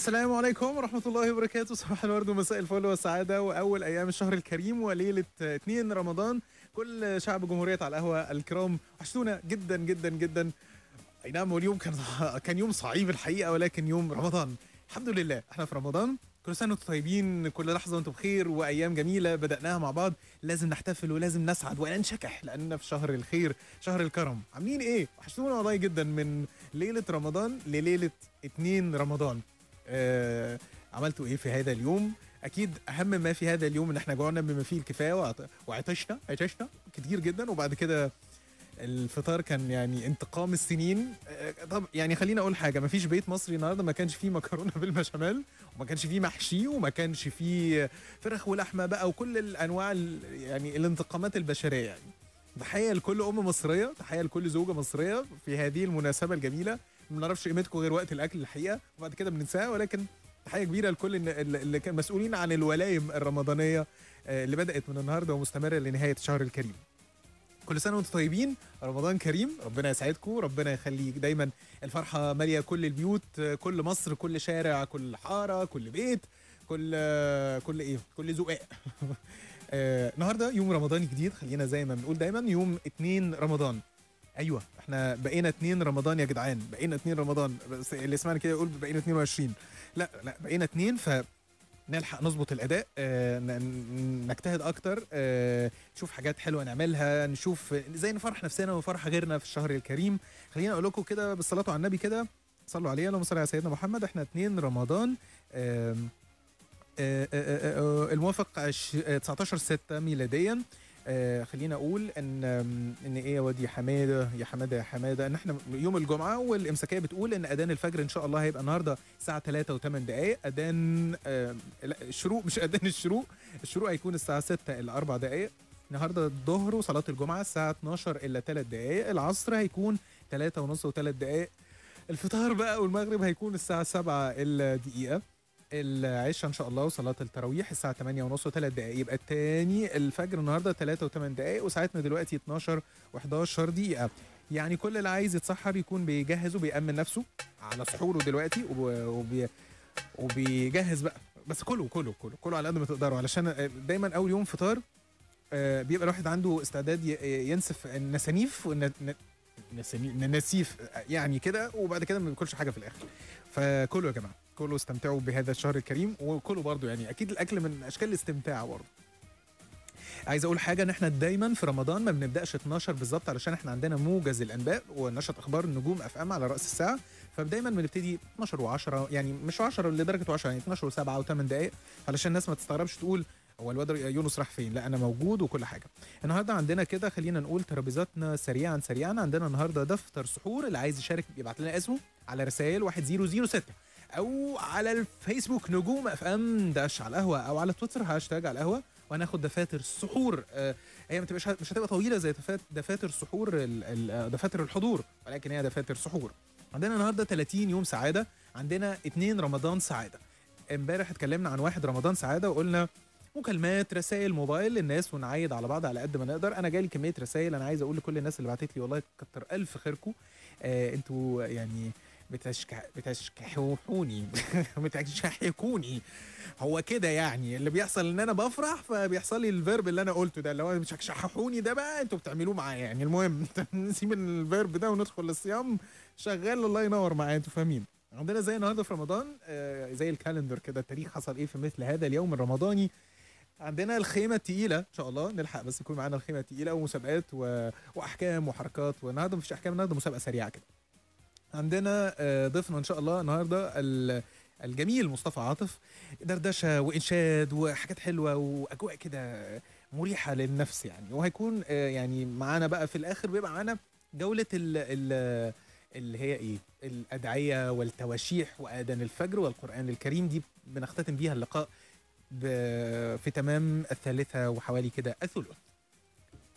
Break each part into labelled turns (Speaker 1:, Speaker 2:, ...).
Speaker 1: السلام عليكم ورحمة الله وبركاته. صباح الورد ومساء الفل والسعادة وأول أيام الشهر الكريم وليلة 2 رمضان. كل شعب جمهورية على القهوة الكرام وحشتونا جدا جدا جدا. أي نعم واليوم كان كان يوم صعيب الحقيقة ولكن يوم رمضان. الحمد لله إحنا في رمضان. كل سنة وأنتم طيبين كل لحظة وأنتم بخير وأيام جميلة بدأناها مع بعض. لازم نحتفل ولازم نسعد وننشكح لاننا في شهر الخير شهر الكرم. عاملين إيه؟ وحشتونا والله جدا من ليلة رمضان لليلة 2 رمضان. آه، عملتوا إيه في هذا اليوم؟ أكيد أهم ما في هذا اليوم إن إحنا جوعنا بما فيه الكفاية وعطشنا عطشنا كتير جدا وبعد كده الفطار كان يعني انتقام السنين. آه، طب يعني خليني أقول حاجة ما فيش بيت مصري النهارده ما كانش فيه مكرونة بالبشاميل وما كانش فيه محشي وما كانش فيه فراخ ولحمة بقى وكل الأنواع يعني الانتقامات البشرية يعني. تحيه لكل ام مصرية تحيه لكل زوجة مصرية في هذه المناسبة الجميلة ما نعرفش قيمتكم غير وقت الأكل الحقيقة وبعد كده بننساها ولكن تحيه كبيرة لكل اللي كان مسؤولين عن الولايم الرمضانية آه، اللي بدأت من النهارده ومستمرة لنهاية الشهر الكريم. كل سنة وأنتم طيبين رمضان كريم ربنا يسعدكم ربنا يخلي دايما الفرحة مالية كل البيوت آه، كل مصر كل شارع كل حارة كل بيت كل آه، كل إيه كل زقاق النهارده يوم رمضان جديد خلينا زي ما بنقول دايما يوم 2 رمضان. أيوه إحنا بقينا اتنين رمضان يا جدعان بقينا اتنين رمضان بس اللي سمعنا كده يقول بقينا 22 لا لا بقينا اتنين ف نلحق نظبط الأداء آه، نجتهد أكتر آه، نشوف حاجات حلوة نعملها نشوف إزاي نفرح نفسنا ونفرح غيرنا في الشهر الكريم. خلينا أقول لكم كده بالصلاة على النبي كده صلوا عليه اللهم صل على سيدنا محمد إحنا اتنين رمضان آه،, آه،, آه،, آه الموافق 19 6 ميلاديا. آه خلينا أقول إن إن إيه يا واد يا حمادة يا حمادة يا حمادة إن إحنا يوم الجمعة والإمساكية بتقول إن أذان الفجر إن شاء الله هيبقى النهارده الساعة 3 و8 دقائق أذان آه الشروق مش أذان الشروق. الشروق هيكون الساعة 6 الا 4 دقائق النهارده الظهر وصلاة الجمعة الساعة 12 الا 3 دقائق العصر هيكون 3 ونص و3 دقائق الفطار بقى والمغرب هيكون الساعة 7 الا دقيقة. العشاء إن شاء الله وصلاة التراويح الساعة 8 ونص وثلاث دقائق يبقى الثاني الفجر النهارده 3 و8 دقائق وساعتنا دلوقتي 12 و11 دقيقة. يعني كل اللي عايز يتسحر يكون بيجهز وبيأمن نفسه على سحوره دلوقتي وبي وبيجهز بقى. بس كله كله كله كله على قد ما تقدروا. علشان آه، دايما أول يوم فطار آه، بيبقى الواحد عنده استعداد ينسف النسانيف والن... نسيف يعني كده وبعد كده ما بياكلش حاجة في الآخر. فكلوا يا جماعة كلوا استمتعوا بهذا الشهر الكريم وكلوا برضو يعني أكيد الأكل من أشكال الاستمتاع برضو عايز أقول حاجة إن إحنا دايما في رمضان ما بنبدأش 12 بالظبط علشان إحنا عندنا موجز الأنباء ونشرة أخبار النجوم اف ام على رأس الساعة فدايما بنبتدي 12 و10 يعني مش 10 لدرجة 10 يعني 12 و7 و8 دقائق علشان الناس ما تستغربش تقول هو الواد يونس راح فين؟ لا أنا موجود وكل حاجة. النهارده عندنا كده خلينا نقول ترابيزاتنا سريعا سريعا عندنا النهارده دفتر سحور اللي عايز يشارك بيبعت لنا اسمه. على رسائل 1006 أو على الفيسبوك نجوم اف ام dash على القهوة أو على تويتر هاشتاج على القهوة وهناخد دفاتر السحور آه، هي ما تبقاش مش هتبقى طويلة زي دفاتر سحور آه، دفاتر الحضور ولكن هي دفاتر سحور. عندنا النهارده 30 يوم سعادة عندنا 2 رمضان سعادة. امبارح اتكلمنا عن واحد رمضان سعادة وقلنا مكالمات رسائل موبايل للناس ونعيد على بعض على قد ما نقدر. أنا جالي كمية رسائل أنا عايز أقول لكل الناس اللي بعتت لي والله كتر ألف خيركم. آه أنتوا يعني بتشك... بتشكحوني. بتشكححوني هو كده يعني. اللي بيحصل إن أنا بفرح فبيحصل لي ال verb اللي أنا قلته ده اللي هو بتشكححوني ده بقى أنتوا بتعملوه معايا يعني. المهم نسيب ال verb ده وندخل للصيام شغال الله ينور معايا أنتوا فاهمين. عندنا زي النهارده في رمضان آه زي ال calendar كده التاريخ حصل إيه في مثل هذا اليوم الرمضاني. عندنا الخيمة الثقيله إن شاء الله نلحق بس يكون معانا الخيمة الثقيله ومسابقات و... وأحكام وحركات. والنهاردة مفيش أحكام النهارده مسابقة سريعة كده. عندنا آه، ضيفنا إن شاء الله النهارده الجميل مصطفى عاطف دردشة وإنشاد وحاجات حلوة وأجواء كده مريحة للنفس يعني. وهيكون آه، يعني معانا بقى في الآخر بيبقى معانا جولة ال اللي هي إيه؟ الأدعية والتواشيح وآذان الفجر والقرآن الكريم. دي بنختتم بيها اللقاء في تمام الثالثة وحوالي كده الثلث.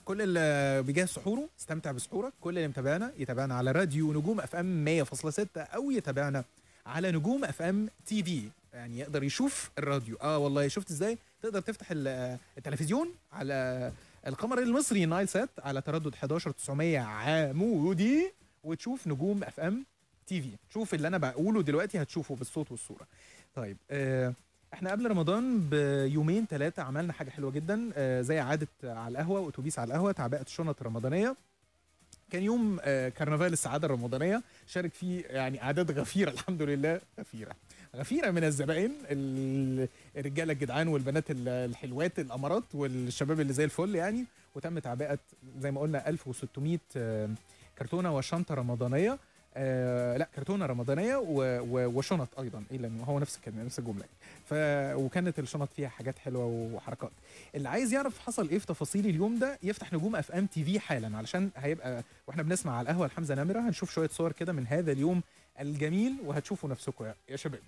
Speaker 1: كل اللي بيجهز سحوره استمتع بسحورك كل اللي متابعنا يتابعنا على راديو نجوم اف ام 100.6 أو يتابعنا على نجوم اف ام TV يعني يقدر يشوف الراديو. آه والله شفت إزاي؟ تقدر تفتح التلفزيون على القمر المصري نايل سات على تردد 11900 عمودي وتشوف نجوم اف ام TV شوف اللي أنا بقوله دلوقتي هتشوفه بالصوت والصورة. طيب آه إحنا قبل رمضان بيومين ثلاثة عملنا حاجة حلوة جدا آه، زي عاده على القهوة وأتوبيس على القهوة تعبئة الشنط الرمضانية. كان يوم آه، كرنفال السعادة الرمضانية شارك فيه يعني أعداد غفيرة الحمد لله غفيرة. غفيرة من الزبائن الرجاله الجدعان والبنات الحلوات الامارات والشباب اللي زي الفل يعني. وتم تعبئة زي ما قلنا 1600 آه، كرتونة وشنطة رمضانية. آه، لا كرتونة رمضانية و... و... وشنط أيضا إلا إيه هو نفس الكلمة نفس الجملة. ف وكانت الشنط فيها حاجات حلوة وحركات. اللي عايز يعرف حصل إيه في تفاصيل اليوم ده يفتح نجوم اف ام TV حالا علشان هيبقى وإحنا بنسمع على القهوة لحمزة نمرة هنشوف شوية صور كده من هذا اليوم الجميل وهتشوفوا نفسكم يا, يا شباب.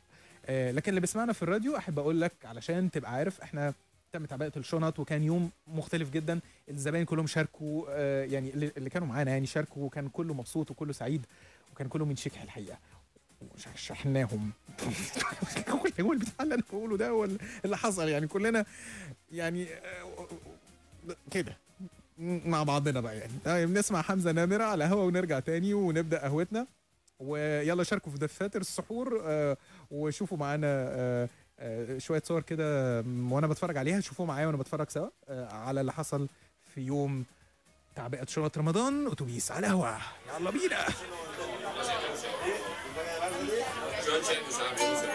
Speaker 1: آه، لكن اللي بيسمعنا في الراديو أحب أقول لك علشان تبقى عارف إحنا تم تعبئة الشنط وكان يوم مختلف جدا. الزباين كلهم شاركوا آه، يعني اللي كانوا معانا يعني شاركوا وكان كله مبسوط وكله سعيد. وكان كله شكح الحقيقة. شحناهم هو البتاع اللي أنا بقوله ده هو اللي حصل يعني. كلنا يعني كده. مع بعضنا بقى يعني. طيب، نسمع حمزة نامره على هوا ونرجع تاني ونبدأ قهوتنا. ويلا شاركوا في دفاتر السحور آه، وشوفوا معانا آه، آه، شوية صور كده وأنا بتفرج عليها. شوفوا معايا وأنا بتفرج سوا على اللي حصل في يوم تعبئة شرطه رمضان. أتوبيس على هوا يلا بينا.
Speaker 2: Dönecekmiş abi.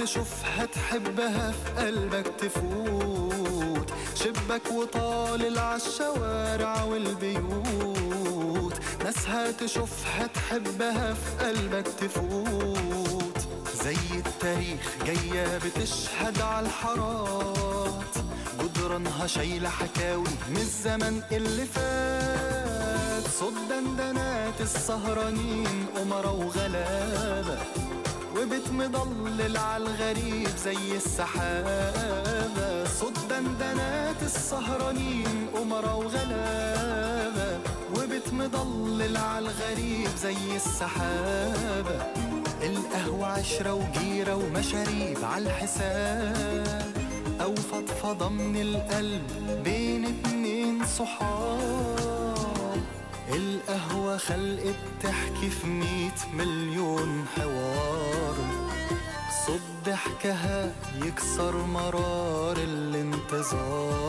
Speaker 2: تشوفها تحبها في قلبك تفوت. شبك وطالل عالشوارع والبيوت. ناسها تشوفها تحبها في قلبك تفوت. زي التاريخ جاية بتشهد عالحارات جدرانها شايلة حكاوي من الزمن اللي فات. صد دندنات السهرانين أمرا وغلابة. وبتمضلل عالغريب زي السحابة. صوت دندنات السهرانين أمرا وغلابة. وبتمضلل عالغريب زي السحابة. القهوة عشرة وجيرة ومشاريب عالحساب أو فضفضة من القلب بين اتنين صحاب. القهوة خلقت تحكي في مية مليون حوار. صد ضحكها يكسر مرار الانتظار.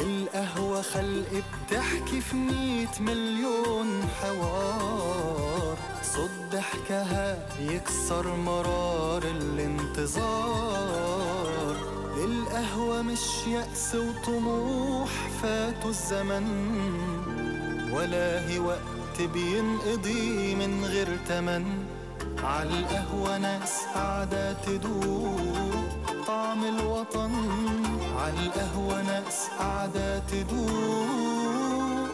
Speaker 2: القهوة خلقت تحكي في مية مليون حوار. صد ضحكها يكسر مرار الانتظار. القهوة مش يأس وطموح فاتوا الزمن. ولا هي وقت بينقضي من غير تمن. على القهوة ناس قاعدة تدوق طعم الوطن على القهوة ناس قاعدة تدوق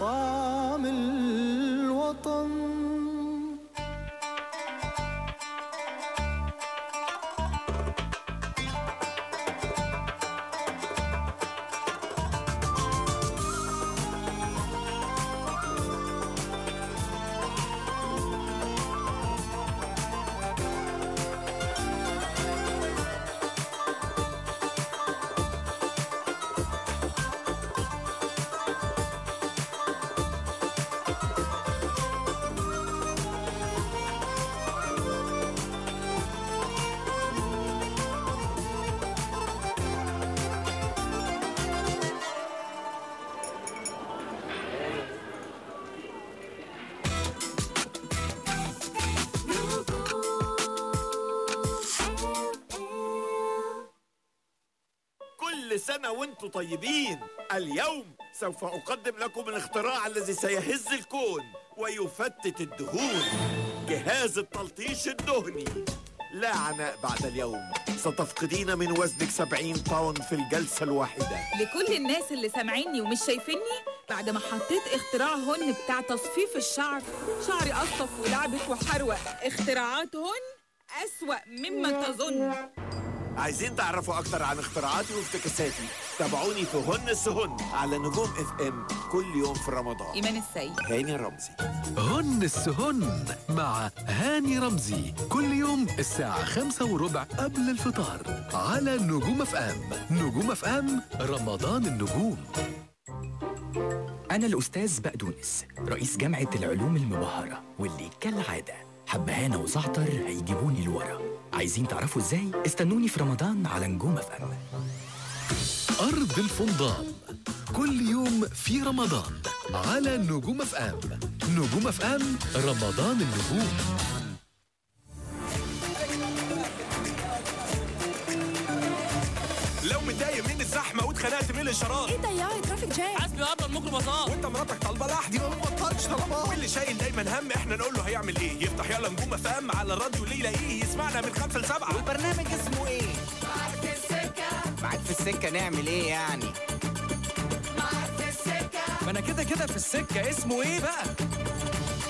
Speaker 2: طعم الوطن
Speaker 3: وأنتم طيبين. اليوم سوف أقدم لكم الاختراع الذي سيهز الكون ويفتت الدهون. جهاز التلطيش الدهني. لا عناء بعد اليوم. ستفقدين من وزنك 70 باوند في الجلسة الواحدة.
Speaker 4: لكل الناس اللي سامعيني ومش شايفيني بعد ما حطيت اختراع هن بتاع تصفيف الشعر. شعري قصف ولعبت وحروق. اختراعات هن أسوأ مما تظن.
Speaker 3: عايزين تعرفوا أكتر عن اختراعاتي وافتكاساتي تابعوني في هن السهن على نجوم اف ام كل يوم في رمضان
Speaker 4: إيمان السيد
Speaker 3: هاني رمزي
Speaker 5: هن السهن مع هاني رمزي كل يوم الساعة خمسة وربع قبل الفطار على نجوم اف ام نجوم اف ام رمضان النجوم
Speaker 6: أنا الأستاذ بقدونس رئيس جامعة العلوم المبهرة واللي كالعادة. حبهان وزعتر هيجيبوني لورا. عايزين تعرفوا إزاي؟ استنوني في رمضان على نجوم اف ام
Speaker 5: أرض الفندان كل يوم في رمضان على نجوم اف ام نجوم اف ام رمضان النجوم.
Speaker 7: لو متضايق اتخانقت من الاشارات
Speaker 8: إيه ضيعي traffic jam
Speaker 7: حسبي قدر ميكروباصات وانت مراتك طالبة لحدي ما بتبطلش طلبات. واللي شايل دايما هم إحنا نقول له هيعمل إيه؟ يفتح يلا نجوم اف ام على الراديو ليه يلاقيه يسمعنا من خمسة لسبعة.
Speaker 9: والبرنامج اسمه إيه؟ معاك في السكة. معاك في السكة نعمل إيه يعني؟
Speaker 7: معاك في السكه ما أنا كده كده في السكة. اسمه إيه بقى؟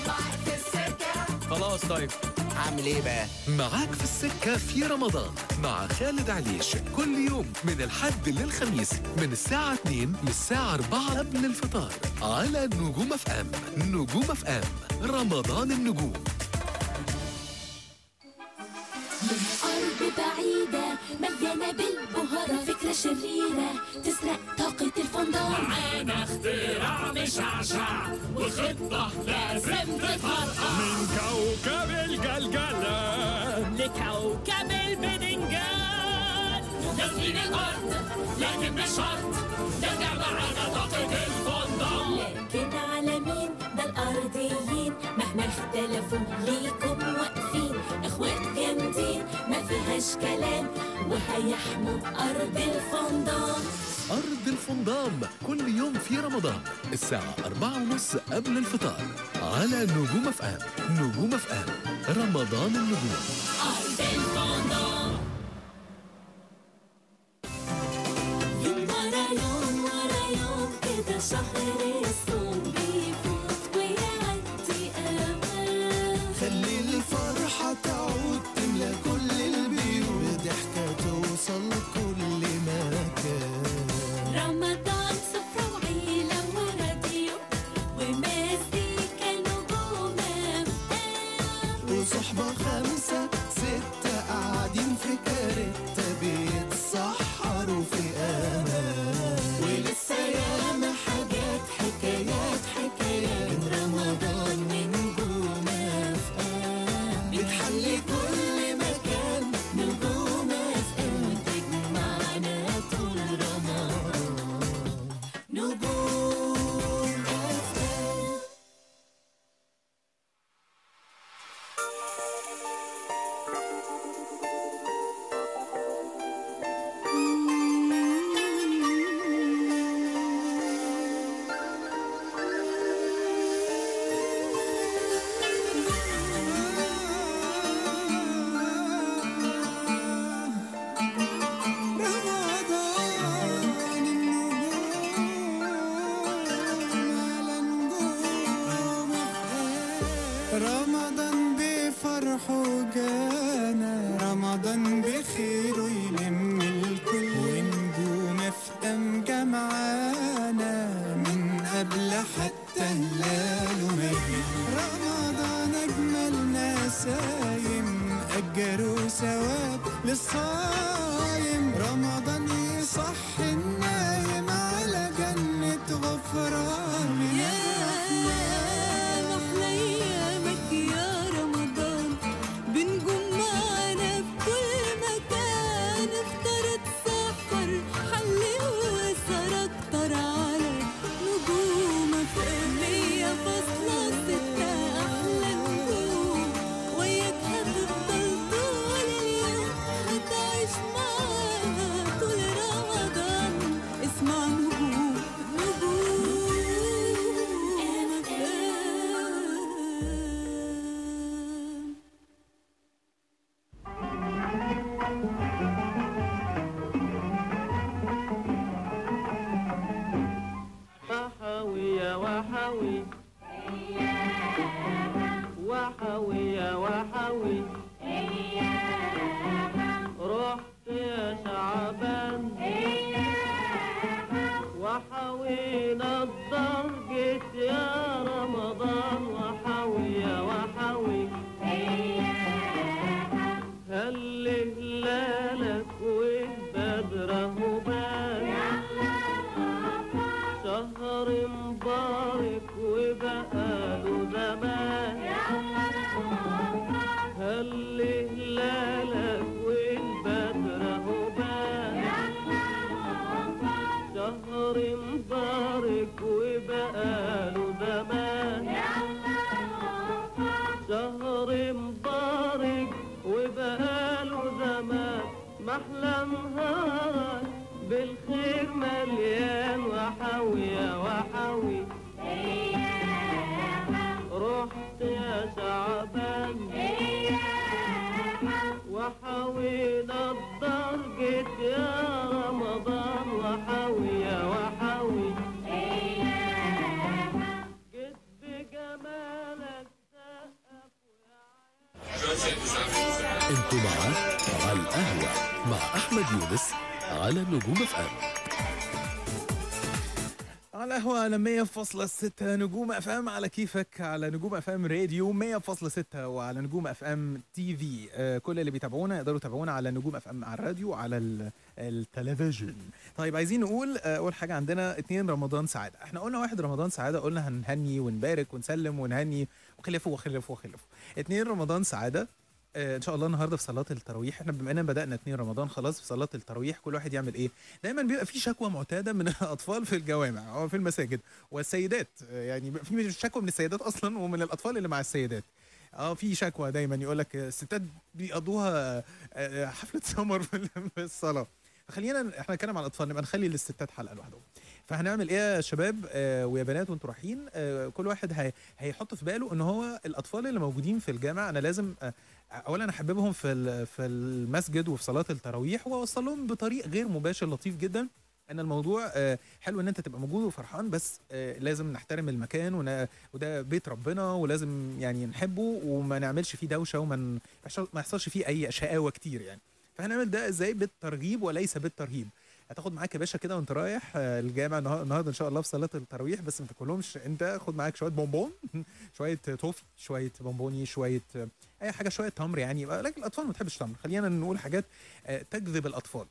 Speaker 7: معاك في السكه خلاص طيب.
Speaker 9: عامل إيه بقى؟
Speaker 5: معاك في السكة في رمضان مع خالد عليش كل يوم من الحد للخميس من الساعة 2 للساعة 4 قبل الفطار على نجوم اف ام. نجوم اف ام. رمضان النجوم.
Speaker 8: بعيدة مليانة بالبهارة فكرة شريرة تسرق طاقة الفندق. معانا اختراع مشعشع وخطة لازم تفرقع
Speaker 7: من كوكب الجلجلة
Speaker 8: لكوكب البدنجان نازلين الأرض لكن مش شرط نرجع معانا طاقة الفندق. لكن على مين ده الأرضيين مهما اختلفوا ليكم وقت مفيهاش كلام وهيحموا أرض الفندق.
Speaker 5: أرض الفندام كل يوم في رمضان الساعة أربعة ونص قبل الفطار على نجوم أف نجوم أف رمضان النجوم.
Speaker 8: أرض الفندام يوم ورا يوم ورا يوم كده شهر
Speaker 1: السنة 100.6 نجوم اف ام على كيفك على نجوم اف ام راديو 100.6 وعلى نجوم اف ام TV. آه، كل اللي بيتابعونا يقدروا يتابعونا على نجوم اف ام على الراديو على التلفزيون. طيب عايزين نقول آه، أول حاجة عندنا اثنين رمضان سعادة. إحنا قلنا واحد رمضان سعادة قلنا هنهني ونبارك ونسلم ونهني. وخلفوا وخلفوا وخلفوا. اثنين رمضان سعادة آه، ان شاء الله النهارده في صلاة التراويح. إحنا بما اننا بدأنا اثنين رمضان خلاص في صلاة التراويح كل واحد يعمل إيه؟ دايما بيبقى في شكوى معتادة من الأطفال في الجوامع أو في المساجد والسيدات. آه، يعني في شكوى من السيدات أصلا ومن الأطفال اللي مع السيدات. آه في شكوى دايما يقول لك الستات بيقضوها حفلة سمر في الصلاة. فخلينا إحنا نتكلم على الأطفال نبقى نخلي للستات حلقة لوحدهم. فهنعمل إيه يا شباب؟ آه ويا بنات وانتوا رايحين آه كل واحد هي هيحط في باله ان هو الاطفال اللي موجودين في الجامع أنا لازم آه اولا أحببهم في في المسجد وفي صلاة التراويح واوصلهم بطريق غير مباشر لطيف جدا إن الموضوع آه، حلو إن أنت تبقى موجود وفرحان بس آه، لازم نحترم المكان وده بيت ربنا ولازم يعني نحبه وما نعملش فيه دوشة وما ما يحصلش فيه أي شقاوة كتير يعني. فهنعمل ده إزاي؟ بالترغيب وليس بالترهيب. هتاخد معاك يا باشا كده وانت رايح آه، الجامع النهارده إن شاء الله في صلاة التراويح بس ما تاكلهمش. أنت خد معاك شوية بونبون شوية توفي شوية بونبوني شوية آه، أي حاجة شوية تمر يعني. لكن الأطفال ما بتحبش تمر. خلينا نقول حاجات آه، تجذب الأطفال.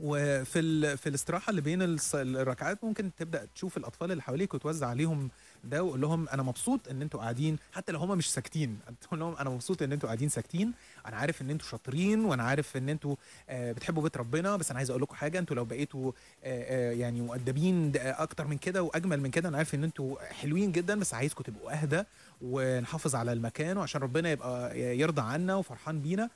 Speaker 1: وفي في الاستراحة اللي بين الركعات ممكن تبدأ تشوف الأطفال اللي حواليك وتوزع عليهم ده وقول لهم أنا مبسوط إن أنتوا قاعدين حتى لو هم مش ساكتين. تقول لهم أنا مبسوط إن أنتوا قاعدين ساكتين. أنا عارف إن أنتوا شاطرين وأنا عارف إن أنتوا آه، بتحبوا بيت ربنا. بس أنا عايز أقول لكم حاجة أنتوا لو بقيتوا آه، آه، يعني مؤدبين أكتر من كده وأجمل من كده أنا عارف إن أنتوا حلوين جدا. بس عايزكم تبقوا أهدى ونحافظ على المكان وعشان ربنا يبقى يرضى عنا وفرحان بينا.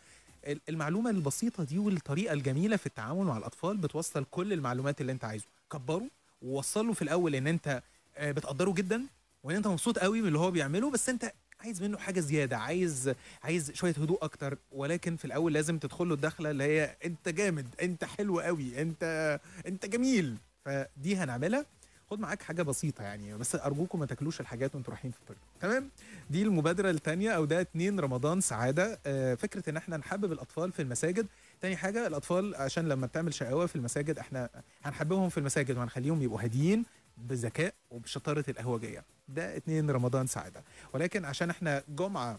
Speaker 1: المعلومة البسيطة دي والطريقة الجميلة في التعامل مع الأطفال بتوصل كل المعلومات اللي أنت عايزه كبروا ووصلوا في الأول إن أنت آه، بتقدره جدا وإن أنت مبسوط قوي من اللي هو بيعمله بس أنت عايز منه حاجة زيادة عايز عايز شوية هدوء أكتر. ولكن في الأول لازم تدخل له الدخلة اللي هي أنت جامد أنت حلو قوي أنت أنت جميل. فدي هنعملها. خد معاك حاجة بسيطة يعني بس أرجوكم ما تاكلوش الحاجات وأنتوا رايحين في الطريق تمام؟ دي المبادرة الثانية أو ده اتنين رمضان سعادة. آه، فكرة إن إحنا نحبب الأطفال في المساجد. تاني حاجة الأطفال عشان لما بتعمل شقاوة في المساجد إحنا هنحببهم في المساجد وهنخليهم يبقوا هاديين. بذكاء وبشطارة الاهواجيه ده اتنين رمضان سعادة. ولكن عشان إحنا جمعة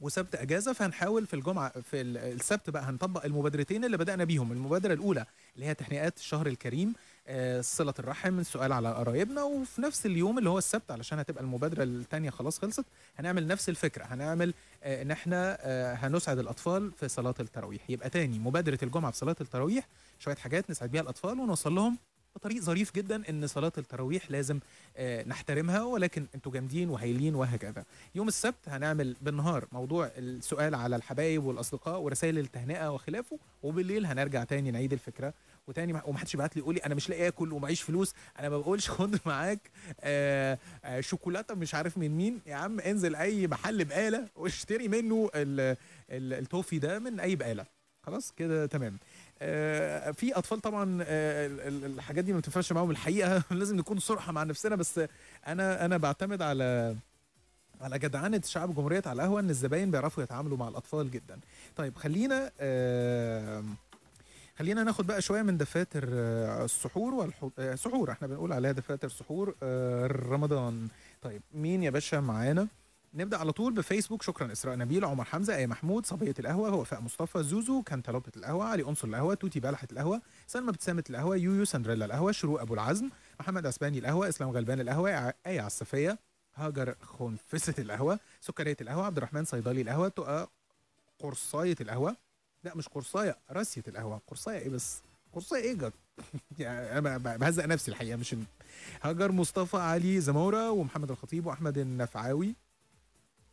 Speaker 1: وسبت إجازة فهنحاول في الجمعة في السبت بقى هنطبق المبادرتين اللي بدأنا بيهم. المبادرة الأولى اللي هي تهنئات الشهر الكريم آه، صلة الرحم السؤال على قرايبنا. وفي نفس اليوم اللي هو السبت علشان هتبقى المبادرة الثانية خلاص خلصت هنعمل نفس الفكرة. هنعمل آه، إن إحنا آه، هنسعد الأطفال في صلاة التراويح. يبقى تاني مبادرة الجمعة في صلاة التراويح شوية حاجات نسعد بيها الأطفال ونوصل لهم طريق ظريف جدا إن صلاة التراويح لازم آه، نحترمها ولكن أنتوا جامدين وهايلين وهكذا. يوم السبت هنعمل بالنهار موضوع السؤال على الحبايب والأصدقاء ورسائل التهنئة وخلافه وبالليل هنرجع تاني نعيد الفكرة. وتاني ومحدش بعت لي يقول لي أنا مش لاقي آكل ومعيش فلوس أنا ما بقولش خد معاك آه، آه، شوكولاتة مش عارف من مين. يا عم انزل أي محل بقاله واشتري منه التوفي ده من أي بقاله خلاص كده تمام. آه، في أطفال طبعا آه، الحاجات دي ما بتنفعش معاهم الحقيقة. لازم نكون صرحه مع نفسنا. بس أنا أنا بعتمد على على جدعنة شعب جمهورية على القهوة إن الزباين بيعرفوا يتعاملوا مع الأطفال جدا. طيب خلينا آه، خلينا ناخد بقى شوية من دفاتر السحور والسحور إحنا بنقول عليها دفاتر سحور رمضان. طيب مين يا باشا معانا؟ نبدأ على طول بفيسبوك. شكرا إسراء نبيل عمر حمزة أي محمود صبية القهوة وفاء مصطفى زوزو كانتالوبه القهوة علي أنصر القهوة توتي بلحة القهوة سلمى ابتسامه القهوة يويو سندريلا القهوة شروق أبو العزم محمد عسباني القهوة إسلام غلبان القهوة أي عصفيه هاجر خنفسة القهوة سكرية القهوة عبد الرحمن صيدلي القهوة تقى قرصاية القهوة. لا مش قرصاية راسية القهوة. قرصاية إيه بس؟ قرصاية إيه جد؟ يعني أنا بهزق نفسي الحقيقة مش هاجر مصطفى علي زمورة ومحمد الخطيب وأحمد النفعاوي.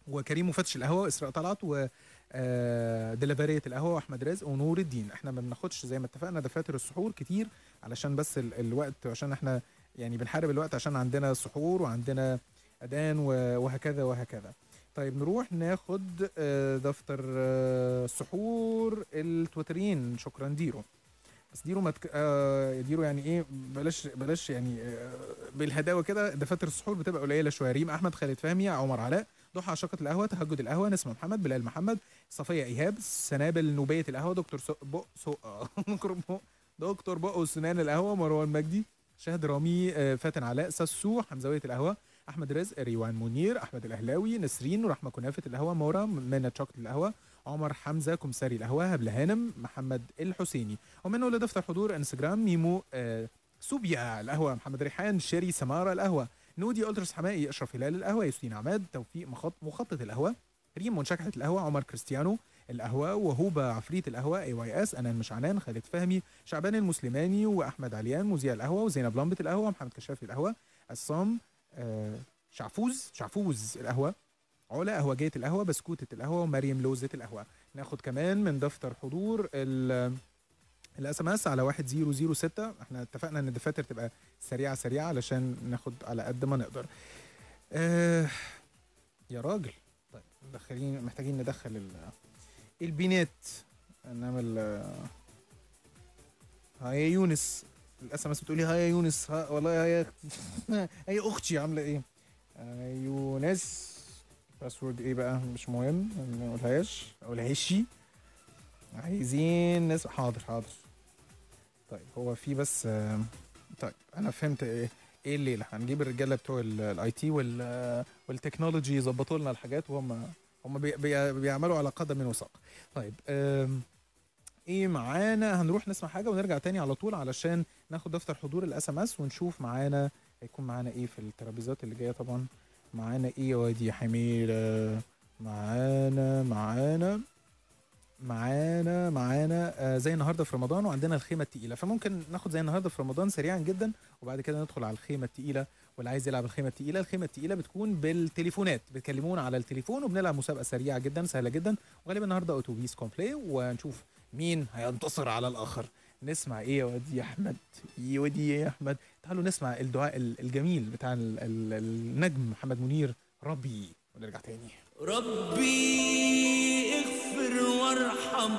Speaker 1: وكريم وفتش القهوة إسراء طلعت و آه، دليفرية القهوة وأحمد رزق ونور الدين. إحنا ما بناخدش زي ما اتفقنا دفاتر السحور كتير علشان بس ال الوقت عشان إحنا يعني بنحارب الوقت عشان عندنا سحور وعندنا أذان وهكذا وهكذا. طيب نروح ناخد آه، دفتر آه، السحور التويتريين شكرا ديرو. بس ديرو ما تك... ديرو يعني إيه بلاش بلاش يعني بالهداوة كده. دفاتر السحور بتبقى قليلة شوية. ريم أحمد خالد فهمي عمر علاء. ضحى عشاقة القهوة تهجد القهوة نسمة محمد بلال محمد صفية إيهاب سنابل نوبية القهوة دكتور سو... بق سو... آه، دكتور بق وسنان القهوة مروان مجدي شهد رامي آه، فاتن علاء ساسو حمزاوية القهوة أحمد رزق ريوان منير أحمد الأهلاوي نسرين ورحمه كنافة القهوة مورا منى شوكت القهوة عمر حمزة كمساري القهوة هبل هانم محمد الحسيني. ومن ولاد دفتر حضور انستجرام ميمو آه سوبيا القهوة محمد ريحان شيري سمارة القهوة. نودي ألترس حمائي أشرف هلال القهوة ياسين عماد توفيق مخط مخطط القهوة ريم منشكحة القهوة عمر كريستيانو القهوة وهوبا عفريت القهوة اي واي اس أنان مشعنان خالد فهمي شعبان المسلماني وأحمد عليان مذيع القهوة وزينب لمبة القهوة محمد كشافي القهوة عصام آه شعفوز شعفوز القهوة علا قهوة جيت القهوة بسكوتة القهوة ومريم لوزة القهوة. ناخد كمان من دفتر حضور ال SMS على 1006 إحنا اتفقنا إن الدفاتر تبقى سريعة سريعة علشان ناخد على قد ما نقدر. آه يا راجل. طيب دخلين محتاجين ندخل البينات نعمل Hi يونس ال SMS بتقولي Hi يونس. ها والله Hi Hi أختي. عاملة إيه؟ آه، يونس. password إيه بقى؟ مش مهم ما اقولهاش اقولهاش عايزين ناس حاضر حاضر. طيب هو في بس آه طيب أنا فهمت إيه إيه الليلة هنجيب الرجالة بتوع ال IT وال technology يظبطوا لنا الحاجات وهم هم بي بي بيعملوا على قدم وساق طيب إيه معانا؟ هنروح نسمع حاجة ونرجع تاني على طول علشان ناخد دفتر حضور ال SMS ونشوف معانا هيكون معانا إيه في الترابيزات اللي جاية طبعا. معانا إيه يا واد يا حميره معانا معانا. معانا معانا آه، زي النهارده في رمضان وعندنا الخيمة التقيلة. فممكن ناخد زي النهارده في رمضان سريعا جدا وبعد كده ندخل على الخيمة التقيلة واللي عايز يلعب الخيمة التقيلة الخيمة التقيلة بتكون بالتليفونات. بتكلمونا على التليفون وبنلعب مسابقة سريعة جدا سهلة جدا. وغالبا النهارده أتوبيس كومبلي ونشوف مين هينتصر على الآخر. نسمع إيه يا ودي يا أحمد؟ إيه يا ودي يا أحمد؟ تعالوا نسمع الدعاء الجميل بتاع النجم محمد منير ربي. ونرجع تاني.
Speaker 10: ربي وارحم.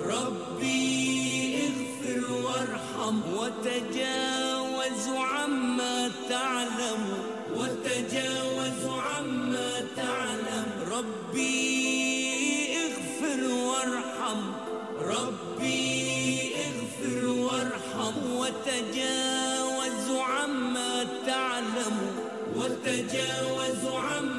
Speaker 10: ربي اغفر وارحم. وتجاوز عما تعلم. وتجاوز عما تعلم. ربي اغفر وارحم. ربي اغفر وارحم. وتجاوز عما تعلم. وتجاوز عما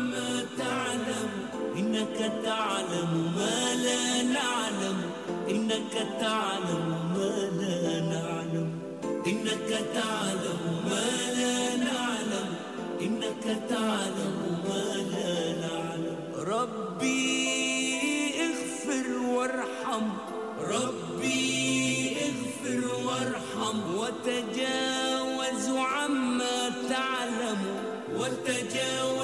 Speaker 10: إنك تعلم ما لا نعلم. إنك تعلم ما لا نعلم. إنك تعلم ما لا نعلم. إنك تعلم ما لا نعلم. ربي اغفر وارحم. ربي اغفر وارحم. وتجاوز عما تعلم. وتجاوز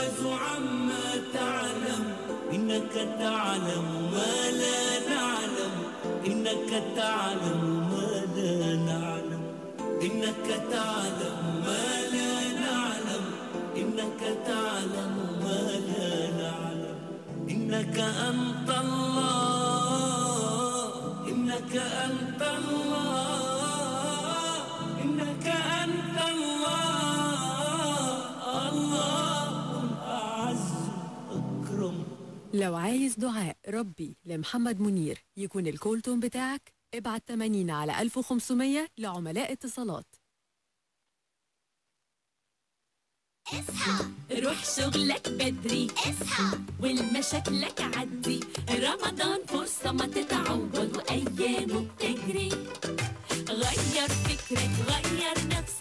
Speaker 10: إنك تعلم ما لا نعلم. إنك تعلم ما لا نعلم. إنك تعلم ما لا نعلم. إنك تعلم ما لا نعلم. إنك أنت الله. إنك أنت الله.
Speaker 11: لو عايز دعاء ربي لمحمد منير يكون الكولتون بتاعك. ابعت 80 على 1500 لعملاء اتصالات.
Speaker 8: اصحى روح شغلك بدري. اصحى والمشاكلك عدي. رمضان فرصة ما تتعوض وأيامه بتجري غير فكرك غير نفسك.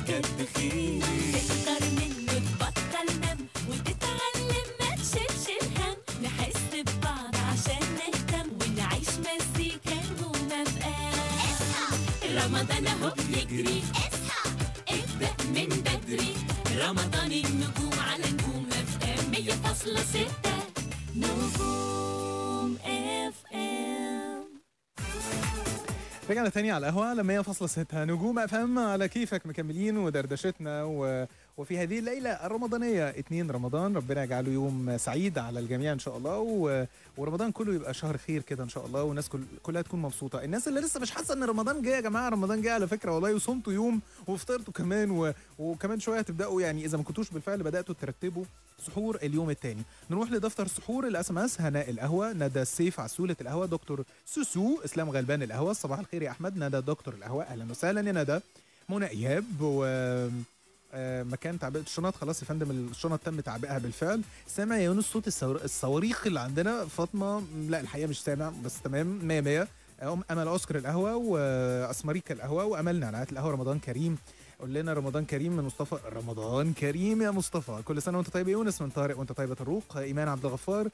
Speaker 12: بجد خير
Speaker 8: أكتر منه تبطل نم وتتعلم ما تشيلش الهم نحس ببعض عشان نهتم ونعيش مزيكا ومبقى اصحى رمضان اهو بيجري اصحى ابدأ من بدري رمضان النجوم على نجوم FM مية فاصلة ستة نجوم FM
Speaker 1: رجعنا تاني على القهوة على 100.6 نجوم FM على كيفك مكملين ودردشتنا و وفي هذه الليلة الرمضانية 2 رمضان. ربنا يجعله يوم سعيد على الجميع إن شاء الله. و... ورمضان كله يبقى شهر خير كده إن شاء الله والناس كل... كلها تكون مبسوطة. الناس اللي لسه مش حاسة إن رمضان جاي يا جماعة رمضان جاي على فكرة. والله وصمتوا يوم وفطرتوا كمان و... وكمان شوية تبدأوا يعني إذا ما كنتوش بالفعل بدأتوا ترتبوا سحور اليوم الثاني نروح لدفتر سحور ال SMS هناء القهوة. ندى السيف عسولة القهوة. دكتور سوسو إسلام غلبان القهوة. صباح الخير يا أحمد. ندى دكتور القهوة. أهلا وسهلا يا ندى. منى إيهاب و آه، مكان تعبئة الشنط. خلاص يا فندم الشنط تم تعبئها بالفعل. سامع يا يونس صوت الصواريخ اللي عندنا. فاطمة لا الحقيقة مش سامع بس تمام 100 100 أمل اوسكار القهوة واسمريكا القهوة وامل نعناعات القهوه رمضان كريم. قول لنا رمضان كريم من مصطفى رمضان كريم يا مصطفى. كل سنة وأنت طيب يا يونس من طارق وأنت طيبة الروق. إيمان عبد الغفار.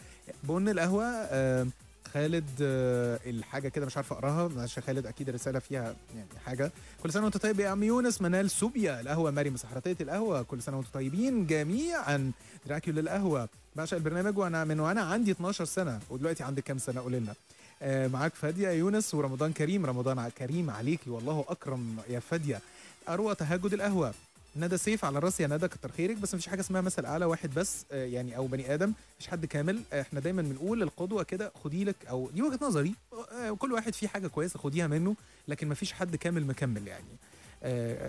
Speaker 1: بن القهوة آه، خالد آه، الحاجة كده مش عارف أقراها معلش خالد أكيد رساله فيها يعني حاجة. كل سنة وانت طيب يا عم يونس منال سوبيا القهوة ماري مسحراتية القهوة كل سنة وأنتم طيبين جميعا. دراكيو للقهوة بعشق البرنامج وأنا من وأنا عندي 12 سنة ودلوقتي عندك كام سنة؟ قول لنا. آه معاك فادية يونس ورمضان كريم رمضان كريم عليكي والله أكرم يا فادية. أروى تهجد القهوة. ندى سيف على راسي يعني يا ندى كتر خيرك بس مفيش حاجة اسمها مثل أعلى واحد بس آه، يعني أو بني آدم مش حد كامل. آه، إحنا دايما بنقول القدوة كده خدي لك أو دي وجهة نظري آه، كل واحد فيه حاجة كويسة خديها منه لكن مفيش حد كامل مكمل يعني.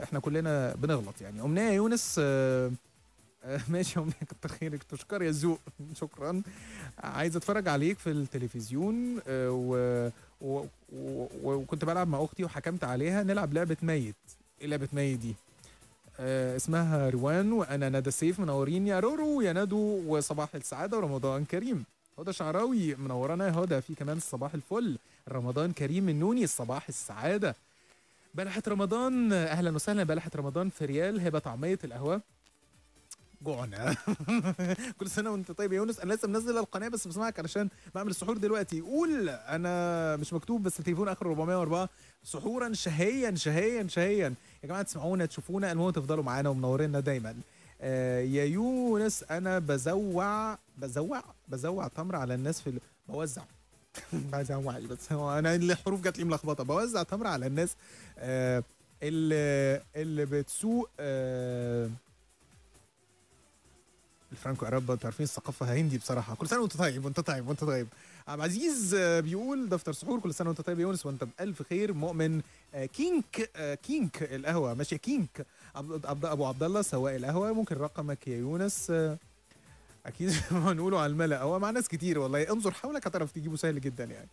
Speaker 1: إحنا كلنا بنغلط يعني. امنيه يا يونس ماشي يا امنيه كتر خيرك تشكر يا ذوق شكرا. عايز أتفرج عليك في التلفزيون آه و... و... و... وكنت بلعب مع أختي وحكمت عليها نلعب لعبة ميت. إيه لعبة ميت دي؟ آه، اسمها روان وأنا ندى سيف منورين يا رورو يا ندو وصباح السعادة ورمضان كريم. هدى شعراوي منورنا يا هدى في كمان الصباح الفل. رمضان كريم النوني الصباح السعادة. بلحة رمضان أهلا وسهلا. بلحة رمضان في ريال هبة طعمية القهوة. جوعنا. كل سنة وأنت طيب يا يونس. أنا لسه منزل القناة بس بسمعك علشان بعمل السحور دلوقتي. قول أنا مش مكتوب بس التليفون آخر 404 سحورا شهيا شهيا شهيا. يا جماعة تسمعونا تشوفونا المهم تفضلوا معانا ومنورينا دايما. آه يا يونس أنا بزوع بزوع بزوع تمر على الناس في بوزع. بزوع يعني، بس هو أنا الحروف جات لي ملخبطة. بوزع تمر على الناس آه اللي اللي بتسوق آه الفرانكو عرب أنتوا عارفين الثقافة هندي بصراحة. كل سنة وانت طيب وانت طيب وانت طيب. عبد العزيز آه، بيقول دفتر سحور كل سنة وانت طيب يا يونس وانت بألف خير مؤمن آه، King آه، King القهوة. ماشي King. أبو عبد الله سواق القهوة. ممكن رقمك يا يونس. آه، أكيد هنقوله على الملأ. هو مع ناس كتير والله. انظر حولك هتعرف تجيبه سهل جدا يعني.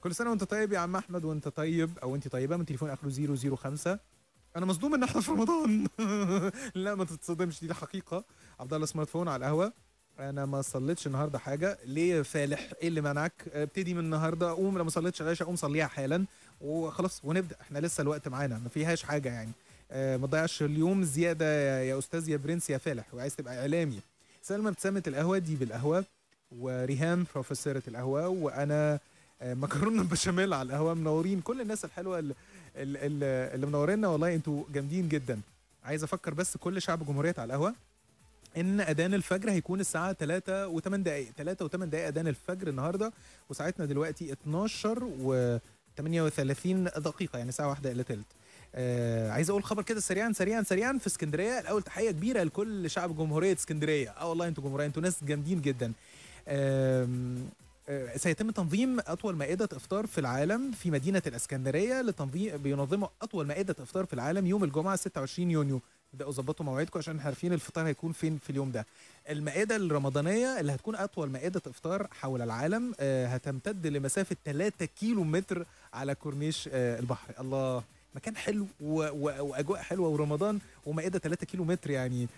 Speaker 1: كل سنة وأنت طيب يا عم أحمد وأنت طيب أو أنت طيبة. من تليفون آخره 005 أنا مصدوم ان إحنا في رمضان. لا ما تتصدمش. دي الحقيقة. عبد الله سمارت فون على القهوة. أنا ما صليتش النهارده حاجة. ليه فالح؟ إيه اللي منعك؟ ابتدي من النهارده. قوم. لو ما صليتش العشاء قوم صليها حالا. وخلاص ونبدأ. إحنا لسه الوقت معانا ما فيهاش حاجة يعني. آه، ما تضيعش اليوم زيادة يا أستاذ يا برنس يا فالح. وعايز تبقى إعلامي. سلمى ابتسامه القهوة دي بالقهوة. وريهام بروفيسورة القهوة. وأنا آه، مكرونة بشاميل على القهوة. منورين كل الناس الحلوة اللي, اللي منورينا. والله أنتوا جامدين جدا. عايز أفكر بس كل شعب جمهورية على القهوة. إن أذان الفجر هيكون الساعة 3 و8 دقائق 3 و8 دقائق أذان الفجر النهارده. وساعتنا دلوقتي 12 و 38 دقيقة يعني ساعة واحدة الا ثلث آه عايز أقول خبر كده سريعا سريعا سريعا في اسكندرية. الأول تحية كبيرة لكل شعب جمهورية اسكندرية. آه والله أنتوا جمهورية أنتوا ناس جامدين جدا. آه سيتم تنظيم أطول مائدة إفطار في العالم في مدينة الإسكندرية لتنظيم بينظموا أطول مائدة إفطار في العالم يوم الجمعة 26 يونيو. ظبطوا مواعيدكم عشان إحنا عارفين الفطار هيكون فين في اليوم ده. المائدة الرمضانية اللي هتكون أطول مائدة إفطار حول العالم آه، هتمتد لمسافة 3 كيلو متر على كورنيش آه، البحر. الله مكان حلو وأجواء حلوة ورمضان ومائدة 3 كيلو متر يعني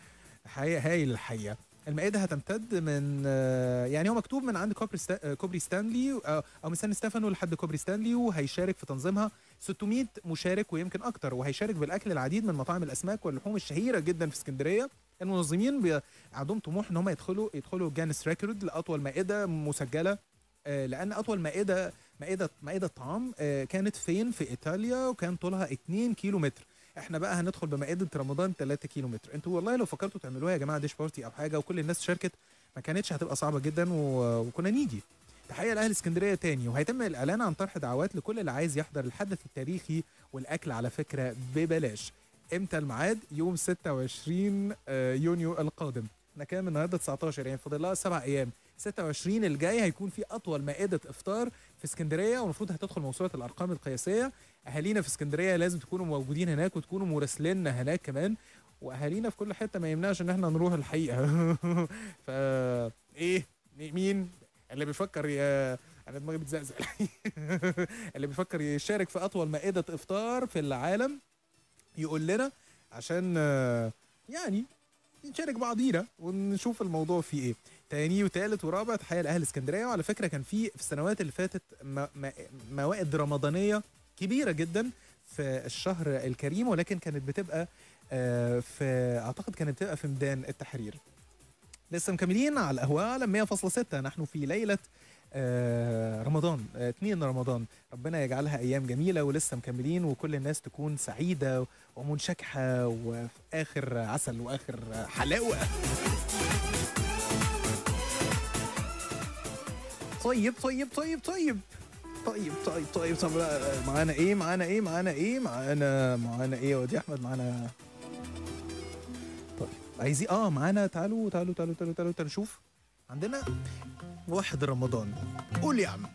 Speaker 1: حقيقه هايل الحقيقة. المائدة هتمتد من آه، يعني هو مكتوب من عند كوبري آه، كوبري ستانلي آه، أو من سان ستيفانو لحد كوبري ستانلي وهيشارك في تنظيمها 600 مشارك ويمكن أكتر وهيشارك بالأكل العديد من مطاعم الأسماك واللحوم الشهيرة جدا في اسكندرية. المنظمين عندهم طموح إن هم يدخلوا يدخلوا Guinness Record لأطول مائدة مسجلة لأن أطول مائدة مائدة مائدة طعام كانت فين؟ في إيطاليا وكان طولها 2 كيلو متر إحنا بقى هندخل بمائده رمضان 3 كيلو متر أنتوا والله لو فكرتوا تعملوها يا جماعة dish party أو حاجة وكل الناس شاركت ما كانتش هتبقى صعبة جدا و... وكنا نيجي. تحيه لاهل اسكندرية تاني. وهيتم الإعلان عن طرح دعوات لكل اللي عايز يحضر الحدث التاريخي والأكل على فكرة ببلاش. إمتى الميعاد؟ يوم 26 آه، يونيو القادم. إحنا كام النهارده 19 يعني فاضل لها سبع أيام. 26 الجاي هيكون في أطول مائدة إفطار في اسكندرية والمفروض هتدخل موسوعة الأرقام القياسية. أهالينا في اسكندرية لازم تكونوا موجودين هناك وتكونوا مراسليننا هناك كمان. وأهالينا في كل حتة ما يمنعش إن إحنا نروح الحقيقة. ف إيه؟ مين؟ اللي بيفكر يا أنا دماغي بتزقزق. اللي بيفكر يشارك في أطول مائدة إفطار في العالم يقول لنا عشان يعني نشارك بعضينا ونشوف الموضوع فيه إيه. تاني وتالت ورابع تحية لأهل اسكندرية. وعلى فكرة كان في في السنوات اللي فاتت موائد رمضانية كبيرة جدا في الشهر الكريم ولكن كانت بتبقى آه، في أعتقد كانت بتبقى في ميدان التحرير. لسه مكملين على القهوه على 100.6 نحن في ليلة آه، رمضان آه، 2 رمضان. ربنا يجعلها أيام جميلة ولسه مكملين وكل الناس تكون سعيدة ومنشكحة وفي آخر عسل وآخر حلاوة. طيب طيب طيب طيب. طيب طيب طيب. طب لا معانا إيه؟ معانا إيه؟ معانا إيه؟ معانا معانا إيه يا واد أحمد معانا. طيب عايزين آه معانا. تعالوا تعالوا تعالوا تعالوا تعالوا تعالوا. نشوف عندنا واحد رمضان. قول يا عم.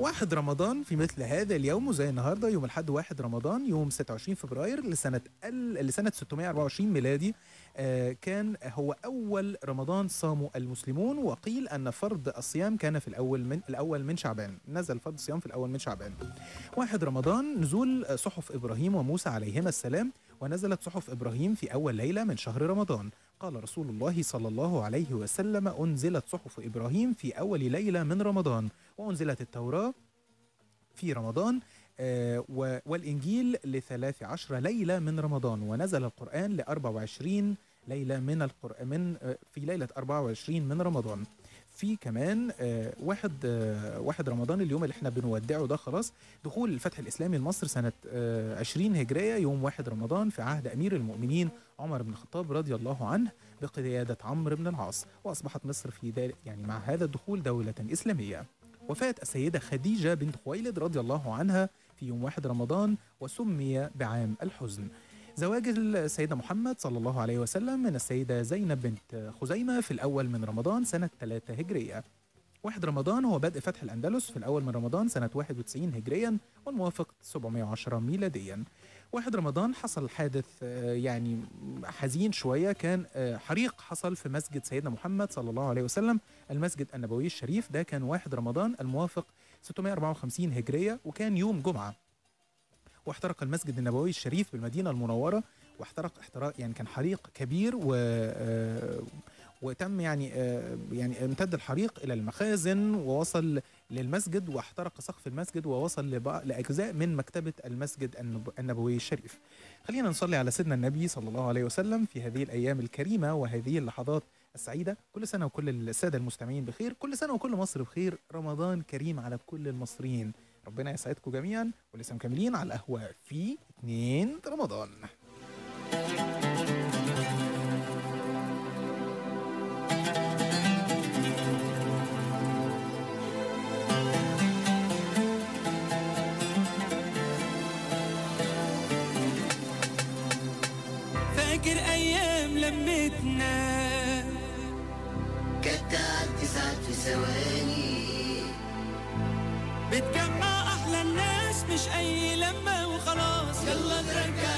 Speaker 1: واحد رمضان في مثل هذا اليوم وزي النهارده يوم الأحد واحد رمضان يوم 26 فبراير لسنة ال... لسنة 624 ميلادي. آه، كان هو أول رمضان صامه المسلمون وقيل أن فرض الصيام كان في الأول من الأول من شعبان. نزل فرض الصيام في الأول من شعبان. واحد رمضان نزول صحف إبراهيم وموسى عليهما السلام ونزلت صحف إبراهيم في أول ليلة من شهر رمضان. قال رسول الله صلى الله عليه وسلم أنزلت صحف إبراهيم في أول ليلة من رمضان وأنزلت التوراة في رمضان والإنجيل لثلاث عشر ليلة من رمضان ونزل القرآن لأربع وعشرين ليلة من القرآن من في ليلة 24 من رمضان. في كمان آه، واحد آه، واحد رمضان اليوم اللي إحنا بنودعه ده خلاص دخول الفتح الإسلامي لمصر سنة آه، 20 هجرية يوم واحد رمضان في عهد أمير المؤمنين عمر بن الخطاب رضي الله عنه بقيادة عمرو بن العاص. وأصبحت مصر في ذلك يعني مع هذا الدخول دولة إسلامية. وفاة السيدة خديجة بنت خويلد رضي الله عنها في يوم واحد رمضان وسمي بعام الحزن. زواج السيدة محمد صلى الله عليه وسلم من السيدة زينب بنت خزيمة في الأول من رمضان سنة 3 هجرية. واحد رمضان هو بدء فتح الأندلس في الأول من رمضان سنة 91 هجريا والموافق 710 ميلاديا. واحد رمضان حصل حادث آه، يعني حزين شوية. كان آه، حريق حصل في مسجد سيدنا محمد صلى الله عليه وسلم المسجد النبوي الشريف. ده كان واحد رمضان الموافق 654 هجرية وكان يوم جمعة واحترق المسجد النبوي الشريف بالمدينة المنورة واحترق احتراق يعني كان حريق كبير و آه، وتم يعني آه، يعني امتد الحريق إلى المخازن ووصل للمسجد واحترق سقف المسجد ووصل لأجزاء من مكتبة المسجد النبوي الشريف. خلينا نصلي على سيدنا النبي صلى الله عليه وسلم في هذه الأيام الكريمة وهذه اللحظات السعيدة كل سنة وكل السادة المستمعين بخير. كل سنة وكل مصر بخير. رمضان كريم على كل المصريين. ربنا يسعدكم جميعا. ولسه مكملين على القهوة في 2 رمضان.
Speaker 13: Thank you. ثواني.
Speaker 14: بتجمع أحلى الناس مش أي لمة وخلاص. يلا نرجع.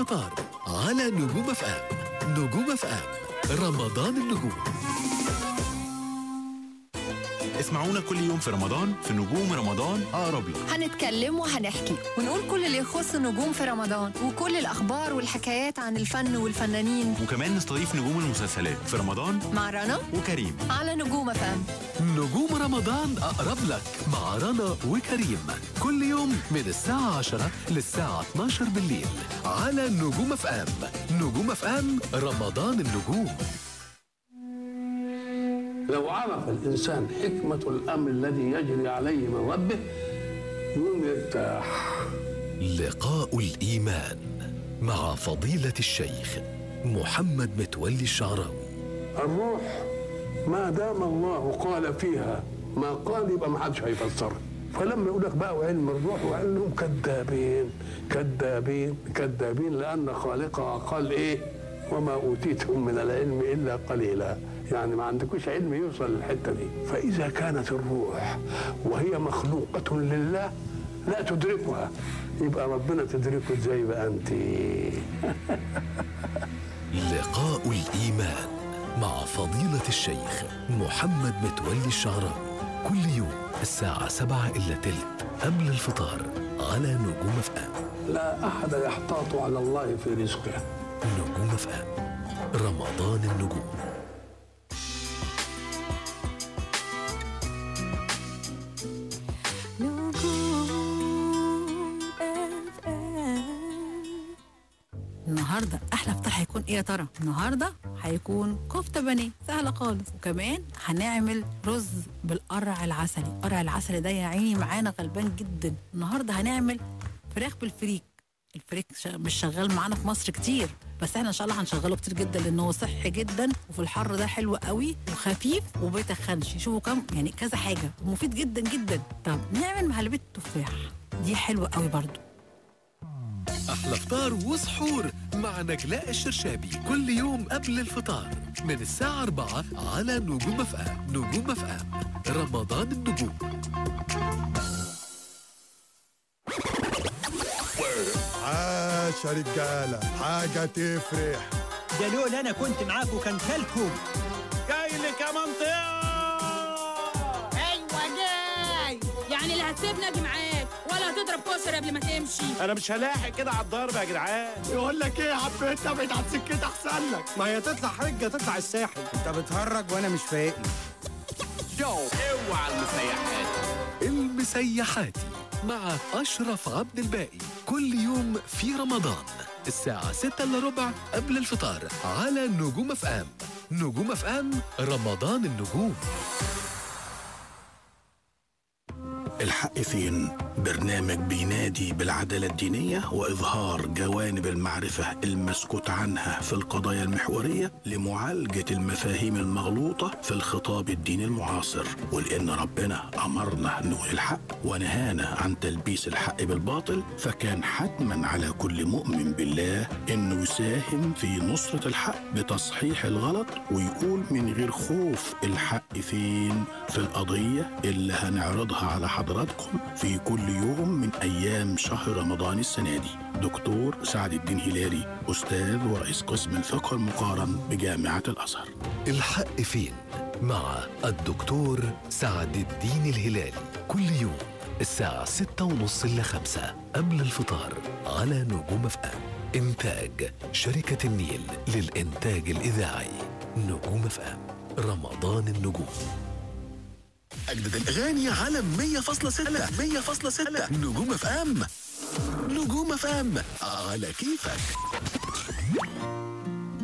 Speaker 5: الفطار على نجوم FM. نجوم FM. رمضان النجوم.
Speaker 15: اسمعونا كل يوم في رمضان في نجوم رمضان اقرب لك
Speaker 16: هنتكلم وهنحكي ونقول كل اللي يخص النجوم في رمضان وكل الأخبار والحكايات عن الفن والفنانين.
Speaker 15: وكمان نستضيف نجوم المسلسلات في رمضان.
Speaker 16: مع رنا
Speaker 15: وكريم.
Speaker 16: على نجوم FM
Speaker 5: نجوم رمضان أقرب لك. مع رنا وكريم. اليوم من الساعة 10 للساعة 12 بالليل على نجوم FM. نجوم FM رمضان النجوم.
Speaker 17: لو عرف الإنسان حكمة الأمر الذي يجري عليه من ربه يوم يرتاح.
Speaker 5: لقاء الإيمان مع فضيلة الشيخ محمد متولي الشعراوي.
Speaker 17: الروح ما دام الله قال فيها ما قال يبقى ما حدش هيفسرها. فلما يقول لك بقى وعلم الروح وقال لهم كذابين كذابين كذابين لأن خالقها قال إيه؟ وما اوتيتم من العلم إلا قليلا. يعني ما عندكوش علم يوصل للحتة دي. فإذا كانت الروح وهي مخلوقة لله لا تدركها. يبقى ربنا تدركه إزاي بقى أنت؟
Speaker 5: لقاء الإيمان مع فضيلة الشيخ محمد متولي الشعراوي. كل يوم الساعة سبعة إلا تلت قبل الفطار على نجوم فقام
Speaker 17: لا أحد يحتاط على الله في رزقه.
Speaker 5: نجوم فقام رمضان النجوم.
Speaker 18: النهارده. أحلى فطار هيكون إيه يا ترى. النهارده هيكون كفتة بني. سهلة خالص. وكمان هنعمل رز بالقرع العسلي. قرع العسلي ده يا عيني معانا غلبان جدا. النهارده هنعمل فراخ بالفريك. الفريك مش شغال معانا في مصر كتير. بس إحنا إن شاء الله هنشغله كتير جدا لأن هو صحي جدا وفي الحر ده حلو قوي وخفيف وبيتخنش شوفوا كم يعني كذا حاجة. ومفيد جدا جدا. طب نعمل مهلبية تفاح. دي حلوة قوي برضو.
Speaker 5: أحلى فطار وسحور مع نجلاء الشرشابي كل يوم قبل الفطار من الساعة 4 على نجوم أفقام نجوم أفقام رمضان النجوم.
Speaker 19: عاش رجالة حاجة تفرح.
Speaker 20: ده لول أنا كنت معاكم كان كلكم
Speaker 3: جاي لك يا منطقة.
Speaker 4: أيوة جاي. يعني اللي هتسيبنا دي معاه ولا هتضرب كسر قبل ما تمشي.
Speaker 3: أنا مش هلاحق كده على الضرب يا جدعان.
Speaker 19: يقول لك إيه يا حبيت ابعد عن سكتي أحسن لك.
Speaker 3: ما هي تطلع حجة تطلع الساحل.
Speaker 20: أنت بتهرج وأنا مش فايقني
Speaker 5: جو اوعى المسيحات. المسيحات مع أشرف عبد الباقي. كل يوم في رمضان الساعة 6 إلا ربع قبل الفطار على نجوم أف إم. نجوم أف إم رمضان النجوم.
Speaker 21: الحق فين برنامج بينادي بالعدالة الدينية وإظهار جوانب المعرفة المسكوت عنها في القضايا المحورية لمعالجة المفاهيم المغلوطة في الخطاب الديني المعاصر. ولأن ربنا أمرنا نقول الحق ونهانا عن تلبيس الحق بالباطل فكان حتما على كل مؤمن بالله أنه يساهم في نصرة الحق بتصحيح الغلط ويقول من غير خوف الحق فين في القضية اللي هنعرضها على حضرتك حضراتكم في كل يوم من أيام شهر رمضان السنة دي. دكتور سعد الدين هلالي أستاذ ورئيس قسم الفقه المقارن بجامعة الأزهر.
Speaker 5: الحق فين؟ مع الدكتور سعد الدين الهلالي. كل يوم الساعة ستة ونص إلى 5 قبل الفطار على نجوم فقام إنتاج شركة النيل للإنتاج الإذاعي. نجوم فقام رمضان النجوم.
Speaker 21: أجدد الأغاني على 100.6 100.6 نجوم FM نجوم FM على كيفك.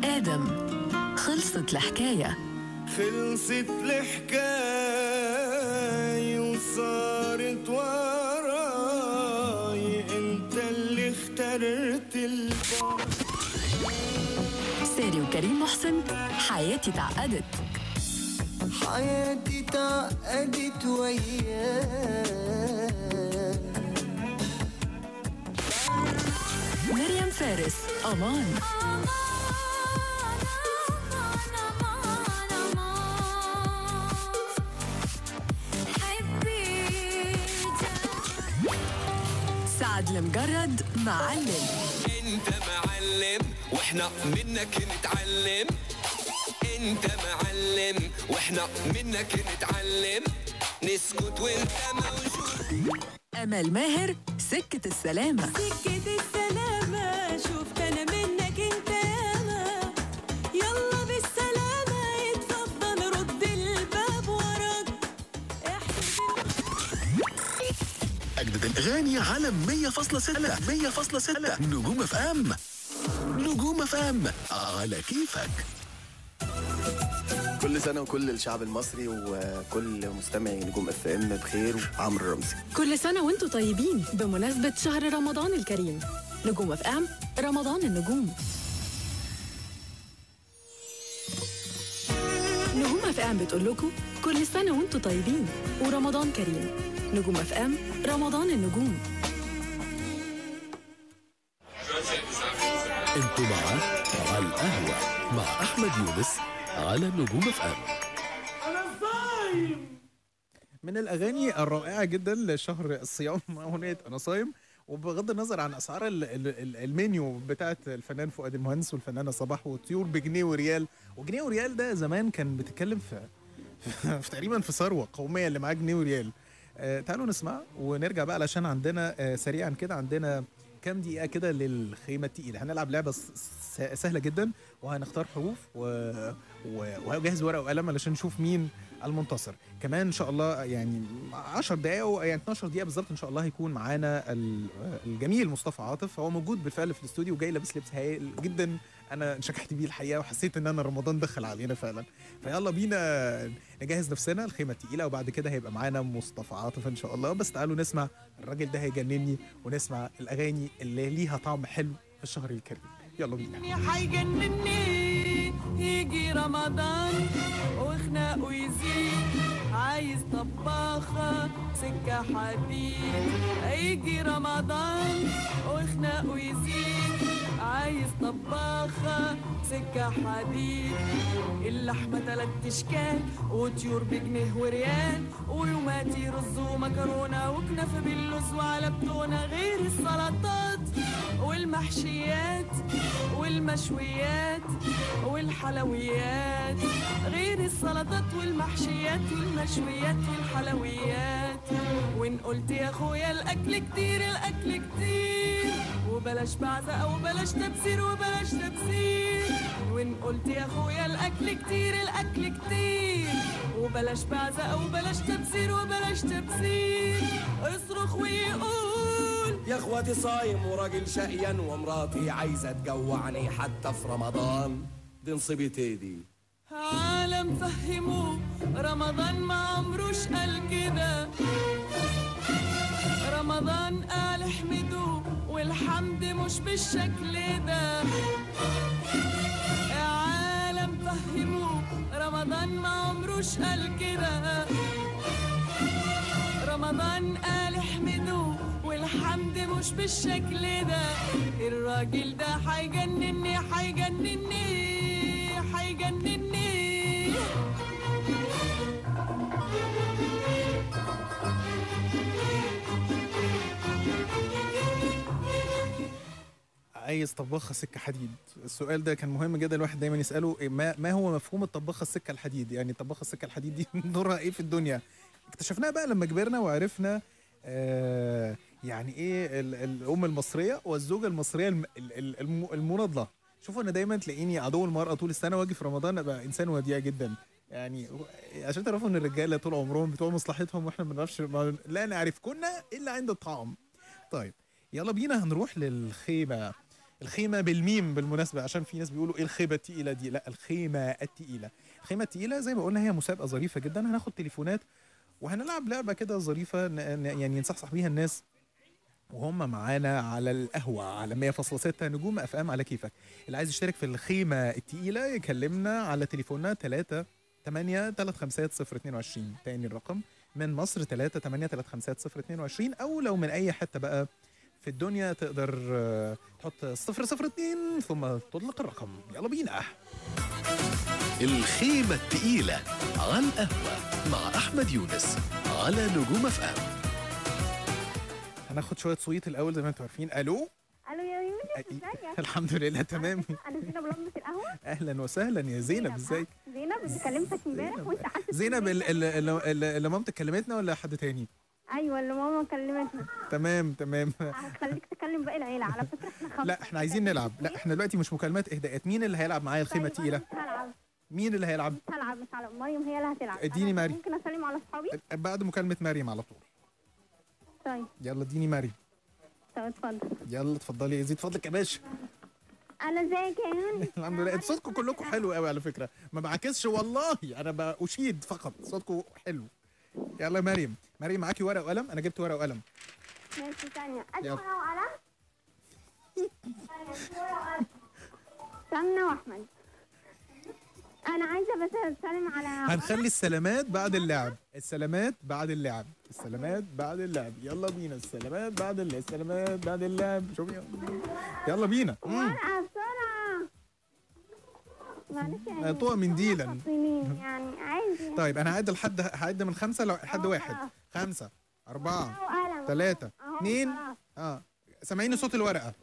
Speaker 16: آدم خلصت الحكاية.
Speaker 2: خلصت الحكاية وصارت وراي. أنت اللي اخترت البعد
Speaker 16: ساري وكريم محسن حياتي تعقدت.
Speaker 2: حياتي تعقدت وياك
Speaker 16: مريم فارس أمان. سعد المجرد معلم.
Speaker 12: انت معلم وإحنا منك نتعلم. انت معلم وإحنا منك نتعلم.
Speaker 14: نسكت وانت موجود.
Speaker 11: أمل ماهر سكة السلامة.
Speaker 22: سكة السلامة شفت أنا منك أنت ياما يلا بالسلامة اتفضل رد الباب وراك.
Speaker 5: أجدد الأغاني على 100.6 100.6 نجوم أف أم. نجوم FM. على كيفك.
Speaker 23: كل سنة وكل الشعب المصري وكل مستمعي نجوم FM بخير وعمرو رمزي.
Speaker 11: كل سنة وأنتم طيبين بمناسبة شهر رمضان الكريم. نجوم FM رمضان النجوم. نجوم FM بتقول لكم كل سنة وأنتم طيبين ورمضان كريم. نجوم FM رمضان النجوم.
Speaker 5: أنتوا معاه على القهوة. مع أحمد يونس على نجوم FM
Speaker 1: من الأغاني الرائعة جدا لشهر الصيام أغنية أنا صايم. وبغض النظر عن أسعار المنيو بتاعت الفنان فؤاد المهندس والفنانة صباح والطيور بجنيه وريال. وجنيه وريال ده زمان كان بتتكلم في في تقريبا في ثروة قومية اللي معاه جنيه وريال. آه، تعالوا نسمع ونرجع بقى علشان عندنا آه، سريعا كده عندنا كام دقيقة كده للخيمة التقيلة. هنلعب لعبة سهلة جدا وهنختار حروف و... و... وهجهز ورقة وقلم علشان نشوف مين المنتصر. كمان إن شاء الله يعني 10 دقائق أو يعني 12 دقيقة بالظبط إن شاء الله هيكون معانا الجميل مصطفى عاطف. هو موجود بالفعل في الاستوديو وجاي لابس لبس هايل جدا. أنا انشكحت بيه الحقيقة وحسيت إن أنا رمضان دخل علينا فعلا. فيلا بينا نجهز نفسنا الخيمة التقيله وبعد كده هيبقى معانا مصطفى عاطف إن شاء الله. بس تعالوا نسمع الراجل ده هيجنني ونسمع الأغاني اللي ليها طعم حلو في الشهر الكريم. يلا بينا.
Speaker 22: هيجنني يجي رمضان وخناقه يزيد. عايز طباخة سكة حديد. يجي رمضان وخناقه يزيد. عايز طباخة سكة حديد. اللحمة تلات أشكال وطيور بجنيه وريال ويوماتي رز ومكرونة وكنافة باللوز وعلى بتونة غير السلطات. والمحشيات والمشويات والحلويات غير السلطات والمحشيات والمشويات والحلويات. وإن قلت يا أخويا الأكل كتير الأكل كتير. وبلاش بعزة أو بلاش تبصير وبلاش تبصير وإن قلت يا أخويا الأكل كتير الأكل كتير. وبلاش بعزة وبلاش تبصير وبلاش تبصير اصرخ ويقول
Speaker 7: يا أخواتي صايم وراجل شقيان ومراتي عايزة تجوعني حتى في رمضان. دي نصيبتي دي.
Speaker 22: عالم فهموه رمضان ما عمروش قال كده. رمضان قال احمدوا والحمد مش بالشكل ده. عالم فهموه رمضان ما عمروش قال كده. رمضان قال احمدوا والحمد مش بالشكل ده. الراجل ده حيجنني حيجنني حيجنني.
Speaker 1: عايز طباخة سكة حديد. السؤال ده كان مهم جدا الواحد دايما يسأله إيه، ما, ما هو مفهوم الطباخة السكة الحديد؟ يعني طباخة السكة الحديد دي دورها إيه في الدنيا؟ اكتشفناها بقى لما كبرنا وعرفنا آه يعني إيه الأم المصرية والزوجة المصرية المناضلة. شوفوا أنا دايما تلاقيني عدو المرأة طول السنة واجي في رمضان أبقى إنسان وديع جدا. يعني عشان تعرفوا إن الرجالة طول عمرهم بتوع مصلحتهم وإحنا ما بنعرفش لا نعرف كنا إلا عند الطعام. طيب يلا بينا هنروح للخيمة. الخيمة بالميم بالمناسبة عشان في ناس بيقولوا إيه الخيمه التقيلة دي؟ لا الخيمة التقيلة. الخيمة التقيلة زي ما قلنا هي مسابقة ظريفة جدا هناخد تليفونات وهنلعب لعبة كده ظريفة يعني نصحصح بيها الناس وهم معانا على القهوة على 100.6 نجوم أف إم على كيفك. اللي عايز يشترك في الخيمة التقيلة يكلمنا على تليفوننا 3 8 3 5 0 22 تاني الرقم من مصر 3 8 3 5 0 22 أو لو من أي حتة بقى في الدنيا تقدر آه، تحط 002 ثم تطلب الرقم. يلا بينا.
Speaker 5: الخيمة التقيلة على القهوة مع أحمد يونس على نجوم FM
Speaker 1: هناخد شوية صويت الأول زي ما أنتم عارفين. ألو؟
Speaker 24: ألو يا يونس إزيك؟
Speaker 1: الحمد لله تمام.
Speaker 24: أنا زينب لمة القهوة.
Speaker 1: أهلا وسهلا يا زينب إزيك؟
Speaker 24: زينب كلمتك امبارح وأنت حاسس
Speaker 1: زينب اللي مامتك كلمتنا ولا حد تاني؟
Speaker 24: أيوه اللي ماما كلمتنا
Speaker 1: تمام تمام.
Speaker 24: آه، هخليك تكلم باقي العيلة على فكرة إحنا خمسه
Speaker 1: لا إحنا عايزين نلعب. لا إحنا دلوقتي مش مكالمات إهداءات. مين اللي هيلعب معايا الخيمة طيب،
Speaker 24: تقيلة؟ هلعب.
Speaker 1: مين اللي هيلعب؟
Speaker 24: مش هلعب مش هلعب. مريم هي اللي هتلعب. إديني
Speaker 1: مريم.
Speaker 24: ممكن أسلم على أصحابي؟
Speaker 1: بعد مكالمة مريم على طول.
Speaker 24: طيب.
Speaker 1: يلا إديني مريم.
Speaker 24: طب اتفضل.
Speaker 1: يلا اتفضلي زيد. فضلك يا باشا.
Speaker 24: أنا ازيك يا هاني
Speaker 1: الحمد لله. صوتكم كلكم حلو قوي على فكرة. ما بعكسش والله. أنا بشيد فقط. صوتكم حلو. يلا مريم. مريم معاكي ورقة وقلم؟ أنا جبت ورقة وقلم.
Speaker 24: ماشي ثانية.
Speaker 1: أدي
Speaker 24: ورقة وقلم. سلمى واحمد أنا عايزة بس اسلم على
Speaker 1: هنخلي السلامات بعد اللعب. السلامات بعد اللعب. السلامات بعد اللعب. يلا بينا. السلامات بعد اللعب. السلامات بعد اللعب. شوف يلا بينا.
Speaker 24: ورقة بسرعة. معلش يعني
Speaker 1: طوى منديلا
Speaker 24: يعني؟ عادي.
Speaker 1: طيب أنا هعد لحد هعد من خمسة لحد واحد.
Speaker 24: خمسة
Speaker 1: أربعة
Speaker 24: ثلاثة
Speaker 1: اثنين. آه. سامعيني صوت الورقة.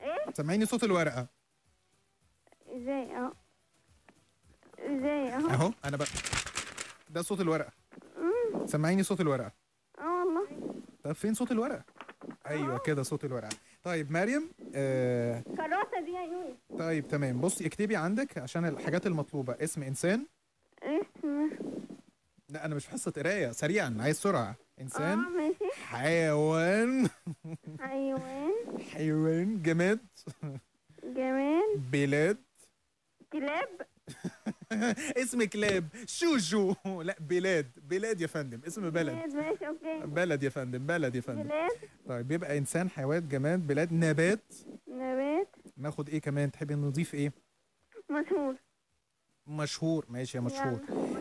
Speaker 24: إيه؟
Speaker 1: سامعيني صوت الورقة.
Speaker 24: إزاي أهو. إزاي أهو.
Speaker 1: أهو أنا بقى ده صوت الورقة. سامعيني صوت الورقة.
Speaker 24: آه والله.
Speaker 1: طب فين صوت الورقة؟ أيوه كده صوت الورقة. طيب مريم آه
Speaker 24: كراسه دي عيوني
Speaker 1: طيب تمام. بصي اكتبي عندك عشان الحاجات المطلوبة. اسم إنسان.
Speaker 24: اسم.
Speaker 1: لا أنا مش في حصة قراية سريعا. عايز سرعة.
Speaker 24: إنسان
Speaker 1: آه
Speaker 24: ماشي.
Speaker 1: حيوان.
Speaker 24: حيوان.
Speaker 1: حيوان جماد.
Speaker 24: جماد.
Speaker 1: بلاد.
Speaker 24: كلاب.
Speaker 1: اسمك كلاب شوشو لا بلاد. بلاد يا فندم. اسم بلد.
Speaker 24: ماشي okay.
Speaker 1: بلد يا فندم بلد يا فندم.
Speaker 24: بلاد.
Speaker 1: طيب بيبقى إنسان حيوان جماد بلاد نبات.
Speaker 24: نبات.
Speaker 1: ناخد إيه كمان؟ تحبي نضيف إيه؟
Speaker 24: مشهور.
Speaker 1: مشهور. ماشي يا مشهور.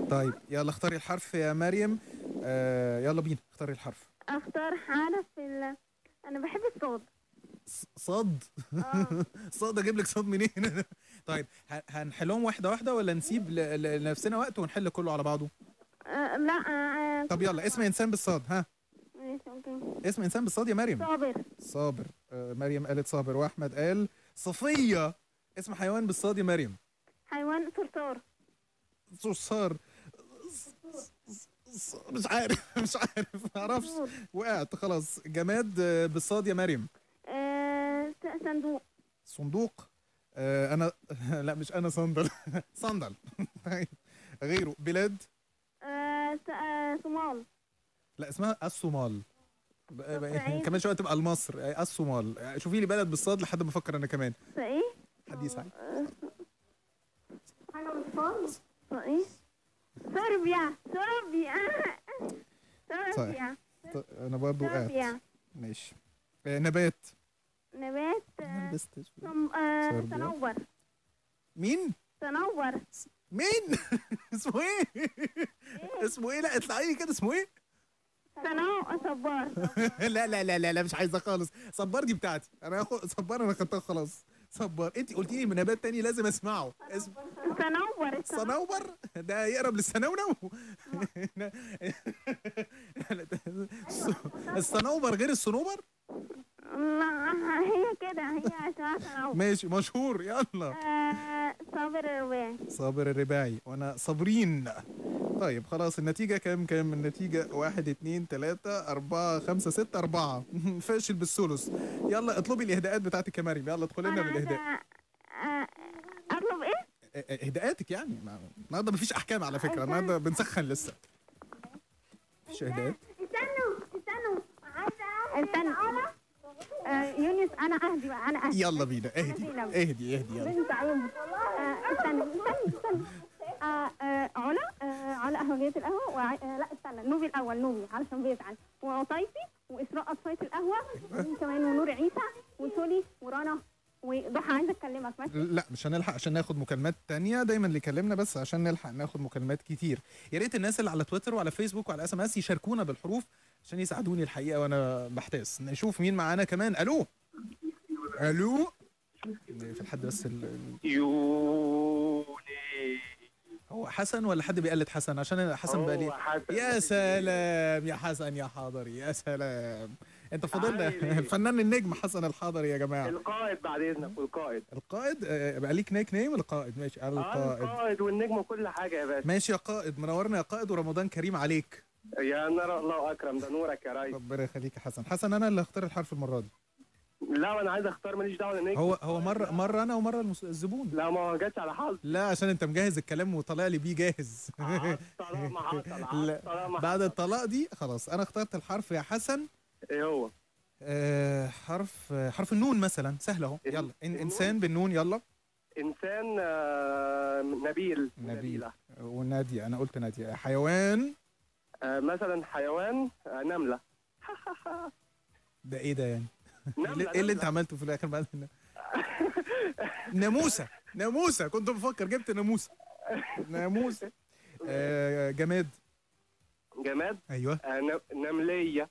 Speaker 1: طيب يلا اختاري الحرف يا مريم. آه يلا بينا اختاري الحرف.
Speaker 24: أختار حرف ال... أنا بحب الصاد.
Speaker 1: صاد. آه. صاد أجيب لك صد منين؟ طيب هنحلهم واحدة واحدة ولا نسيب لنفسنا وقت ونحل كله على بعضه؟
Speaker 24: آه، لا آه،
Speaker 1: طب يلا اسم إنسان بالصاد ها. اسم إنسان بالصاد يا مريم.
Speaker 24: صابر.
Speaker 1: صابر. مريم قالت صابر وأحمد قال صفية. اسم حيوان بالصاد يا مريم.
Speaker 24: حيوان صرصار.
Speaker 1: صرصار. مش عارف مش عارف ما أعرفش. وقعت خلاص. جماد بالصاد يا مريم.
Speaker 24: صندوق.
Speaker 1: صندوق؟ آه، أنا لا مش أنا صندل. صندل. طيب. غيره بلاد؟
Speaker 24: آه، آه، صومال.
Speaker 1: لا اسمها الصومال. يعني
Speaker 24: إيه؟
Speaker 1: كمان شوية تبقى المصر يعني الصومال. يعني شوفي لي بلد بالصاد لحد ما أفكر أنا كمان. إيه؟ حديث
Speaker 24: عادي أنا إيه؟ صربيا. صربيا.
Speaker 1: طيب. صربيا. أنا برضه
Speaker 24: وقعت
Speaker 1: ماشي. نبات.
Speaker 24: نبات تنور
Speaker 1: مين؟
Speaker 24: تنور
Speaker 1: مين؟ اسمه إيه؟ اسمه إيه؟ لا اطلعي لي كده اسمه إيه؟
Speaker 24: صناعة صبار
Speaker 1: لا لا لا لا مش عايزة خالص. صبار دي بتاعتي. أنا أخو صبار أنا خدتها خلاص. صبار أنت قلتي لي من نبات تاني لازم أسمعه. اسم
Speaker 24: صنوبر
Speaker 1: صنوبر ده يقرب للسنونو الصنوبر غير الصنوبر
Speaker 24: لا هي كده هي
Speaker 1: ماشي مشهور يلا
Speaker 24: آه صابر الرباعي
Speaker 1: صابر الرباعي وأنا صابرين طيب خلاص النتيجة كام كام النتيجة واحد اتنين تلاتة أربعة خمسة ستة أربعة. فاشل بالثلث. يلا اطلبي الإهداءات بتاعتك يا مريم. يلا ادخلي لنا بالإهداء. أطلب إيه؟ إهداءاتك يعني. النهارده مفيش أحكام على فكرة. النهارده بنسخن لسه. مفيش إهداءات.
Speaker 24: استنوا استنوا. عايزة استنوا آه، يونس أنا أهدي أنا أهدي.
Speaker 1: يلا بينا
Speaker 24: أهدي
Speaker 1: أهدي أهدي يلا.
Speaker 24: بنت عيوني آه، استنى استنى استنى. آه، علا علا قهوة القهوة لا استنى نوبي الأول نوبي علشان بيزعل وعطيتي وإسراء قصيت القهوة أيوة. وكمان ونور عيسى وسولي ورنا وضحى عايزه اكلمك ماشي؟
Speaker 1: لا مش هنلحق عشان ناخد مكالمات تانية. دايما اللي كلمنا بس عشان نلحق ناخد مكالمات كتير. يا ريت الناس اللي على تويتر وعلى فيسبوك وعلى SMS يشاركونا بالحروف عشان يساعدوني الحقيقة وأنا بحتاس. نشوف مين معانا كمان. ألو؟ ألو؟ في الحد بس ال... يوني. هو حسن ولا حد بيقلد حسن؟ عشان حسن بقى لي يا سلام يا حسن يا حاضر يا سلام. انت فاضل الفنان النجم حسن الحضري يا جماعة.
Speaker 25: القائد بعد إذنك والقائد.
Speaker 1: القائد؟ آه، يبقى ليك nickname القائد ماشي
Speaker 25: آه،
Speaker 1: القائد.
Speaker 25: القائد والنجم وكل حاجة يا باشا.
Speaker 1: ماشي يا قائد منورنا يا قائد ورمضان كريم عليك.
Speaker 25: يا نرى الله أكرم ده نورك يا ريس.
Speaker 1: ربنا يخليك يا حسن. حسن أنا اللي هختار الحرف المرة دي.
Speaker 25: لا أنا عايز أختار ماليش دعوة لنجم
Speaker 1: هو هو مره مرة أنا ومرة المس... الزبون.
Speaker 25: لا ما هو جاتش على حظ.
Speaker 1: لا عشان أنت مجهز الكلام وطالع لي بيه جاهز.
Speaker 25: آه، عطل
Speaker 1: ما
Speaker 25: عطل
Speaker 1: بعد الطلاق دي خلاص أنا اخترت الحرف يا حسن.
Speaker 25: إيه هو؟
Speaker 1: آه حرف حرف النون مثلا. سهل أهو. يلا. إن إنسان بالنون. يلا.
Speaker 25: إنسان آه نبيل.
Speaker 1: نبيل. ونادية. أنا قلت نادية. حيوان؟
Speaker 25: آه مثلا حيوان آه نملة.
Speaker 1: ده إيه ده يعني؟
Speaker 25: نملة
Speaker 1: إيه اللي إيه
Speaker 25: أنت
Speaker 1: عملته في الآخر بعد ناموسة. ناموسة. كنت بفكر جبت ناموسة. ناموسة. آه جماد.
Speaker 25: جماد؟
Speaker 1: أيوه.
Speaker 25: آه نملية.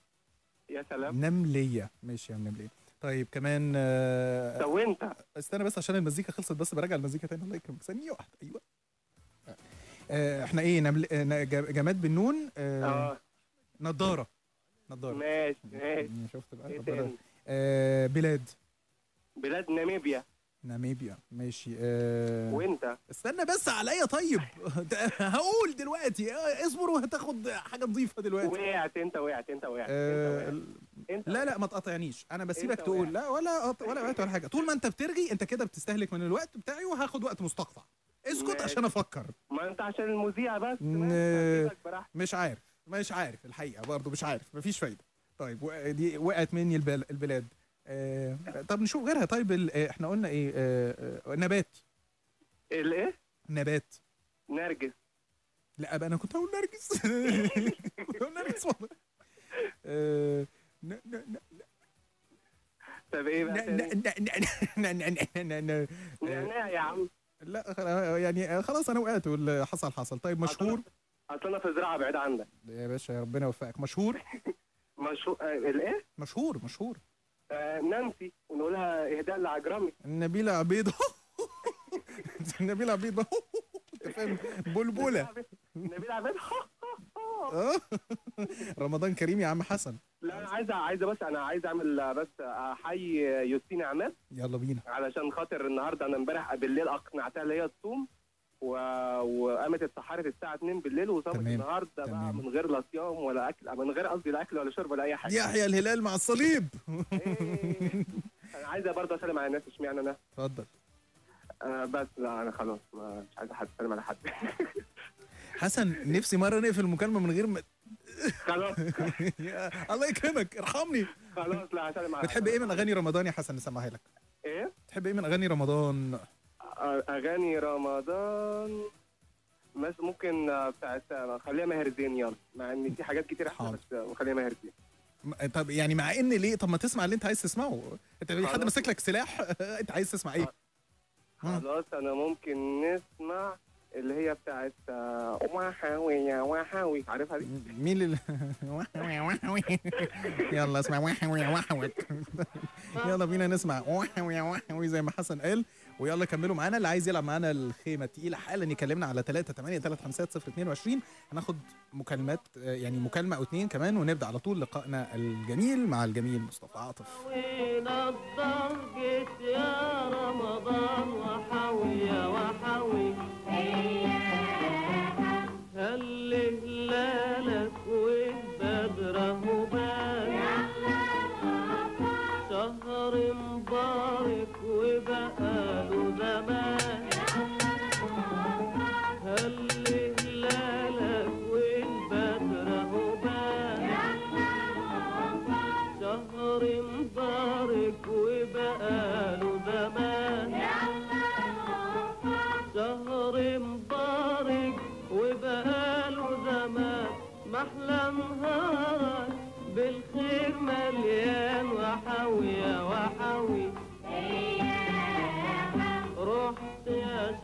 Speaker 25: يا سلام.
Speaker 1: نملية. ماشي يا نملية. طيب كمان آه،
Speaker 25: لو انت
Speaker 1: استنى بس عشان المزيكا خلصت بس براجع المزيكا تاني. الله يكرمك. ثانية واحدة. أيوه. آه إحنا إيه نمل... آه، جماد بالنون آه,
Speaker 25: آه.
Speaker 1: نضارة. نضارة.
Speaker 25: ماشي ماشي.
Speaker 1: شفت بقى؟
Speaker 25: نضاره
Speaker 1: آه بلاد.
Speaker 25: بلاد ناميبيا.
Speaker 1: ناميبيا. ماشي آه
Speaker 25: وانت
Speaker 1: استنى بس عليا طيب. هقول دلوقتي. آه، اصبر وهتاخد حاجة نظيفة دلوقتي.
Speaker 25: وقعت أنت وقعت أنت وقعت
Speaker 1: آه لا لا ما تقاطعنيش. أنا بسيبك تقول. لا ولا أط... ولا وقعت ولا حاجة. طول ما أنت بترغي أنت كده بتستهلك من الوقت بتاعي وهاخد وقت مستقطع. اسكت عشان أفكر.
Speaker 25: ما أنت عشان المذيع بس
Speaker 1: مش عارف. مش عارف الحقيقة برضه مش عارف. مفيش فايدة. طيب دي وقعت مني البلاد. آه طب نشوف غيرها طيب إحنا قلنا إيه آه نبات
Speaker 25: الايه
Speaker 1: نبات
Speaker 25: نرجس
Speaker 1: لا بقى أنا كنت هقول نرجس كنت نرجس والله
Speaker 25: طب إيه بقى نعناع يا عم
Speaker 1: لا يعني خلاص أنا وقعت واللي حصل حصل طيب مشهور
Speaker 25: اصل في زراعه بعيد عنك
Speaker 1: يا باشا ربنا يوفقك مشهور
Speaker 25: مشهور الايه
Speaker 1: مشهور مشهور
Speaker 25: نانسي ونقولها اهداء لعجرمي.
Speaker 1: نبيله عبيد. نبيله عبيد. انت فاهم؟ بلبلة.
Speaker 25: نبيله عبيد.
Speaker 1: آه. رمضان كريم يا عم حسن.
Speaker 25: لا أنا عايز عايز بس أنا عايز أعمل بس احيي يوسين عماد
Speaker 1: يلا بينا.
Speaker 25: علشان خاطر النهارده أنا امبارح بالليل أقنعتها اللي هي تصوم. وقامت اتسحرت الساعة 2 بالليل وصامت النهارده بقى من غير لا صيام ولا أكل من غير قصدي لا أكل ولا شرب ولا أي حاجة.
Speaker 1: يحيى الهلال مع الصليب.
Speaker 25: إيه. أنا عايزة برضه أسلم على الناس اشمعنى أنا؟
Speaker 1: اتفضل.
Speaker 25: آه، بس لا أنا خلاص مش عايز حد أسلم على حد.
Speaker 1: حسن نفسي مرة نقفل المكالمة من غير ما
Speaker 25: خلاص.
Speaker 1: الله يكرمك ارحمني.
Speaker 25: خلاص لا هسلم على
Speaker 1: بتحب إيه من أغاني رمضان يا حسن؟ نسمعها لك؟
Speaker 25: إيه؟
Speaker 1: بتحب إيه من أغاني رمضان؟
Speaker 25: أغاني رمضان بس ممكن آه، بتاعت آه، خليها ماهر الدين يلا. مع إن في حاجات كتير أحلى بس خليها ماهر
Speaker 1: الدين. طب يعني مع إن ليه؟ طب ما تسمع اللي أنت عايز تسمعه. أنت حد ماسك لك سلاح؟ أنت عايز تسمع إيه؟
Speaker 25: خلاص أنا ممكن نسمع اللي هي بتاعت آه، وحاوي يا وحاوي. عارفها دي؟
Speaker 1: مين اللي وحاوي وحاوي. يلا اسمع وحاوي يا وحاوي. يلا بينا نسمع. وحاوي يا وحاوي زي ما حسن قال. ويلا كملوا معانا. اللي عايز يلعب معانا الخيمة الثقيله حالا يكلمنا على 3 8 3 5 0 22 هناخد مكالمات يعني مكالمة أو اثنين كمان ونبدأ على طول لقائنا الجميل مع الجميل مصطفى عاطف.
Speaker 14: وين الضجة يا رمضان؟ وحوية وحوية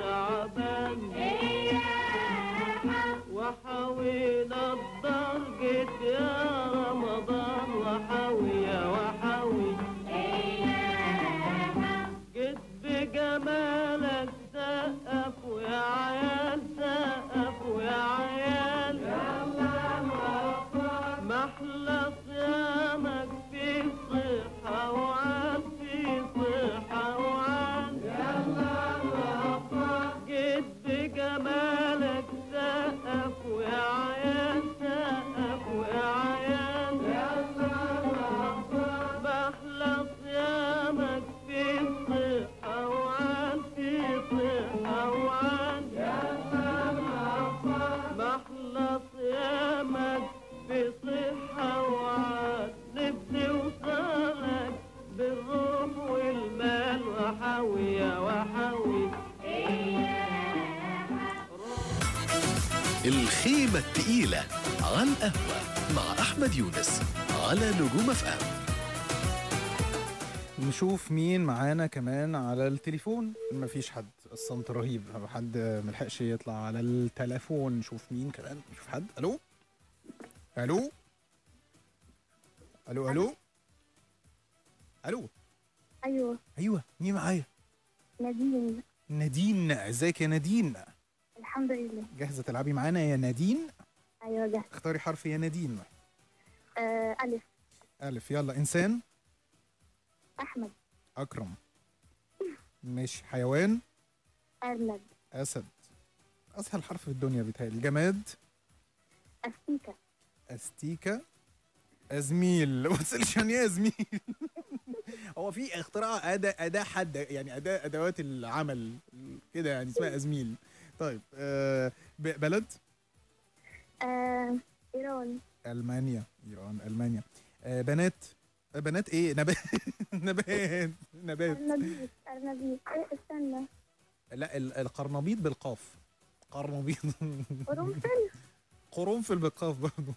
Speaker 14: تعبان وحاول الضرب يا
Speaker 5: خيمة تقيلة على القهوة مع أحمد يونس على نجوم FM
Speaker 1: نشوف مين معانا كمان على التليفون. مفيش حد. الصمت رهيب. حد ملحقش يطلع على التليفون. نشوف مين كمان. نشوف حد. ألو؟ ألو؟ ألو ألو؟ ألو؟
Speaker 26: أيوه.
Speaker 1: أيوه. مين معايا؟
Speaker 26: نادين.
Speaker 1: نادين. إزيك يا نادين؟
Speaker 26: الحمد لله.
Speaker 1: جاهزة تلعبي معانا يا نادين؟
Speaker 26: أيوه جاهزة.
Speaker 1: اختاري حرف يا نادين.
Speaker 26: آه ألف.
Speaker 1: ألف يلا. إنسان؟
Speaker 26: أحمد.
Speaker 1: أكرم. ماشي. حيوان؟
Speaker 26: أرنب.
Speaker 1: أسد. أسهل حرف في الدنيا بيتهيألي. جماد؟
Speaker 26: أستيكة.
Speaker 1: أستيكة. أزميل. ما تسألش يعني إيه أزميل. هو في اختراع اداه اداه حد يعني اداه أدوات العمل كده يعني اسمها أزميل. طيب آه بلد؟
Speaker 26: آه إيران.
Speaker 1: ألمانيا إيران ألمانيا. آه بنات؟ آه بنات إيه؟ نبات نبات نبات.
Speaker 26: قرنبيط استنى.
Speaker 1: لا القرنبيط بالقاف. قرنبيط.
Speaker 26: قرنفل؟
Speaker 1: قرنفل بالقاف برضه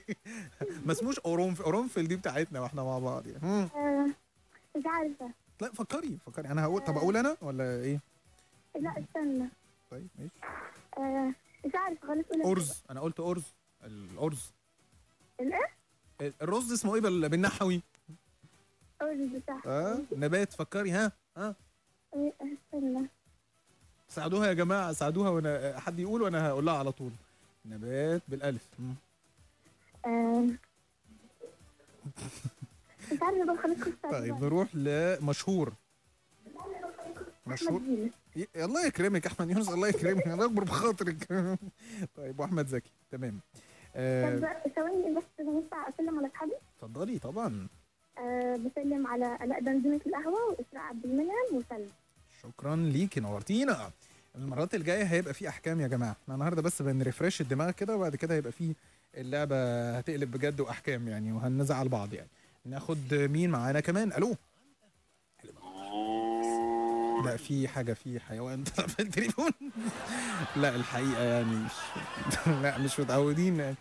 Speaker 1: ما اسموش قرنفل قرنفل دي بتاعتنا وإحنا مع بعض يعني.
Speaker 26: آه، مش عارفة.
Speaker 1: لا فكري فكري. أنا هقول طب آه. أقول أنا ولا إيه؟
Speaker 26: لا استنى.
Speaker 1: طيب ماشي.
Speaker 26: آه، مش عارف غلط قول
Speaker 1: أرز. أنا قلت أرز. الأرز.
Speaker 26: الإيه؟
Speaker 1: الرز اسمه إيه بالنحوي؟
Speaker 26: أرز صح
Speaker 1: آه نبات فكري ها؟ ها؟
Speaker 26: آه، استنى.
Speaker 1: ساعدوها يا جماعة ساعدوها وأنا حد يقول وأنا هقول لها على طول. نبات
Speaker 26: بالألف. امم
Speaker 1: طيب نروح لمشهور. مشهور. الله يكرمك أحمد يونس الله يكرمك. الله يكبر بخاطرك. طيب وأحمد زكي. تمام. آه،
Speaker 26: ثواني بس ينفع أسلم على أصحابي.
Speaker 1: اتفضلي طبعا.
Speaker 26: آه، بسلم على ألاء بنزينه القهوة وإسراء عبد المنعم وسلم.
Speaker 1: شكرا ليكي نورتينا. المرات الجاية هيبقى في أحكام يا جماعة. إحنا النهارده بس بنريفرش الدماغ كده وبعد كده هيبقى في اللعبة هتقلب بجد وأحكام يعني وهنزعل بعض يعني. ناخد مين معانا كمان؟ ألو؟ لا في حاجة في حيوان طلع في التليفون؟ لا الحقيقة يعني مش لا مش متعودين يعني.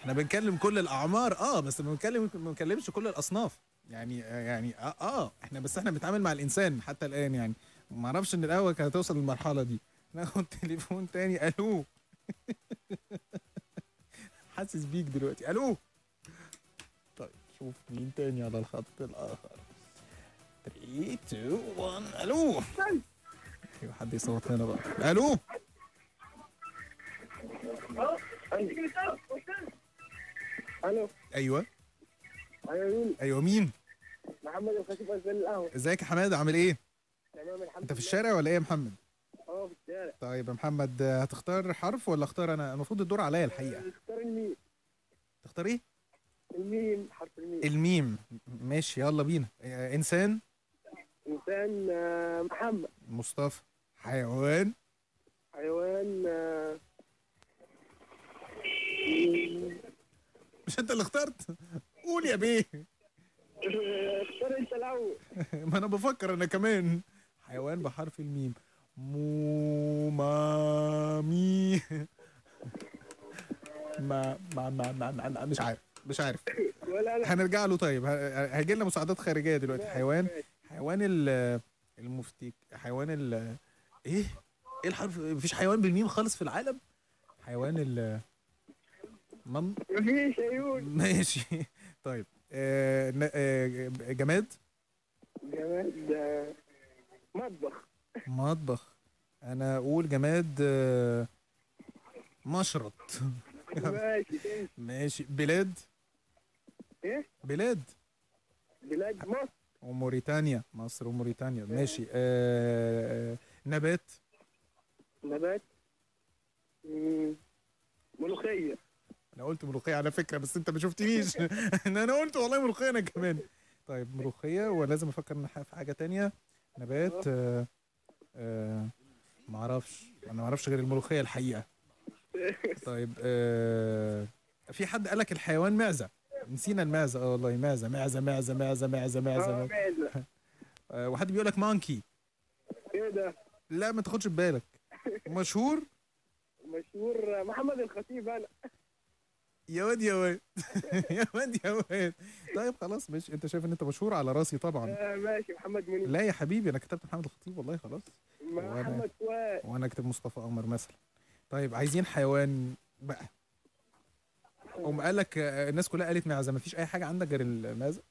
Speaker 1: إحنا بنكلم كل الأعمار آه بس ما بنكلم ما بنكلمش كل الأصناف. يعني يعني آه, آه إحنا بس إحنا بنتعامل مع الإنسان حتى الآن يعني. ما أعرفش إن القهوة كانت هتوصل للمرحلة دي. ناخد تليفون تاني. ألو؟ حاسس بيك دلوقتي. ألو؟ طيب شوف مين تاني على الخط الآخر. 3 2 1 ألو أيوه حد يصوت هنا بقى ألو
Speaker 27: ألو
Speaker 1: أيوه
Speaker 27: أيوه مين
Speaker 1: أيوه مين
Speaker 27: محمد الخشيب اسبان القهوه
Speaker 1: ازيك يا حماد عامل إيه
Speaker 27: تمام الحمد
Speaker 1: انت في الشارع ولا إيه يا محمد
Speaker 27: آه في الشارع
Speaker 1: طيب يا محمد هتختار حرف ولا اختار أنا؟ المفروض الدور عليا الحقيقة.
Speaker 27: اختار الميم.
Speaker 1: تختار إيه؟
Speaker 27: الميم حرف الميم.
Speaker 1: الميم. ماشي يلا بينا. إيه، إنسان.
Speaker 27: إنسان آه، محمد.
Speaker 1: مصطفى حيوان.
Speaker 27: حيوان آه،
Speaker 1: مش أنت اللي اخترت؟ قول يا بيه
Speaker 27: اختار أنت الأول.
Speaker 1: ما أنا بفكر أنا كمان. حيوان بحرف الميم. مو مامي ما ما ما ما, ما, ما مش عارف مش عارف. هنرجع له طيب. هيجي لنا مساعدات خارجية دلوقتي. حيوان حيوان المفتيك حيوان ال إيه؟ إيه الحرف؟ مفيش حيوان بالميم خالص في العالم؟ حيوان ال من؟
Speaker 27: مفيش عيون.
Speaker 1: ماشي. طيب آه, آه، جماد؟
Speaker 27: جماد آه، مطبخ.
Speaker 1: مطبخ. أنا أقول جماد آه، مشرط.
Speaker 27: ماشي
Speaker 1: ماشي. بلاد؟
Speaker 27: إيه؟
Speaker 1: بلاد.
Speaker 27: بلاد مصر.
Speaker 1: وموريتانيا مصر وموريتانيا ماشي آه نبات
Speaker 27: نبات ملوخيه
Speaker 1: أنا قلت ملوخية على فكرة بس أنت ما شفتنيش. أنا قلت والله ملوخية أنا كمان. طيب ملوخية ولازم أفكر في حاجة تانية. نبات آه. آه, آه، ما أعرفش أنا ما أعرفش غير الملوخية الحقيقة. طيب آه في حد قالك الحيوان معزة؟ نسينا المعزة. آه والله معزة معزة معزة معزة معزة معزة.
Speaker 27: آه،
Speaker 1: معزة. آه، وحد بيقول لك مانكي.
Speaker 27: إيه ده؟
Speaker 1: لا ما تاخدش ببالك. مشهور؟
Speaker 27: مشهور محمد الخطيب أنا.
Speaker 1: يا واد يا واد. يا واد يا واد. طيب خلاص ماشي. أنت شايف إن أنت مشهور على رأسي طبعا.
Speaker 27: آه ماشي. محمد منير.
Speaker 1: لا يا حبيبي أنا كتبت محمد الخطيب والله خلاص.
Speaker 27: محمد فؤاد
Speaker 1: وأنا كتبت مصطفى قمر مثلا. طيب عايزين حيوان بقى. هم قال لك آه، الناس كلها قالت معزة ما فيش أي حاجة عندك غير المعزة؟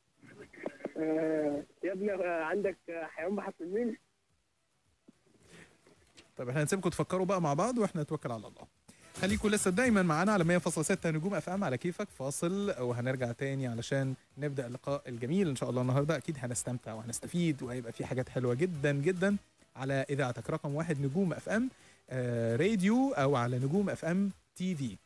Speaker 27: آه، يا ابني آه، عندك حيوان بحرف مين؟
Speaker 1: طب إحنا هنسيبكم تفكروا بقى مع بعض وإحنا نتوكل على الله. خليكم لسه دايما معانا على 100.6 نجوم FM على كيفك فاصل وهنرجع تاني علشان نبدأ اللقاء الجميل إن شاء الله النهارده. أكيد هنستمتع وهنستفيد وهيبقى في حاجات حلوة جدا جدا على إذاعتك. رقم واحد نجوم FM راديو أو على نجوم FM TV.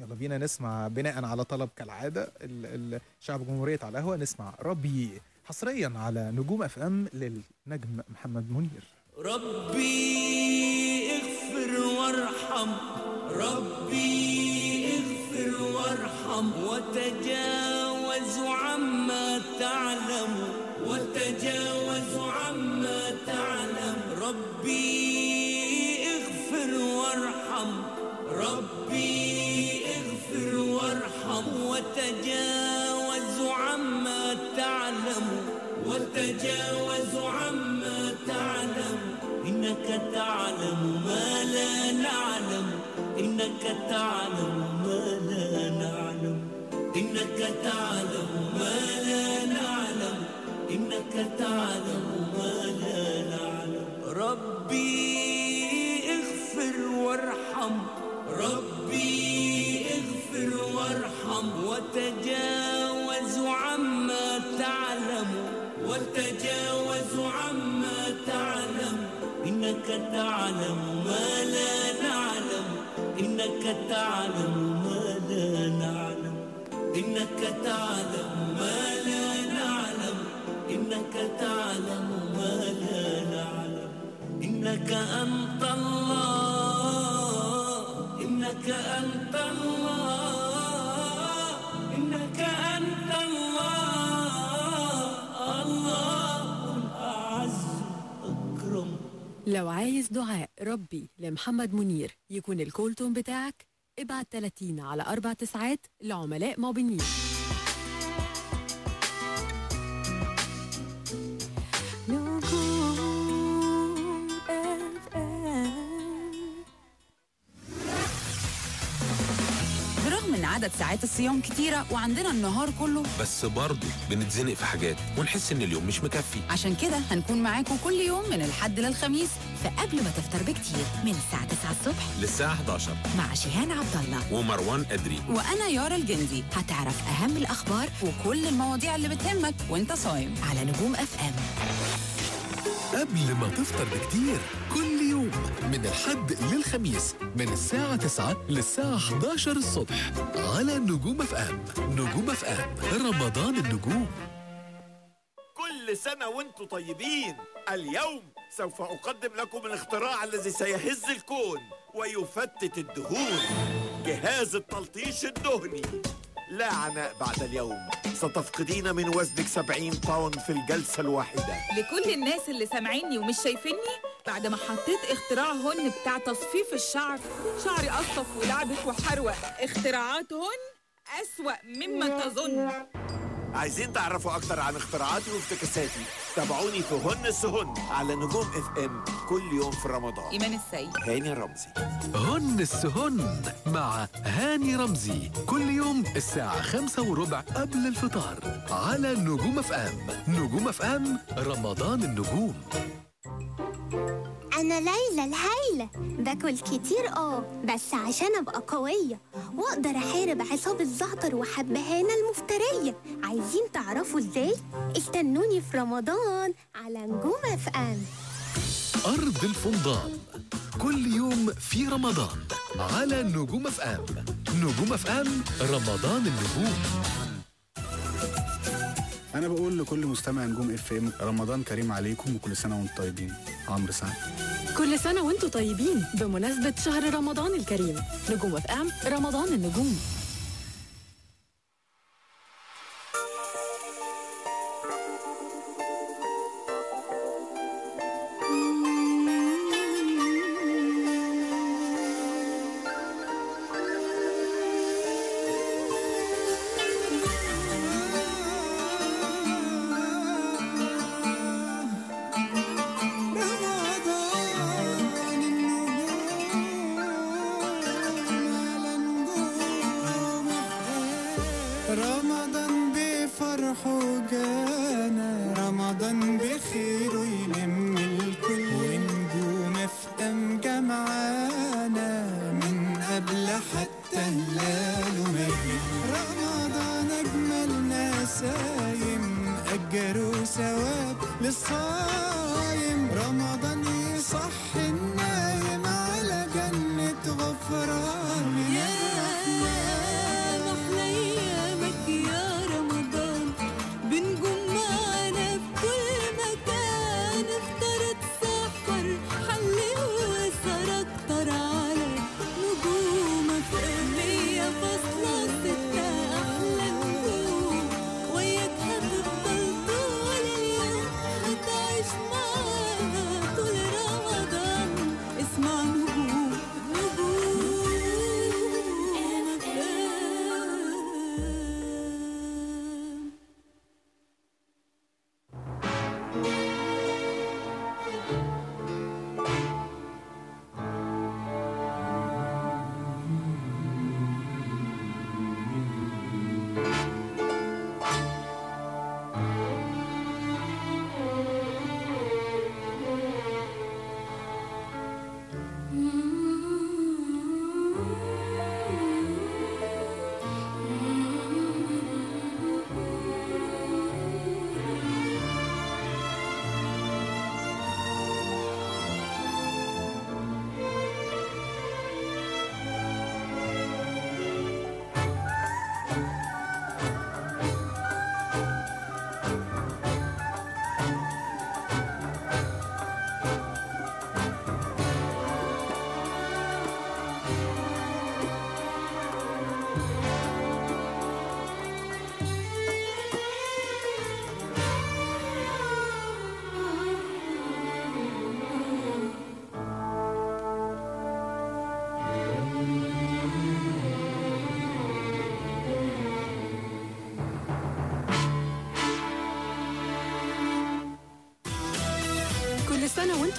Speaker 1: يلا بينا نسمع بناء على طلب كالعادة الشعب جمهورية على القهوة نسمع ربي حصريا على نجوم FM للنجم محمد منير.
Speaker 10: ربي اغفر وارحم ربي اغفر وارحم وتجاوز عما تعلم وتجاوز عما تعلم. ربي اغفر وارحم ربي وتجاوز عما تعلم وتجاوز عما تعلم. إنك تعلم ما لا نعلم. إنك تعلم ما لا نعلم. إنك تعلم ما لا نعلم. إنك تعلم ما لا نعلم. ربي اغفر وارحم. ربي وارحم وتجاوز عما تعلم وتجاوز عما تعلم. إنك تعلم ما لا نعلم إنك تعلم ما لا نعلم. إنك تعلم ما لا نعلم إنك تعلم ما لا نعلم. إنك أنت الله إنك أنت الله.
Speaker 11: لو عايز دعاء ربي لمحمد منير يكون الكولتون بتاعك ابعت 30 على 4 تسعات لعملاء موبينيل
Speaker 28: عدد ساعات الصيام كتيرة وعندنا النهار كله.
Speaker 29: بس برضه بنتزنق في حاجات ونحس إن اليوم مش مكفي.
Speaker 28: عشان كده هنكون معاكم كل يوم من الحد للخميس فقبل ما تفطر بكتير من الساعة 9 الصبح
Speaker 29: للساعة 11
Speaker 28: مع شيهان عبد الله.
Speaker 29: ومروان أدري.
Speaker 28: وأنا يارا الجندي. هتعرف أهم الأخبار وكل المواضيع اللي بتهمك وأنت صايم على نجوم أف أم.
Speaker 5: قبل ما تفطر بكتير. كل يوم من الحد للخميس من الساعة 9 للساعة 11 الصبح على نجوم FM. نجوم FM. رمضان النجوم.
Speaker 3: كل سنة وأنتم طيبين. اليوم سوف أقدم لكم الاختراع الذي سيهز الكون ويفتت الدهون. جهاز التلطيش الدهني. لا عناء بعد اليوم. ستفقدين من وزنك 70 طن في الجلسة الواحدة.
Speaker 4: لكل الناس اللي سامعيني ومش شايفيني بعد ما حطيت اختراعهن بتاع تصفيف الشعر شعري قصف ولعبت وحروق اختراعاتهن أسوأ مما تظن.
Speaker 3: عايزين تعرفوا أكتر عن اختراعاتي وافتكاساتي تابعوني في هن السهن على نجوم FM كل يوم في رمضان.
Speaker 4: إيمان السيد.
Speaker 3: هاني رمزي.
Speaker 5: هن السهن مع هاني رمزي. كل يوم الساعة خمسة وربع قبل الفطار على نجوم FM نجوم FM رمضان النجوم.
Speaker 30: أنا ليلى الهايلة باكل كتير آه بس عشان أبقى قوية. وأقدر أحارب عصابة زعتر وحبهانة المفترية. عايزين تعرفوا إزاي؟ استنوني في رمضان على نجوم اف ام
Speaker 5: أرض الفندان كل يوم في رمضان على نجوم FM نجوم FM رمضان النجوم.
Speaker 31: أنا بقول لكل مستمع نجوم FM رمضان كريم عليكم وكل سنة وأنتم طيبين. عمرو سعد.
Speaker 11: كل سنة وأنتم طيبين بمناسبة شهر رمضان الكريم. نجوم إف إم رمضان النجوم.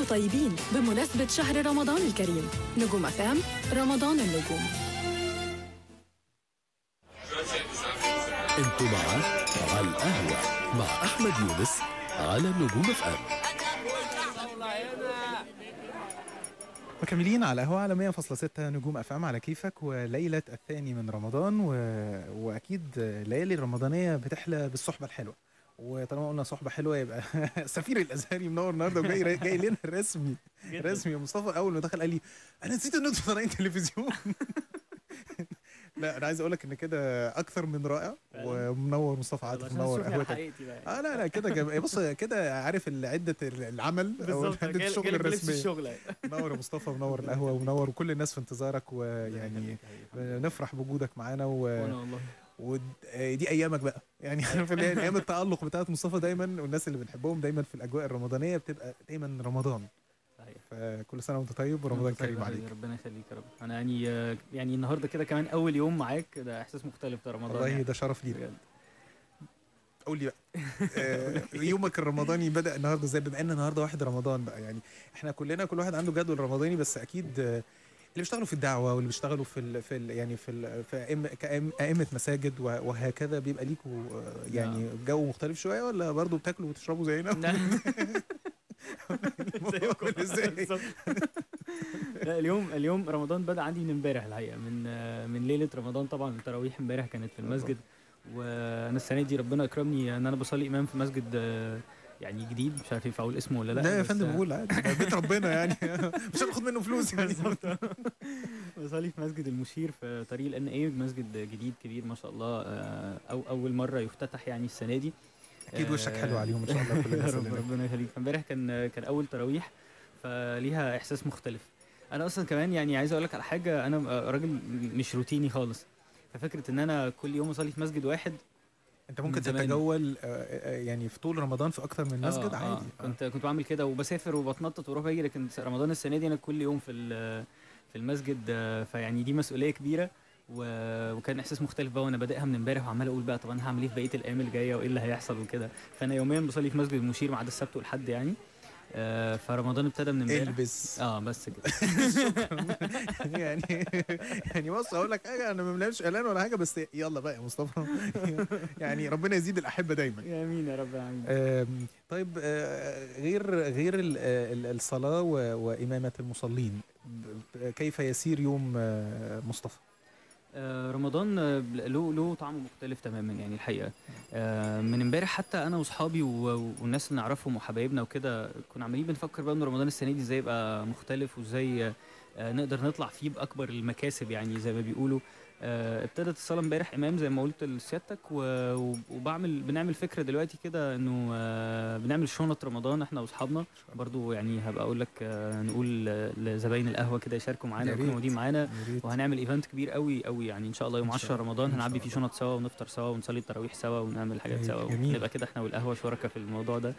Speaker 11: طيبين بمناسبة شهر رمضان الكريم. نجوم أفام رمضان النجوم.
Speaker 5: أنتم مع على القهوة مع أحمد يونس على نجوم أفام.
Speaker 1: مكملين على القهوة على 100.6 نجوم أفام على كيفك وليلة الثاني من رمضان و... وأكيد الليالي الرمضانية بتحلى بالصحبة الحلوة. وطالما قلنا صحبة حلوة يبقى سفير الأزهري منور النهارده وجاي جاي لنا رسمي رسمي مصطفى. أول ما دخل قال لي أنا نسيت ان أنتوا طالعين تلفزيون. لا أنا عايز أقول لك إن كده أكثر من رائع ومنور مصطفى
Speaker 32: عادل
Speaker 1: منور قهوتك آه لا لا كده بص كده عارف عدة العمل أو عدة الشغل
Speaker 32: الرسمي
Speaker 1: منور يا مصطفى منور القهوة ومنور وكل الناس في انتظارك ويعني نفرح بوجودك معانا و...
Speaker 32: والله.
Speaker 1: ودي أيامك بقى. يعني عارف اللي هي أيام التألق بتاعت مصطفى دايما والناس اللي بنحبهم دايما في الأجواء الرمضانية بتبقى دايما رمضان. أيوة. فكل سنة وأنت طيب ورمضان كريم
Speaker 32: طيب
Speaker 1: عليك.
Speaker 32: ربنا يخليك يا رب. أنا يعني يعني النهارده كده كمان أول يوم معاك ده إحساس مختلف ده رمضان
Speaker 1: والله
Speaker 32: يعني.
Speaker 1: ده شرف لينا. قول لي بقى. آه يومك الرمضاني بدأ النهارده إزاي؟ بما إن النهارده واحد رمضان بقى يعني إحنا كلنا كل واحد عنده جدول رمضاني بس أكيد اللي بيشتغلوا في الدعوة واللي بيشتغلوا في الـ في الـ يعني في ال في أئمة مساجد وهكذا بيبقى ليكوا آه، يعني نعم. جو مختلف شوية ولا برضه بتاكلوا وتشربوا زينا؟
Speaker 32: لا. اليوم اليوم رمضان بدأ عندي من امبارح الحقيقة. من آه، من ليلة رمضان طبعا التراويح امبارح كانت في المسجد. وأنا السنة دي ربنا أكرمني إن أنا بصلي إمام في مسجد آه، يعني جديد مش عارف ينفع أقول اسمه ولا لأ
Speaker 1: لا يا فندم بقول عادي. بيت ربنا يعني. مش هناخد منه فلوس يعني. بالظبط.
Speaker 32: بصلي في مسجد المشير في طريق الان اي مسجد جديد كبير ما شاء الله آه، أو أول مرة يفتتح يعني السنة دي.
Speaker 1: أكيد وشك حلو آه، عليهم إن شاء الله كل الناس
Speaker 32: ربنا يخليك. امبارح كان كان أول تراويح فليها إحساس مختلف. أنا أصلا كمان يعني عايز أقول لك على حاجة أنا آه، راجل مش روتيني خالص. ففكرة إن أنا كل يوم أصلي في مسجد واحد
Speaker 1: انت ممكن تتجول آه، آه، آه، يعني في طول رمضان في أكثر من مسجد
Speaker 32: آه
Speaker 1: عادي.
Speaker 32: آه. كنت كنت بعمل كده وبسافر وبتنطط وأروح وأجي لكن رمضان السنة دي أنا كل يوم في في المسجد فيعني دي مسؤولية كبيرة وكان إحساس مختلف بقى وأنا بادئها من امبارح وعمال أقول بقى طب أنا هعمل إيه في بقية الأيام الجاية وإيه اللي هيحصل وكده. فأنا يوميا بصلي في مسجد المشير ما عدا السبت والحد يعني. فرمضان ابتدى من امبارح
Speaker 1: البس
Speaker 32: آه بس كده
Speaker 1: يعني يعني بص أقول لك حاجة أنا ما بنعملش اعلان ولا حاجة بس يلا بقى يا مصطفى يعني ربنا يزيد الاحبه دايما
Speaker 32: امين يا رب العالمين
Speaker 1: طيب غير غير الصلاه وامامه المصلين كيف يسير يوم مصطفى؟
Speaker 32: آه، رمضان آه، له له طعم مختلف تماما يعني الحقيقة. آه، من امبارح حتى أنا وأصحابي والناس اللي نعرفهم وحبايبنا وكده كنا عمالين بنفكر بقى إن رمضان السنة دي إزاي يبقى مختلف وإزاي نقدر نطلع فيه بأكبر المكاسب يعني زي ما بيقولوا. آه، ابتدت الصلاة امبارح إمام زي ما قلت لسيادتك وبعمل بنعمل فكرة دلوقتي كده إنه آه، بنعمل شنط رمضان إحنا وأصحابنا. برضو يعني هبقى أقول لك آه، نقول لزباين القهوة كده يشاركوا معانا
Speaker 1: يكونوا
Speaker 32: موجودين معانا. وهنعمل ايفنت كبير قوي قوي يعني إن شاء الله يوم 10 رمضان هنعبي فيه شنط سوا ونفطر سوا ونصلي التراويح سوا ونعمل حاجات سوا. ونبقى كده إحنا والقهوة شركاء في الموضوع ده.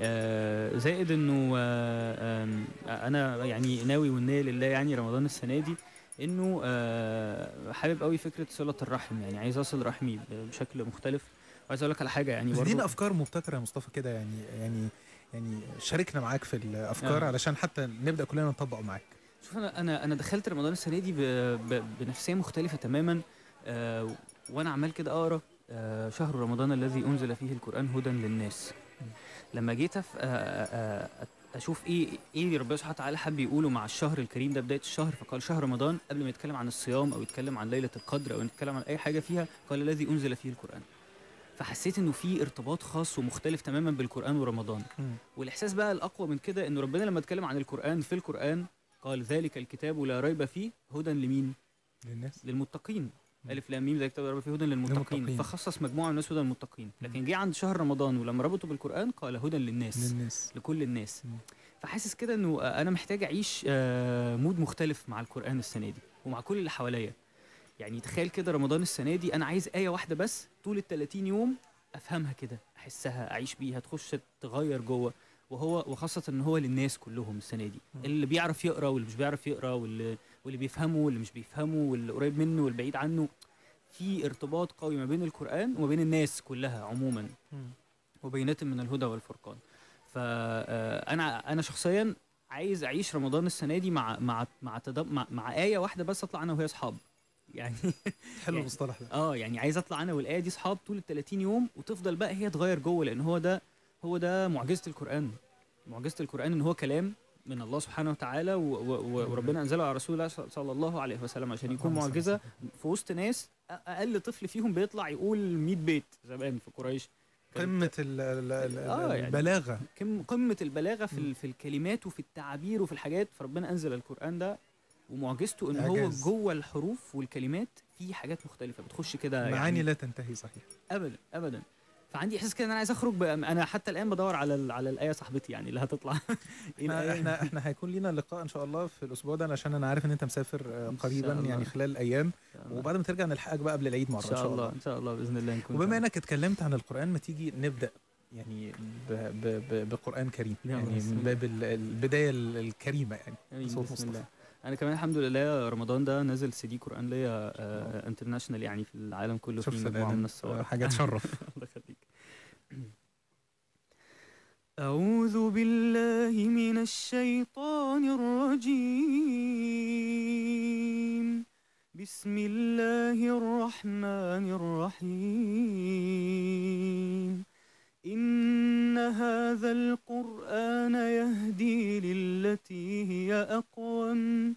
Speaker 32: آه زائد إنه آه آه أنا يعني ناوي والنية لله يعني رمضان السنة دي إنه آه، حابب قوي فكرة صلة الرحم يعني عايز أصل رحمي بشكل مختلف. وعايز أقول لك على حاجة يعني دي
Speaker 1: ادينا افكار مبتكرة يا مصطفى كده يعني يعني يعني شاركنا معاك في الأفكار
Speaker 32: آه.
Speaker 1: علشان حتى نبدأ كلنا نطبقه معاك.
Speaker 32: شوف أنا أنا أنا دخلت رمضان السنة دي بنفسية مختلفة تماما آه وأنا عمال كده أقرأ آه شهر رمضان الذي أنزل فيه القرآن هدى للناس. لما جيت أشوف إيه إيه اللي ربنا سبحانه وتعالى حب يقوله مع الشهر الكريم ده بداية الشهر. فقال شهر رمضان قبل ما يتكلم عن الصيام أو يتكلم عن ليلة القدر أو يتكلم عن أي حاجة فيها قال الذي أنزل فيه القرآن. فحسيت إنه في ارتباط خاص ومختلف تماما بالقرآن ورمضان. والإحساس بقى الأقوى من كده إنه ربنا لما اتكلم عن القرآن في القرآن قال ذلك الكتاب لا ريب فيه هدى لمين؟
Speaker 1: للناس.
Speaker 32: للمتقين. ألف لام ميم ذلك الكتاب في هدى للمتقين. فخصص مجموعة من الناس هدى للمتقين. لكن جه عند شهر رمضان ولما ربطه بالقرآن قال هدى للناس,
Speaker 1: للناس.
Speaker 32: لكل الناس. فحاسس كده إنه أنا محتاج أعيش آه، مود مختلف مع القرآن السنة دي ومع كل اللي حواليا. يعني تخيل كده رمضان السنة دي أنا عايز آية واحدة بس طول ال 30 يوم أفهمها كده أحسها أعيش بيها تخش تغير جوه. وهو وخاصة إن هو للناس كلهم السنة دي. اللي بيعرف يقرأ واللي مش بيعرف يقرأ واللي واللي بيفهمه واللي مش بيفهمه واللي قريب منه واللي بعيد عنه. في ارتباط قوي ما بين القرآن وما بين الناس كلها عموما. وبينات من الهدى والفرقان. فأنا آه، أنا شخصيا عايز أعيش رمضان السنة دي مع مع مع مع, مع آية واحدة بس أطلع أنا وهي أصحاب. يعني
Speaker 1: حلو
Speaker 32: يعني
Speaker 1: المصطلح ده.
Speaker 32: آه يعني عايز أطلع أنا والآية دي أصحاب طول ال 30 يوم وتفضل بقى هي تغير جوه لأن هو ده هو ده معجزة القرآن. معجزة القرآن إن هو كلام من الله سبحانه وتعالى أيوة. وربنا أنزله على رسول الله صلى الله عليه وسلم عشان يكون معجزة في وسط ناس أقل طفل فيهم بيطلع يقول 100 بيت زمان في قريش.
Speaker 1: قمة
Speaker 32: آه، يعني البلاغة. قمة البلاغة في في الكلمات وفي التعابير وفي الحاجات. فربنا أنزل القرآن ده ومعجزته إن هو جوه الحروف والكلمات في حاجات مختلفة. بتخش كده
Speaker 1: معاني
Speaker 32: يعني
Speaker 1: لا تنتهي صحيح.
Speaker 32: ابدا ابدا. فعندي إحساس كده إن أنا عايز أخرج أنا حتى الآن بدور على على الآية صاحبتي يعني اللي هتطلع. إحنا
Speaker 1: إحنا إحنا هيكون لينا لقاء إن شاء الله في الأسبوع ده عشان أنا عارف إن أنت مسافر آه، قريبا يعني خلال
Speaker 32: الأيام
Speaker 1: وبعد ما ترجع نلحقك بقى قبل العيد مرة
Speaker 32: إن شاء, إن شاء الله. إن شاء الله بإذن الله نكون
Speaker 1: وبما إنك اتكلمت عن القرآن ما تيجي نبدأ يعني بقرآن كريم. يعني من باب البداية الكريمة يعني صوت مصطفى.
Speaker 32: الله. أنا كمان الحمد لله رمضان ده نزل سي دي قرآن ليا آه، آه. international يعني في العالم كله في
Speaker 1: مجموعة
Speaker 32: من الصور.
Speaker 1: حاجة تشرف.
Speaker 32: أعوذ بالله من الشيطان الرجيم. بسم الله الرحمن الرحيم. إن هذا القرآن يهدي للتي هي أقوم.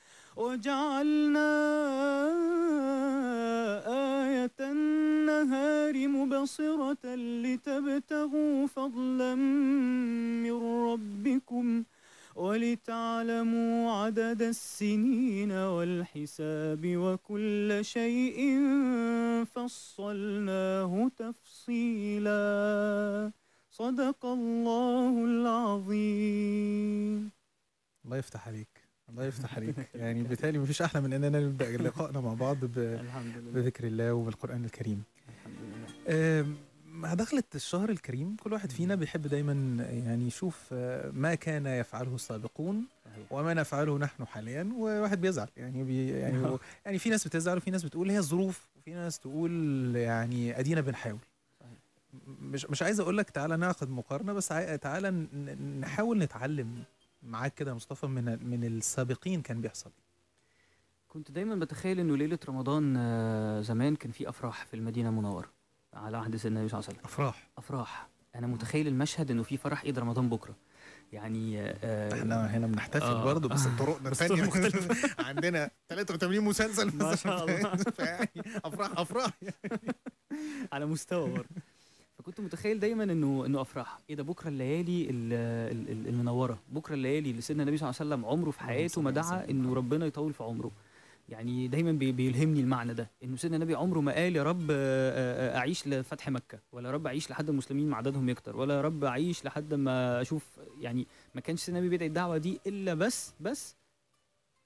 Speaker 32: وجعلنا آية النهار مبصرة لتبتغوا فضلا من ربكم ولتعلموا عدد السنين والحساب وكل شيء فصلناه تفصيلا. صدق الله العظيم.
Speaker 1: الله يفتح عليك. الله يفتح عليك. يعني بالتالي ما فيش أحلى من أننا نبدأ لقائنا مع بعض ب... بذكر الله وبالقران الكريم.
Speaker 32: الحمد لله.
Speaker 1: مع دخلة الشهر الكريم كل واحد فينا بيحب دايما يعني يشوف آه، ما كان يفعله السابقون وما نفعله نحن حاليا وواحد بيزعل. يعني بي يعني يعني في ناس بتزعل وفي ناس بتقول هي الظروف وفي ناس تقول يعني أدينا بنحاول. مش مش عايز أقول لك تعالى ناخد مقارنة بس تعالى نحاول نتعلم معاك كده مصطفى من من السابقين كان بيحصل إيه؟
Speaker 32: كنت دايما بتخيل إنه ليلة رمضان آه، زمان كان في أفراح في المدينة المنوره على عهد سيدنا النبي صلى الله عليه وسلم
Speaker 1: أفراح.
Speaker 32: أفراح. أنا متخيل المشهد إنه في فرح عيد رمضان بكرة. يعني آه,
Speaker 1: آه، إحنا هنا بنحتفل
Speaker 32: آه.
Speaker 1: برضه بس طرقنا
Speaker 32: الثانية مختلفة.
Speaker 1: عندنا 83 مسلسل
Speaker 32: ما شاء الله.
Speaker 1: أفراح أفراح. يعني
Speaker 32: على مستوى برضه. فكنت متخيل دايما إنه إنه افراح إيه ده بكرة الليالي المنورة. بكرة الليالي اللي سيدنا النبي صلى الله عليه وسلم عمره في آه، حياته ما دعا إنه ربنا يطول في عمره. يعني دايما بيلهمني المعنى ده. إنه سيدنا النبي عمره ما قال يا رب آه، آه، أعيش لفتح مكة ولا يا رب أعيش لحد المسلمين ما عددهم يكتر ولا يا رب أعيش لحد ما أشوف يعني ما كانش سيدنا النبي بيدعي الدعوة دي إلا بس بس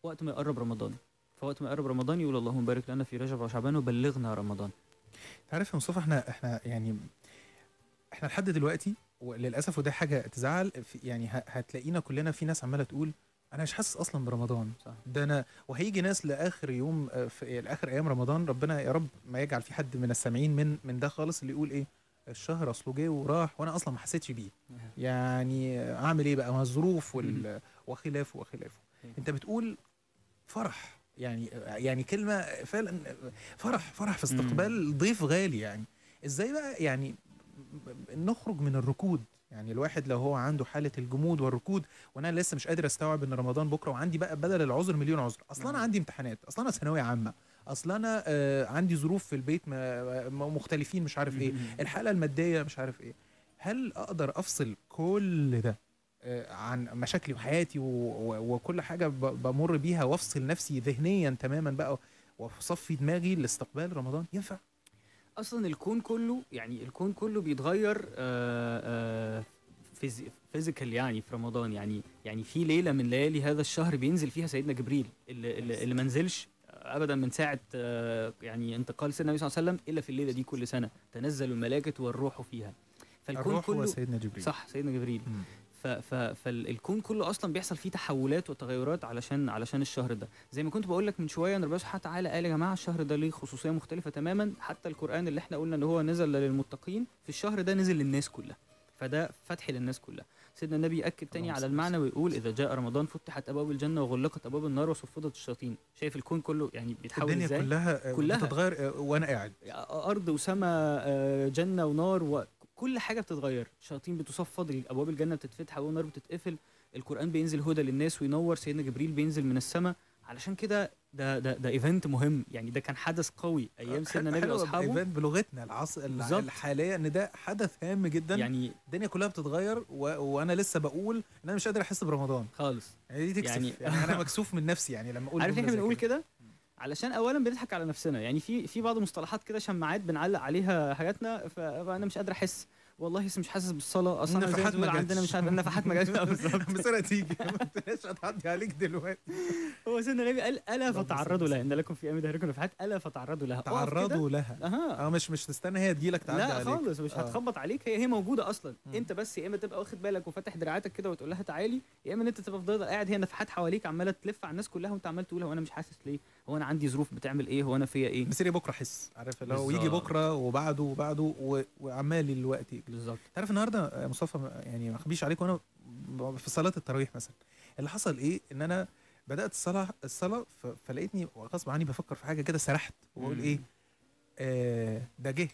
Speaker 32: وقت ما يقرب رمضان. فوقت ما يقرب رمضان يقول اللهم بارك لنا في رجب وشعبان وبلغنا رمضان.
Speaker 1: تعرف يا مصطفى إحنا إحنا يعني إحنا لحد دلوقتي وللاسف وده حاجة تزعل يعني هتلاقينا كلنا في ناس عمالة تقول أنا مش حاسس أصلا برمضان.
Speaker 32: صح.
Speaker 1: ده أنا وهيجي ناس لآخر يوم آه، في لآخر أيام رمضان ربنا يا رب ما يجعل في حد من السامعين من من ده خالص اللي يقول إيه الشهر أصله جه وراح وأنا أصلا ما حسيتش بيه. يعني أعمل إيه بقى؟ ما الظروف وال... وخلافه وخلافه أنت بتقول فرح. يعني يعني كلمة فعلا فرح فرح في استقبال ضيف غالي يعني. إزاي بقى يعني نخرج من الركود. يعني الواحد لو هو عنده حالة الجمود والركود وأنا لسه مش قادر أستوعب إن رمضان بكرة وعندي بقى بدل العذر مليون عذر. أصلا أنا عندي امتحانات أصلا أنا ثانوية عامة أصلا أنا آه عندي ظروف في البيت مختلفين مش عارف إيه. الحالة المادية مش عارف إيه. هل أقدر أفصل كل ده آه، عن مشاكلي وحياتي وكل حاجة بمر بيها وأفصل نفسي ذهنيا تماما بقى وأصفي دماغي لاستقبال رمضان؟ ينفع.
Speaker 32: أصلا الكون كله يعني الكون كله بيتغير آه، آه، فيزيكال يعني في رمضان. يعني يعني في ليلة من ليالي هذا الشهر بينزل فيها سيدنا جبريل اللي, اللي ما نزلش ابدا من ساعة آه، يعني انتقال سيدنا النبي صلى الله عليه وسلم إلا في الليلة دي كل سنة. تنزل الملائكة والروح فيها. فالكون
Speaker 1: الروح
Speaker 32: كله هو
Speaker 1: سيدنا جبريل.
Speaker 32: صح سيدنا جبريل. م. فالكون كله أصلا بيحصل فيه تحولات وتغيرات علشان علشان الشهر ده. زي ما كنت بقول لك من شوية ان ربنا سبحانه وتعالى قال يا جماعة الشهر ده ليه خصوصية مختلفة تماما. حتى القرآن اللي إحنا قلنا إن هو نزل للمتقين في الشهر ده نزل للناس كلها. فده فتح للناس كلها. سيدنا النبي اكد تاني على المعنى ويقول إذا جاء رمضان فتحت أبواب الجنة وغلقت أبواب النار وصفدت الشياطين. شايف الكون كله يعني بيتحول
Speaker 1: الدنيا
Speaker 32: إزاي؟
Speaker 1: كلها آه،
Speaker 32: كلها.
Speaker 1: بتتغير آه، وأنا قاعد.
Speaker 32: أرض وسماء آه، جنة ونار و... كل حاجة بتتغير. الشياطين بتصفد ابواب الجنة بتتفتح أبواب النار بتتقفل. القرآن بينزل هدى للناس وينور. سيدنا جبريل بينزل من السماء. علشان كده ده ده ده event مهم. يعني ده كان حدث قوي أيام آه، سيدنا النبي وأصحابه.
Speaker 1: event بلغتنا العصر الحالية إن ده حدث هام جدا.
Speaker 32: يعني
Speaker 1: الدنيا كلها بتتغير و... وأنا لسه بقول إن أنا مش قادر أحس برمضان.
Speaker 32: خالص.
Speaker 1: يعني دي تكسف.
Speaker 32: يعني,
Speaker 1: يعني أنا مكسوف من نفسي يعني لما أقول
Speaker 32: عارف
Speaker 1: إحنا
Speaker 32: بنقول كده؟ علشان اولا بنضحك على نفسنا. يعني في في بعض المصطلحات كده شماعات بنعلق عليها حاجاتنا فأنا مش قادر أحس. والله لسه مش حاسس بالصلاة. أصلا أنا زي ما عندنا مش عارف النفحات ما جاتش. بالظبط.
Speaker 1: بس أنا تيجي. تبقاش هتعدي عليك دلوقتي.
Speaker 32: هو سيدنا النبي قال ألا فتعرضوا لها. إن لكم في أيام دهركم نفحات. ألا فتعرضوا لها.
Speaker 1: تعرضوا لها. آه مش مش تستنى. هي تجي لك تعدي
Speaker 32: لا خالص مش
Speaker 1: آه.
Speaker 32: هتخبط عليك. هي هي موجودة أصلا. م. أنت بس يا إما تبقى واخد بالك وفاتح دراعاتك كده وتقول لها تعالي يا إما إن أنت تبقى فضل قاعد هي نفحات حواليك عمالة تلف على الناس كلها وأنت عمال تقول هو أنا مش حاسس ليه؟ هو أنا عندي ظروف بتعمل إيه؟ هو أنا فيا إيه؟
Speaker 1: بس بكرة حس. عارف لو يجي بكرة وبعده وبعده وعمال الوقت
Speaker 32: بالظبط.
Speaker 1: تعرف النهارده يا مصطفى يعني ما اخبيش عليك وأنا في صلاة التراويح مثلا اللي حصل إيه؟ إن أنا بدأت الصلاة الصلاة فلقيتني غصب عني بفكر في حاجة كده سرحت وبقول إيه؟ آه ده جه.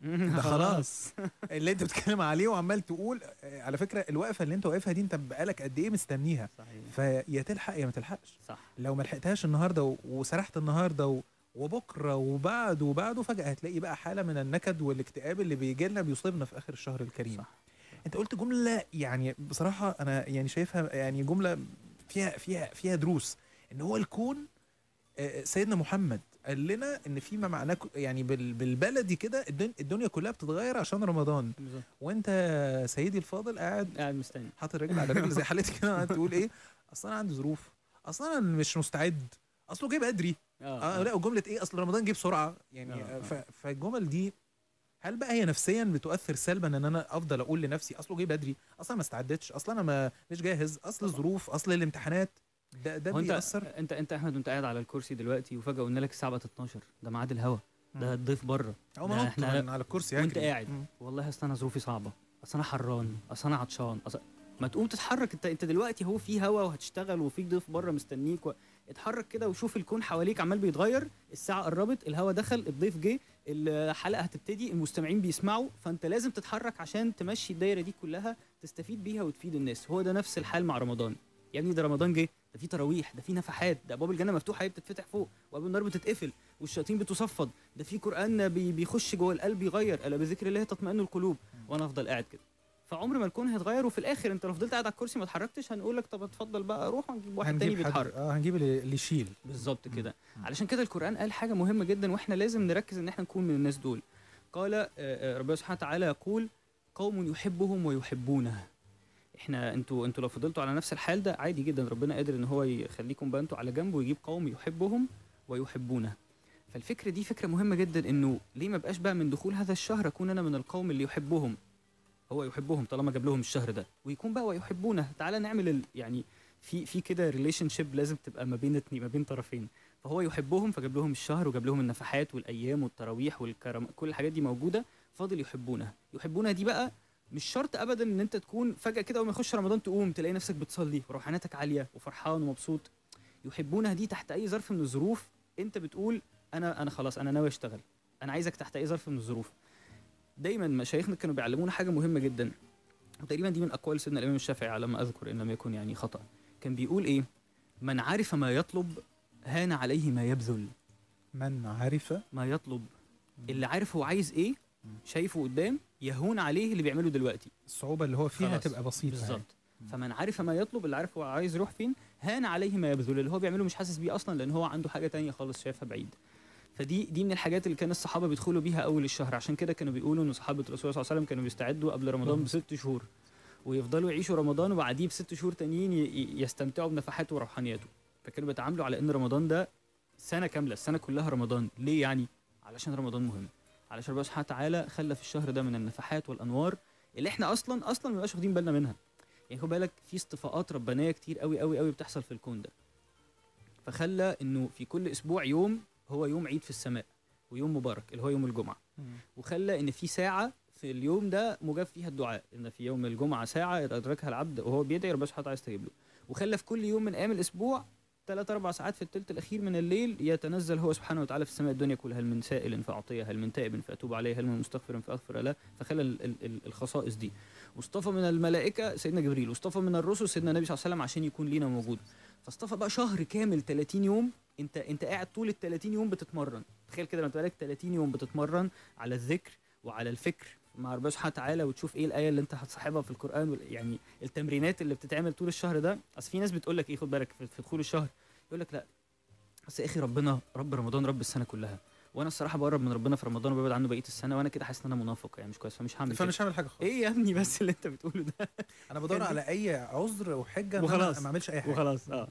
Speaker 1: ده خلاص. اللي أنت بتتكلم عليه وعمال تقول آه، على فكرة الوقفة اللي أنت واقفها دي أنت بقالك قد إيه مستنيها؟
Speaker 32: صحيح.
Speaker 1: فيا تلحق يا ما تلحقش.
Speaker 32: صح.
Speaker 1: لو ما لحقتهاش النهارده وسرحت النهارده وبكرة وبعده وبعده فجاه هتلاقي بقى حالة من النكد والاكتئاب اللي بيجي لنا بيصيبنا في آخر الشهر الكريم.
Speaker 32: صح.
Speaker 1: أنت قلت جملة يعني بصراحة أنا يعني شايفها يعني جملة فيها فيها فيها دروس. إن هو الكون آه، آه، سيدنا محمد قال لنا إن فيما معناه يعني بالبلدي كده الدنيا كلها بتتغير عشان رمضان. وأنت سيدي الفاضل قاعد
Speaker 32: قاعد مستني.
Speaker 1: حاطط الرجل على رجل زي حالتي كده قاعد تقول إيه؟ أصل أنا عندي ظروف. أصل أنا مش مستعد. أصله جاي بدري
Speaker 32: آه.
Speaker 1: آه. لا جمله إيه؟ أصل رمضان جه بسرعة. يعني
Speaker 32: آه.
Speaker 1: فالجمل دي هل بقى هي نفسيا بتؤثر سلبا إن أنا أفضل أقول لنفسي أصله جه بدري؟ أصلا ما استعدتش. أصلا أنا ما مش جاهز. أصل الظروف أصل الامتحانات. ده ده بيأثر.
Speaker 32: أنت أنت أحمد وأنت قاعد على الكرسي دلوقتي وفجأة قلنا لك الساعة بقت 12 ده ميعاد الهوا. ده الضيف بره. ده
Speaker 1: إحنا على الكرسي
Speaker 32: يعني.
Speaker 1: وأنت
Speaker 32: قاعد. والله أصل أنا ظروفي صعبة. أصل أنا حران. أصل أنا عطشان. أصلاً ما تقوم تتحرك. أنت أنت دلوقتي هو في هوا وهتشتغل وفي ضيف بره مستنيك و... اتحرك كده وشوف الكون حواليك عمال بيتغير. الساعة قربت الهوا دخل الضيف جه الحلقة هتبتدي المستمعين بيسمعوا. فأنت لازم تتحرك عشان تمشي الدايرة دي كلها تستفيد بيها وتفيد الناس. هو ده نفس الحال مع رمضان. يا ابني ده رمضان جه ده في تراويح ده في نفحات ده ابواب الجنة مفتوحه هي بتتفتح فوق وابواب النار بتتقفل والشياطين بتصفد. ده في قرآن بيخش جوه القلب يغير. ألا بذكر الله تطمئن القلوب؟ وأنا أفضل قاعد كده. فعمر ما الكون هيتغير وفي الآخر أنت لو فضلت قاعد على الكرسي ما اتحركتش هنقول لك طب اتفضل بقى روح ونجيب واحد تاني بيتحرك.
Speaker 1: آه هنجيب اللي يشيل.
Speaker 32: بالظبط كده. علشان كده القرآن قال حاجة مهمة جدا وإحنا لازم نركز إن إحنا نكون من الناس دول. قال آه، آه، ربنا سبحانه وتعالى يقول قوم يحبهم ويحبونه. إحنا أنتوا أنتوا لو فضلتوا على نفس الحال ده عادي جدا ربنا قادر إن هو يخليكم بقى أنتوا على جنب ويجيب قوم يحبهم ويحبونه. فالفكرة دي فكرة مهمة جدا إنه ليه ما بقاش بقى من دخول هذا الشهر أكون أنا من القوم اللي يحبهم؟ هو يحبهم طالما جاب لهم الشهر ده. ويكون بقى ويحبونه تعالى نعمل ال... يعني في في كده relationship لازم تبقى ما بين اتنين ما بين طرفين. فهو يحبهم فجاب لهم الشهر وجاب لهم النفحات والأيام والتراويح والكرم كل الحاجات دي موجودة فاضل يحبونها يحبونها دي بقى مش شرط ابدا إن أنت تكون فجأة كده أول ما يخش رمضان تقوم تلاقي نفسك بتصلي وروحانيتك عالية وفرحان ومبسوط. يحبونها دي تحت أي ظرف من الظروف أنت بتقول أنا أنا خلاص أنا ناوي أشتغل. أنا عايزك تحت أي ظرف من الظروف. دايما مشايخنا كانوا بيعلمونا حاجة مهمة جدا. تقريبا دي من أقوال سيدنا الإمام الشافعي على ما أذكر ان لم يكن يعني خطأ. كان بيقول إيه؟ من عرف ما يطلب هان عليه ما يبذل.
Speaker 1: من عرف
Speaker 32: ما يطلب. اللي عارف هو عايز إيه؟ شايفه قدام يهون عليه اللي بيعمله دلوقتي.
Speaker 1: الصعوبة اللي هو فيها تبقى بسيطة يعني.
Speaker 32: بالظبط. فمن عرف ما يطلب اللي عارف هو عايز يروح فين؟ هان عليه ما يبذل. اللي هو بيعمله مش حاسس بيه أصلا لأن هو عنده حاجة تانية خالص شايفها بعيد. فدي دي من الحاجات اللي كان الصحابة بيدخلوا بيها أول الشهر. عشان كده كانوا بيقولوا إن صحابة الرسول صلى الله عليه وسلم كانوا بيستعدوا قبل رمضان بست شهور ويفضلوا يعيشوا رمضان وبعديه بست شهور تانيين يستمتعوا بنفحاته وروحانياته. فكانوا بيتعاملوا على إن رمضان ده سنة كاملة السنة كلها رمضان. ليه يعني؟ علشان رمضان مهم. علشان ربنا سبحانه وتعالى خلى في الشهر ده من النفحات والأنوار اللي إحنا أصلا أصلا ما بنبقاش واخدين بالنا منها. يعني خد بالك في اصطفاءات ربانية كتير قوي قوي قوي بتحصل في الكون ده. فخلى إنه في كل أسبوع يوم هو يوم عيد في السماء ويوم مبارك اللي هو يوم الجمعة. وخلى إن في ساعة في اليوم ده مجاب فيها الدعاء إن في يوم الجمعة ساعة أدركها العبد وهو بيدعي ربنا سبحانه وتعالى يستجيب له. وخلى في كل يوم من أيام الأسبوع ثلاث أربع ساعات في الثلث الأخير من الليل يتنزل هو سبحانه وتعالى في السماء. الدنيا كلها هل من سائل فأعطيه هل من تائب فأتوب عليه هل من مستغفر فأغفر له. فخلى الخصائص دي. واصطفى من الملائكة سيدنا جبريل واصطفى من الرسل سيدنا النبي صلى الله عليه وسلم عشان يكون لينا موجود. فاصطفى بقى شهر كامل 30 يوم. انت انت قاعد طول ال 30 يوم بتتمرن. تخيل كده لما تبقى لك 30 يوم بتتمرن على الذكر وعلى الفكر. مع ربنا تعالى وتشوف إيه الآية اللي أنت هتصاحبها في القرآن يعني التمرينات اللي بتتعمل طول الشهر ده. أصل في ناس بتقول لك إيه خد بالك في دخول الشهر يقول لك لأ بس يا أخي ربنا رب رمضان رب السنة كلها. وأنا الصراحه بقرب من ربنا في رمضان وببعد عنه بقية السنة وأنا كده حاسس إن أنا منافق يعني مش كويس فمش هعمل
Speaker 1: فمش هعمل حاجة خالص.
Speaker 32: إيه يا ابني بس اللي أنت بتقوله ده؟
Speaker 1: أنا بدور على أي عذر وحجه
Speaker 32: وخلاص.
Speaker 1: ما أعملش أي حاجة.
Speaker 32: وخلاص آه.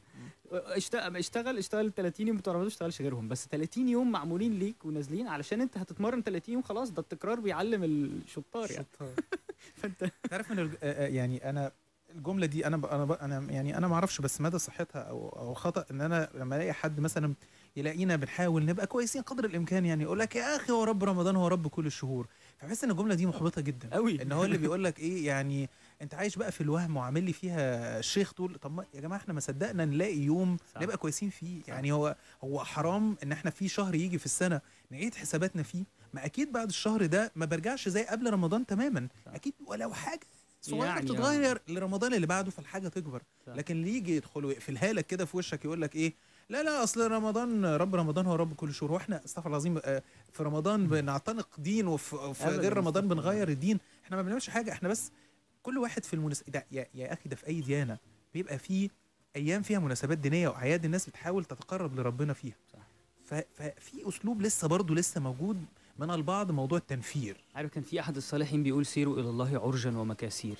Speaker 32: اشتغل اشتغل اشتغل 30 يوم بتوع رمضان ما تشتغلش غيرهم بس 30 يوم معمولين ليك ونازلين علشان أنت هتتمرن 30 يوم خلاص ده التكرار بيعلم الشطار يعني. الشطار.
Speaker 1: فأنت تعرف من آه، آه، يعني أنا الجملة دي أنا أنا أنا يعني أنا ما أعرفش بس مدى صحتها أو أو خطأ إن أنا لما ألاقي حد مثلا يلاقينا بنحاول نبقى كويسين قدر الإمكان يعني يقول لك يا أخي هو رب رمضان هو رب كل الشهور فبحس إن الجملة دي محبطة جدا
Speaker 32: قوي
Speaker 1: إن هو اللي بيقول لك إيه يعني أنت عايش بقى في الوهم وعامل لي فيها الشيخ طول طب يا جماعة إحنا ما صدقنا نلاقي يوم
Speaker 32: صح.
Speaker 1: نبقى كويسين فيه صح. يعني هو هو حرام إن إحنا في شهر يجي في السنة نعيد حساباتنا فيه ما أكيد بعد الشهر ده ما برجعش زي قبل رمضان تماما صح. أكيد ولو حاجة صغيرة
Speaker 32: يعني
Speaker 1: تتغير يعني. لرمضان اللي بعده فالحاجة تكبر صح. لكن اللي يجي يدخل ويقفلها لك كده في وشك يقول لك إيه لا لا أصل رمضان رب رمضان هو رب كل شهور وإحنا استغفر الله العظيم آه، في رمضان بنعتنق دين وفي غير رمضان بنغير الدين إحنا ما بنعملش حاجة إحنا بس كل واحد في المناسبه يا, يا أخي ده في أي ديانة بيبقى في أيام فيها مناسبات دينية وأعياد الناس بتحاول تتقرب لربنا فيها. صح. ففي أسلوب لسه برضه لسه موجود من البعض موضوع التنفير.
Speaker 32: عارف كان في أحد الصالحين بيقول سيروا إلى الله عرجا ومكاسير.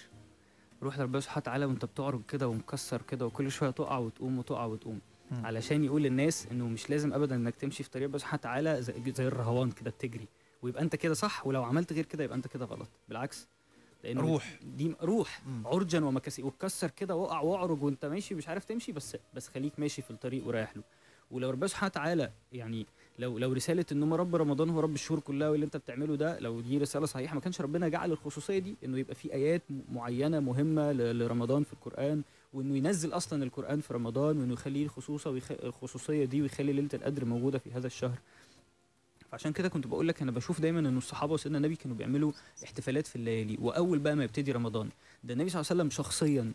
Speaker 32: روح لربنا سبحانه وتعالى وأنت بتعرج كده ومكسر كده وكل شوية تقع وتقوم وتقع وتقوم. علشان يقول للناس إنه مش لازم ابدا إنك تمشي في طريق بسبحة تعالى زي الرهوان كده بتجري. ويبقى أنت كده صح ولو عملت غير كده يبقى أنت كده غلط. بالعكس.
Speaker 1: روح.
Speaker 32: دي روح. مم. عرجا ومكاسي. وتكسر كده وأقع وأعرج وأنت ماشي مش عارف تمشي بس بس خليك ماشي في الطريق ورايح له. ولو ربنا سبحانه وتعالى يعني لو لو رسالة إن هم رب رمضان هو رب الشهور كلها واللي أنت بتعمله ده لو دي رسالة صحيحة ما كانش ربنا جعل الخصوصية دي إنه يبقى في آيات معينة مهمة لرمضان في القرآن وإنه ينزل أصلا القرآن في رمضان وإنه يخليه الخصوصة الخصوصية دي ويخلي ليلة القدر موجودة في هذا الشهر. فعشان كده كنت بقول لك أنا بشوف دايما ان الصحابة وسيدنا النبي كانوا بيعملوا احتفالات في الليالي وأول بقى ما يبتدي رمضان. ده النبي صلى الله عليه وسلم شخصيا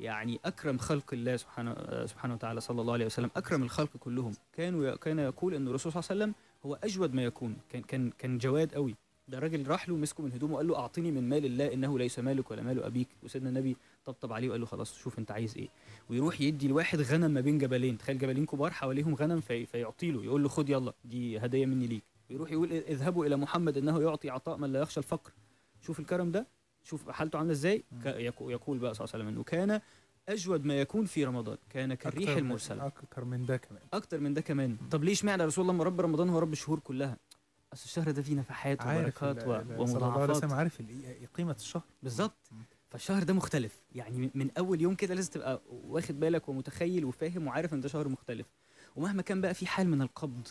Speaker 32: يعني أكرم خلق الله سبحانه سبحانه وتعالى صلى الله عليه وسلم أكرم الخلق كلهم. كانوا كان يقول إن الرسول صلى الله عليه وسلم هو أجود ما يكون. كان كان كان جواد قوي ده راجل راح له مسكه من هدومه وقال له أعطني من مال الله إنه ليس مالك ولا مال أبيك. وسيدنا النبي طبطب عليه وقال له خلاص شوف أنت عايز إيه. ويروح يدي لواحد غنم ما بين جبلين. تخيل جبلين كبار حواليهم غنم في فيعطي له. يقول له خد يلا دي هدية مني ليك. ويروح يقول اذهبوا إلى محمد إنه يعطي عطاء من لا يخشى الفقر. شوف الكرم ده شوف حالته عاملة إزاي. يقول بقى صلى الله عليه وسلم إنه كان أجود ما يكون في رمضان. كان كالريح المرسلة.
Speaker 1: أكثر من ده كمان.
Speaker 32: أكثر من ده كمان. طب ليش معنى رسول الله رب رمضان هو رب الشهور كلها؟ اصل الشهر ده فيه نفحات وبركات ومضاعفات.
Speaker 1: أنا عارف قيمة الشهر.
Speaker 32: بالظبط. فالشهر ده مختلف. يعني من أول يوم كده لازم تبقى واخد بالك ومتخيل وفاهم وعارف إن ده شهر مختلف. ومهما كان بقى في حال من القبض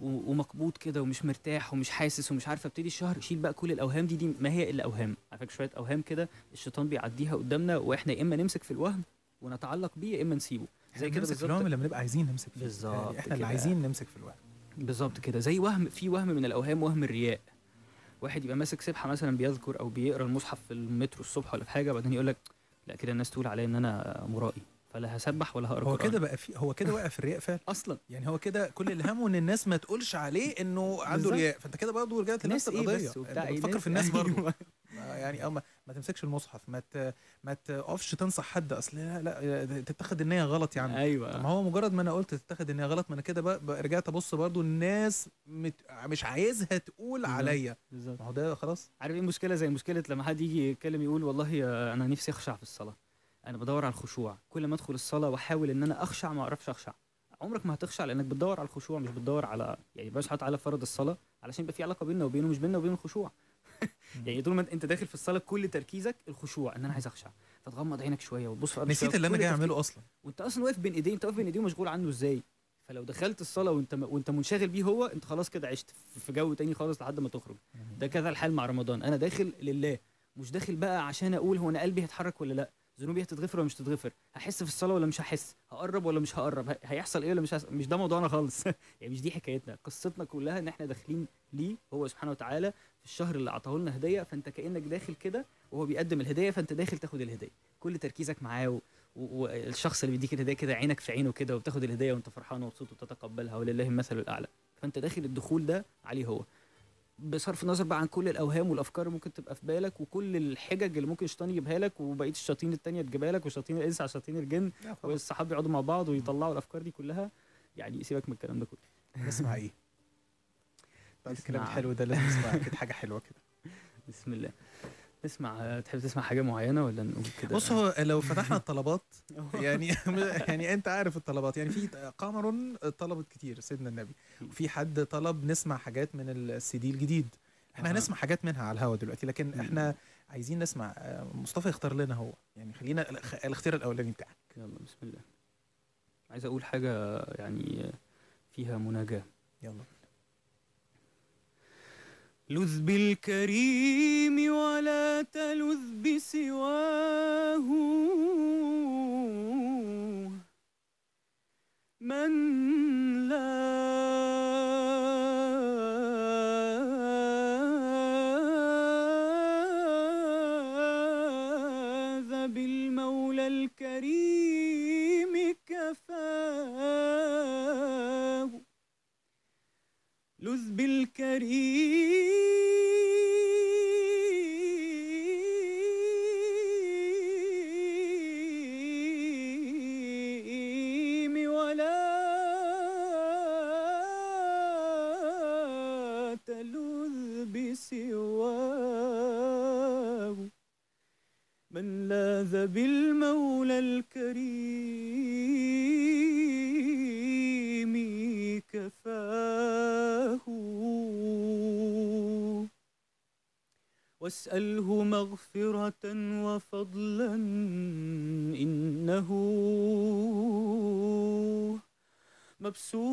Speaker 32: ومقبوض كده ومش مرتاح ومش حاسس ومش عارف أبتدي الشهر شيل بقى كل الأوهام دي دي ما هي إلا أوهام. على فكرة شوية أوهام كده الشيطان بيعديها قدامنا وإحنا يا إما نمسك في الوهم ونتعلق بيه يا إما نسيبه.
Speaker 1: زي كده بالظبط. لما نبقى عايزين نمسك فيه.
Speaker 32: بالظبط
Speaker 1: إحنا اللي عايزين نمسك في الوهم.
Speaker 32: بالظبط كده. زي وهم في وهم من الأوهام وهم الرياء. واحد يبقى ماسك سبحة مثلا بيذكر أو بيقرأ المصحف في المترو الصبح ولا في حاجة وبعدين يقول لك لا كده الناس تقول عليا إن أنا مرائي فلا هسبح ولا هقرا
Speaker 1: هو كده بقى في هو كده وقع في الرياء فعلا؟
Speaker 32: أصلا.
Speaker 1: يعني هو كده كل اللي همه إن الناس ما تقولش عليه إنه عنده رياء. فأنت كده برضه رجعت لنفس
Speaker 32: إيه
Speaker 1: القضية
Speaker 32: إيه
Speaker 1: بس
Speaker 32: بتفكر
Speaker 1: في الناس
Speaker 32: أيوة.
Speaker 1: برضه. يعني أو ما, ما تمسكش المصحف ما ت... ما تقفش تنصح حد. أصل لا, لا تتخذ النيه غلط يا عم. أيوه. ما هو مجرد ما أنا قلت تتخذ النيه غلط ما أنا كده بقى رجعت أبص برضو الناس مت... مش عايزها تقول عليا.
Speaker 32: بالظبط.
Speaker 1: ما هو ده خلاص.
Speaker 32: عارف إيه المشكلة زي مشكلة لما حد يجي يتكلم يقول والله أنا نفسي أخشع في الصلاة. أنا بدور على الخشوع. كل ما أدخل الصلاة وأحاول إن أنا أخشع ما أعرفش أخشع. عمرك ما هتخشع لأنك بتدور على الخشوع مش بتدور على يعني بس حاطط على فرض الصلاة علشان يبقى في علاقة بيننا وبينه مش بيننا وبين الخشوع. يعني طول ما انت داخل في الصلاه كل تركيزك الخشوع إن أنا عايز أخشع. فتغمض عينك شوية وتبص في
Speaker 1: نسيت اللي
Speaker 32: أنا
Speaker 1: جاي أعمله أصلا.
Speaker 32: وأنت أصلا واقف بين ايديه أنت واقف بين إيديه ومشغول عنه إزاي؟ فلو دخلت الصلاه وأنت م... وأنت منشغل بيه هو أنت خلاص كده عشت في جو تاني خالص لحد ما تخرج. ده كذا الحال مع رمضان. أنا داخل لله. مش داخل بقى عشان أقول هو أنا قلبي هيتحرك ولا لأ. ذنوبي هتتغفر ولا مش هتتغفر. هحس في الصلاه ولا مش هحس؟ هقرب ولا مش هقرب؟ هيحصل إيه ولا مش هيحصل؟ مش ده موضوعنا خالص. يعني مش دي حكايتنا. قصتنا كلها إن إحنا داخلين ليه هو سبحانه وتعالى في الشهر اللي اعطاه لنا هدية فأنت كأنك داخل كده وهو بيقدم الهدية فأنت داخل تاخد الهدية. كل تركيزك معاه والشخص اللي بيديك الهدية كده عينك في عينه كده وبتاخد الهدية وأنت فرحان ومبسوط وتتقبلها ولله المثل الأعلى. فأنت داخل الدخول ده عليه هو. بصرف النظر بقى عن كل الأوهام والأفكار اللي ممكن تبقى في بالك وكل الحجج اللي ممكن الشيطان يجيبها لك وبقية الشياطين التانية تجيبها لك وشياطين الإنس على شياطين الجن والصحاب يقعدوا مع بعض ويطلعوا الأفكار دي كلها. يعني سيبك من الكلام ده كله.
Speaker 1: اسمع إيه؟ الكلام حلو ده لازم نسمع أكيد حاجة حلوة كده.
Speaker 32: بسم الله. تسمع تحب تسمع حاجة معينة ولا نقول كده؟
Speaker 1: بص هو لو فتحنا الطلبات يعني يعني أنت عارف الطلبات. يعني في قمر طلبت كتير سيدنا النبي. وفي حد طلب نسمع حاجات من السي دي الجديد.
Speaker 32: إحنا
Speaker 1: هنسمع حاجات منها على الهوا دلوقتي لكن إحنا عايزين نسمع آه، مصطفى يختار لنا هو. يعني خلينا الاختيار الأولاني بتاعك.
Speaker 32: يلا بسم الله. عايز أقول حاجة يعني فيها مناجاة.
Speaker 1: يلا.
Speaker 32: لذ بالكريم ولا تلذ بسواه. من لا ذا بالمولى الكريم كفاه. لذ بالكريم
Speaker 33: مبسوطتان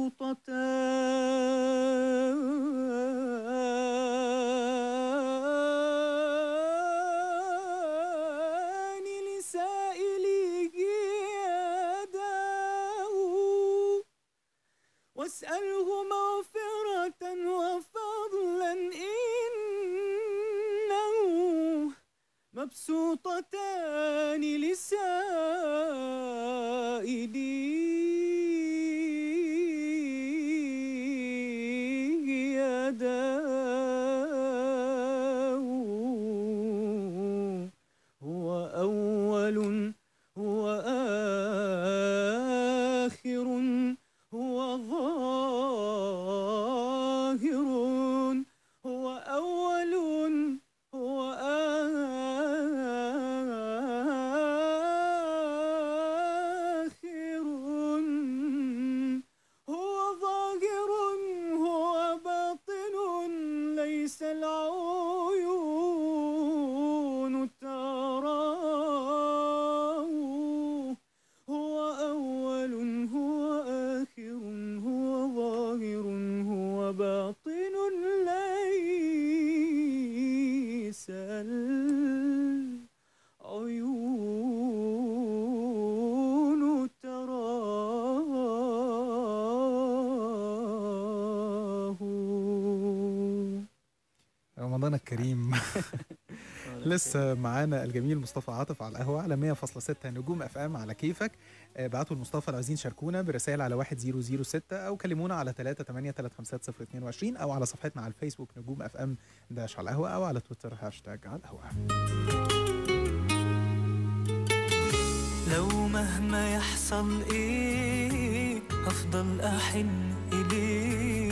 Speaker 1: بس آه، معانا الجميل مصطفى عاطف على القهوة على 100.6 نجوم FM على كيفك. آه، بعتوا لمصطفى لو عايزين شاركونا برسائل على 1006 أو كلمونا على 38355 أو على صفحتنا على الفيسبوك نجوم FM dash على القهوة أو على تويتر هاشتاج على القهوة.
Speaker 33: لو مهما يحصل إيه هفضل أحن إليك.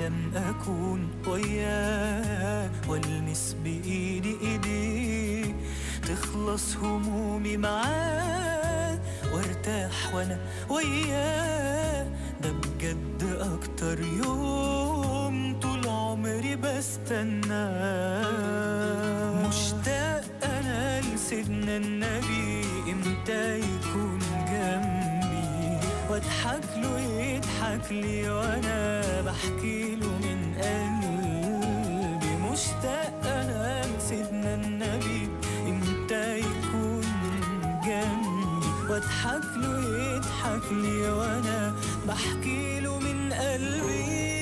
Speaker 33: لم أكون وياه والمس بإيدي إيدي تخلص همومي معاه وارتاح وأنا وياه ده بجد أكتر يوم طول عمري بستناه مشتاق أنا لسيدنا النبي. واضحك له يضحك لي وأنا بحكي له من قلبي مشتاق أنا لسيدنا النبي. انت يكون جنبي؟ واضحك له يضحك لي وأنا بحكي له من قلبي.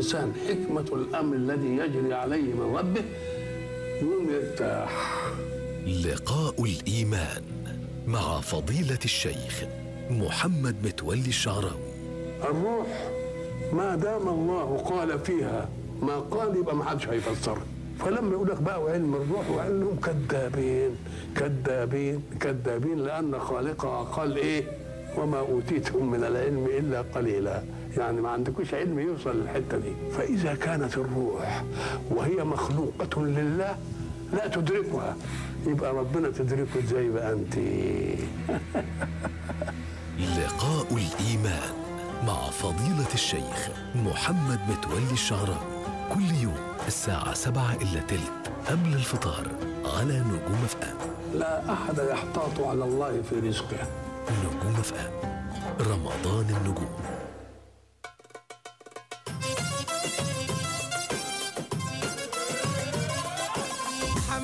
Speaker 34: الإنسان حكمة الأمر الذي يجري عليه من ربه. يوم يرتاح.
Speaker 5: لقاء الإيمان مع فضيلة الشيخ محمد متولي الشعراوي.
Speaker 34: الروح ما دام الله قال فيها ما قال يبقى ما حدش هيفسرها فلما يقول لك بقى وعلم الروح وقال لهم كذابين. كذابين كذابين لأن خالقها قال إيه؟ وما اوتيتم من العلم إلا قليلا.
Speaker 17: يعني ما عندكوش علم يوصل للحتة دي. فإذا كانت الروح وهي مخلوقة لله لا تدركها. يبقى ربنا تدركه إزاي بقى أنت؟
Speaker 5: لقاء الإيمان مع فضيلة الشيخ محمد متولي الشعراوي كل يوم الساعة سبعة إلا تلت قبل الفطار على نجوم فقام
Speaker 17: لا أحد يحتاط على الله في رزقه.
Speaker 5: نجوم فقام رمضان النجوم.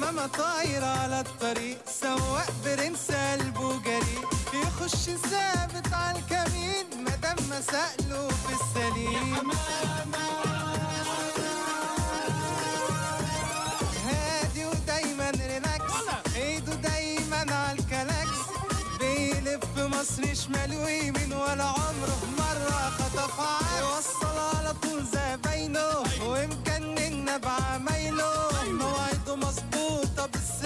Speaker 35: ماما طايرة على الطريق سواق برنس قلبه جريء بيخش ثابت على الكمين مادام ما سأله في السليم. هادي ودايما relax ايده دايما على الكلاكس. بيلف مصر شمال ويمين ولا عمره مرة خطف عكس وصل على طول زباينه ومكننا بعمايله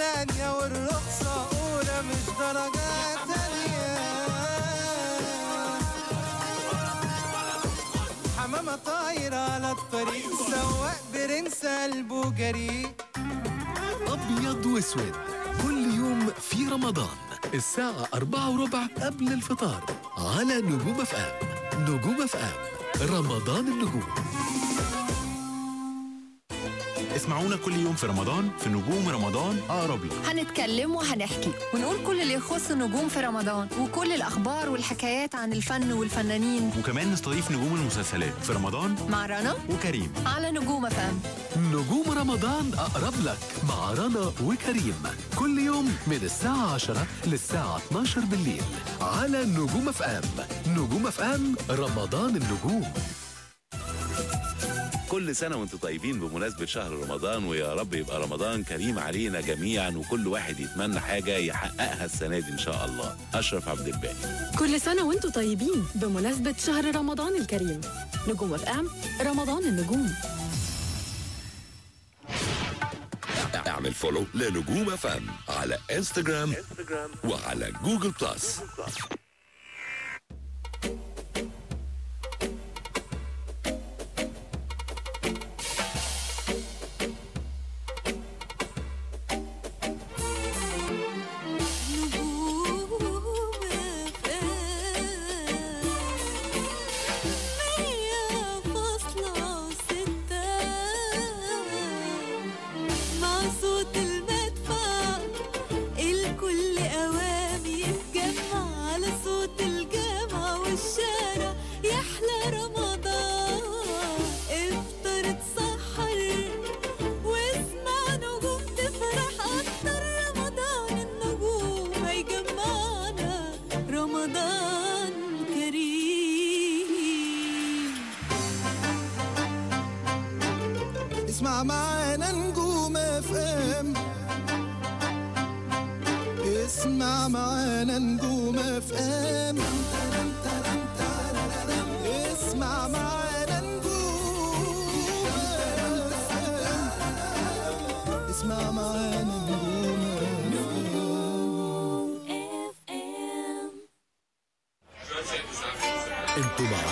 Speaker 35: التانية والرخصة أولى مش درجة تانية حمامة طايرة على الطريق سواق برنس قلبه جريء
Speaker 5: أبيض وأسود. كل يوم في رمضان. الساعة أربعة وربع قبل الفطار. على نجوم أف أم. نجوم أف أم. رمضان النجوم.
Speaker 29: اسمعونا كل يوم في رمضان في نجوم رمضان أقرب لك.
Speaker 16: هنتكلم وهنحكي ونقول كل اللي يخص النجوم في رمضان وكل الأخبار والحكايات عن الفن والفنانين.
Speaker 29: وكمان نستضيف نجوم المسلسلات في رمضان.
Speaker 16: مع رنا
Speaker 29: وكريم.
Speaker 16: على نجوم FM
Speaker 5: نجوم رمضان أقرب لك مع رنا وكريم. كل يوم من الساعة 10 للساعة 12 بالليل على نجوم FM نجوم FM رمضان النجوم.
Speaker 36: كل سنة وأنتم طيبين بمناسبة شهر رمضان ويا رب يبقى رمضان كريم علينا جميعا وكل واحد يتمنى حاجة يحققها السنة دي إن شاء الله. أشرف عبد الباقي.
Speaker 11: كل سنة وأنتم طيبين بمناسبة شهر رمضان الكريم. نجوم FM رمضان النجوم.
Speaker 5: اعمل follow لنجوم FM على انستغرام وعلى جوجل بلس
Speaker 35: اسمع معانا نجوم FM اسمع معانا نجوم FM اسمع معانا نجوم اسمع معانا نجوم
Speaker 5: اف أنتوا مع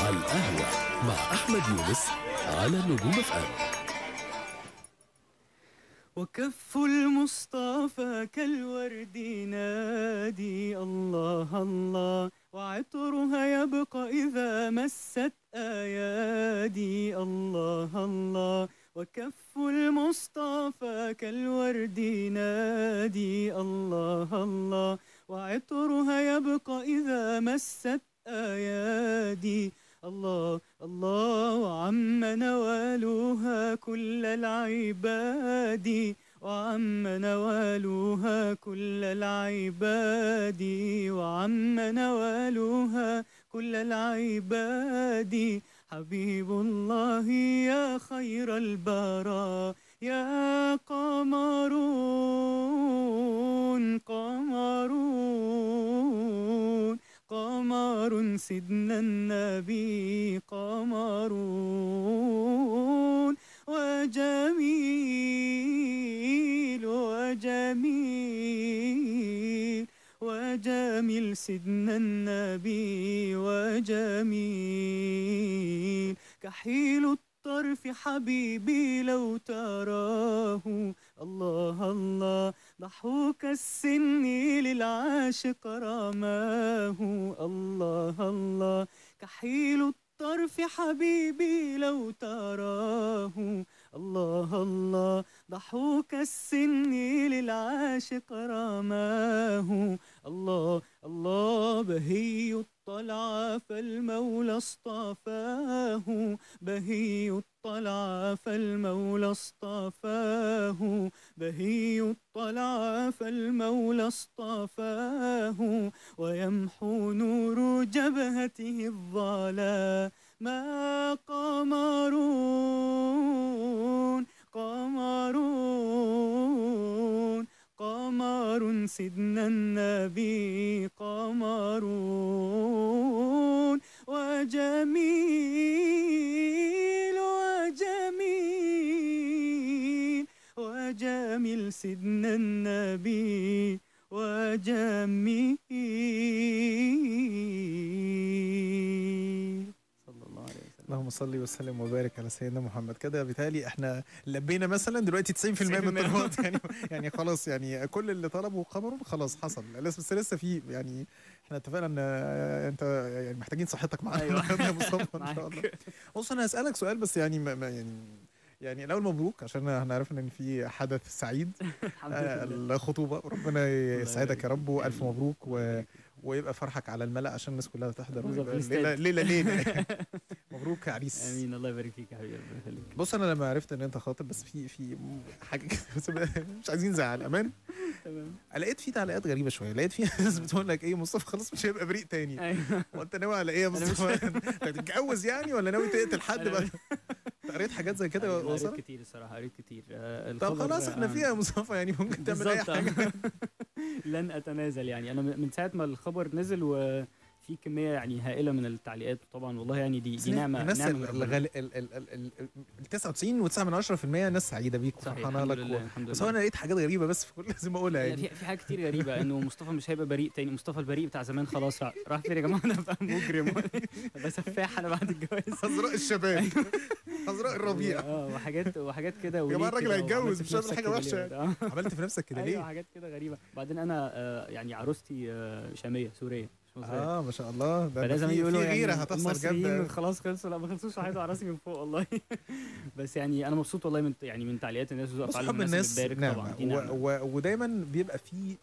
Speaker 5: على القهوة مع أحمد يونس على نجوم FM
Speaker 32: كف المصطفى كالورد نادي الله الله وعطرها يبقى إذا مست أيادي الله الله. وكف المصطفى كالورد نادي الله الله وعطرها يبقى إذا مست أيادي الله الله. وعم نوالها كل العباد. وعم نوالها كل العباد وعم نوالها كل العباد. حبيب الله يا خير البرى يا قمرون قمرون قمر سيدنا النبي قمرون. وجميل وجميل وجميل سيدنا النبي وجميل.
Speaker 33: كحيل الطرف حبيبي لو تراه. الله الله. ضحوك السن للعاشق رماه. الله الله. كحيل الطرف طرف حبيبي لو تراه الله الله ضحوك السن للعاشق رماه الله الله بهي الطرف طلع فالمولى اصطفاه بهي الطلع فالمولى اصطفاه بهي الطلع فالمولى اصطفاه ويمحو نور جبهته الظلا. ما قمرون قمرون. قمر سيدنا النبي قمر وجميل وجميل وجميل سيدنا النبي وجميل
Speaker 1: اللهم صل وسلم وبارك على سيدنا محمد. كده بتالي إحنا لبينا مثلا دلوقتي 90% من الطلبات. يعني يعني خلاص يعني كل اللي طلبوا قمر خلاص حصل. بس لسه في يعني إحنا اتفقنا إن أنت يعني محتاجين صحتك معانا.
Speaker 32: أيوة.
Speaker 1: يا مصطفى إن شاء الله. بص أنا هسألك سؤال بس يعني ما يعني يعني الأول مبروك عشان إحنا عرفنا إن في حدث سعيد. آه، الخطوبة. ربنا يسعدك يا رب
Speaker 32: وألف
Speaker 1: مبروك و... ويبقى فرحك على الملأ عشان الناس كلها تحضر ويبقى ليله ليلة ليله مبروك يا عريس.
Speaker 32: آمين. الله يبارك فيك يا حبيبي ربنا يخليك.
Speaker 1: بص أنا لما عرفت إن أنت خاطب بس في في حاجة مش عايزين نزعل. أمان؟
Speaker 32: تمام.
Speaker 1: لقيت في تعليقات غريبة شوية. لقيت في ناس بتقول لك إيه مصطفى خلاص مش هيبقى بريء تاني.
Speaker 32: أيوه.
Speaker 1: وأنت ناوي على إيه يا مصطفى؟ هتتجوز يعني ولا ناوي تقتل حد بقى؟ قريت حاجات زي كده
Speaker 32: قريت كتير الصراحة قريت كتير. آه،
Speaker 1: طب خلاص
Speaker 32: إحنا
Speaker 1: فيها يا مصطفى يعني ممكن تعمل أي
Speaker 32: حاجة. لن أتنازل يعني. أنا من ساعة ما الخبر نزل و في كمية يعني هائلة من التعليقات طبعا والله يعني دي دي نعمه
Speaker 1: الناس
Speaker 32: نعمة
Speaker 1: الغل... ال... ال... ال... ال 99 9.9% ناس سعيدة بيك وفرحانه لك
Speaker 32: لله. و...
Speaker 1: بس هو أنا لقيت حاجات غريبة بس لازم
Speaker 32: أقولها
Speaker 1: يعني.
Speaker 32: في, حاجات كتير غريبة إنه مصطفى مش هيبقى بريء تاني. مصطفى البريء بتاع زمان خلاص راح فين يا جماعة؟ أنا بقى مجرم. بقى سفاح أنا بعد الجواز.
Speaker 1: حزراء الشباب. أيوه. حزراء الربيع.
Speaker 32: آه وحاجات وحاجات كده
Speaker 1: يا
Speaker 32: جماعة
Speaker 1: الراجل هيتجوز مش
Speaker 32: هيعمل
Speaker 1: حاجة
Speaker 32: وحشة
Speaker 1: يعني. عملت في نفسك كده
Speaker 32: أيوه،
Speaker 1: ليه؟
Speaker 32: حاجات كده غريبة. بعدين أنا آه، يعني عروستي آه، شامية سورية. مصرية
Speaker 1: آه ما شاء الله ده
Speaker 32: يقولوا
Speaker 1: في
Speaker 32: غيره يعني
Speaker 1: هتحصل جدا
Speaker 32: خلاص خلصوا لا ما خلصوش هيدوا على راسي من فوق والله بس يعني أنا مبسوط والله من يعني من تعليقات الناس
Speaker 1: وافعالهم الناس
Speaker 32: بتبارك
Speaker 1: نعم. طبعا ودايما بيبقى في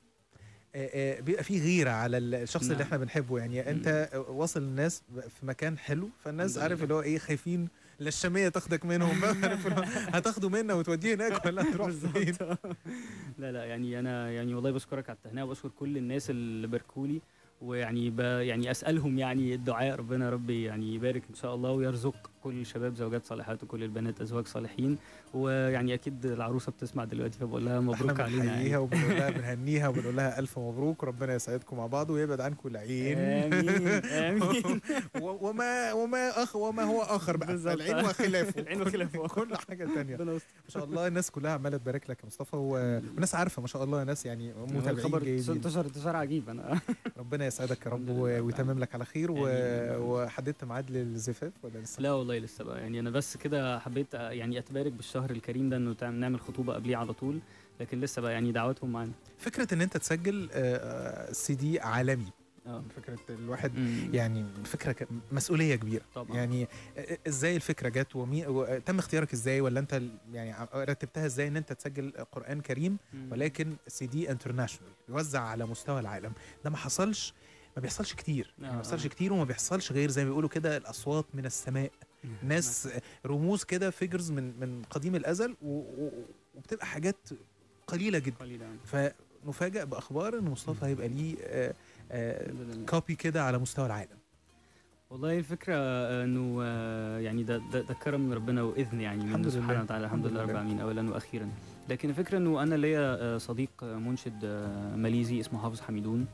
Speaker 1: بيبقى في غيره على الشخص
Speaker 32: نعم.
Speaker 1: اللي إحنا بنحبه يعني انت واصل الناس في مكان حلو فالناس عارف اللي هو إيه خايفين لا الشاميه تاخدك منهم عارف هتاخده منا وتوديه هناك ولا هتروح فين
Speaker 32: لا لا يعني أنا يعني والله بشكرك على التهنئة وبشكر كل الناس اللي باركولي ويعني يعني أسألهم يعني الدعاء ربنا ربي يعني يبارك إن شاء الله ويرزق. كل الشباب زوجات صالحات وكل البنات أزواج صالحين. ويعني أكيد العروسة بتسمع دلوقتي فبقول لها مبروك علينا يعني.
Speaker 1: وبنقول لها بنهنيها وبنقول لها ألف مبروك. ربنا يسعدكم مع بعض ويبعد عنكم العين.
Speaker 32: آمين آمين.
Speaker 1: وما وما اخ وما هو آخر بقى. العين وخلافه.
Speaker 32: العين وخلافه.
Speaker 1: كل حاجة ثانية ما شاء الله الناس كلها عمالة تبارك لك يا مصطفى والناس عارفة ما شاء الله ناس يعني متابعين
Speaker 32: الخبر انتشر انتشار عجيب أنا.
Speaker 1: ربنا يسعدك يا رب ويتمم لك على خير وحددت ميعاد للزفاف ولا لسه؟
Speaker 32: لا والله والله لسه بقى يعني أنا بس كده حبيت يعني أتبارك بالشهر الكريم ده إنه نعمل خطوبة قبليه على طول لكن لسه بقى يعني دعواتهم معانا
Speaker 1: فكرة إن أنت تسجل آه، آه، سي دي عالمي
Speaker 32: أوه.
Speaker 1: فكرة الواحد
Speaker 32: مم.
Speaker 1: يعني فكرة مسؤولية كبيرة
Speaker 32: طبعا.
Speaker 1: يعني آه، إزاي الفكرة جت ومي... وتم اختيارك إزاي ولا أنت يعني رتبتها إزاي إن أنت تسجل قرآن كريم
Speaker 32: مم.
Speaker 1: ولكن CD international يوزع على مستوى العالم ده ما حصلش ما بيحصلش كتير آه. يعني ما بيحصلش كتير وما بيحصلش غير زي ما بيقولوا كده الأصوات من السماء ناس رموز كده figures من من قديم الأزل وبتبقى حاجات قليلة جدا.
Speaker 32: قليلة. آه.
Speaker 1: فنفاجئ بأخبار إن مصطفى هيبقى ليه آه، آه، copy كده على مستوى العالم.
Speaker 32: والله الفكرة إنه يعني ده ده, ده كرم من ربنا وإذن يعني
Speaker 1: من
Speaker 32: سبحانه وتعالى. الحمد لله رب العالمين اولا وأخيرا. لكن الفكرة إنه أنا ليا صديق منشد ماليزي اسمه حافظ حميدون.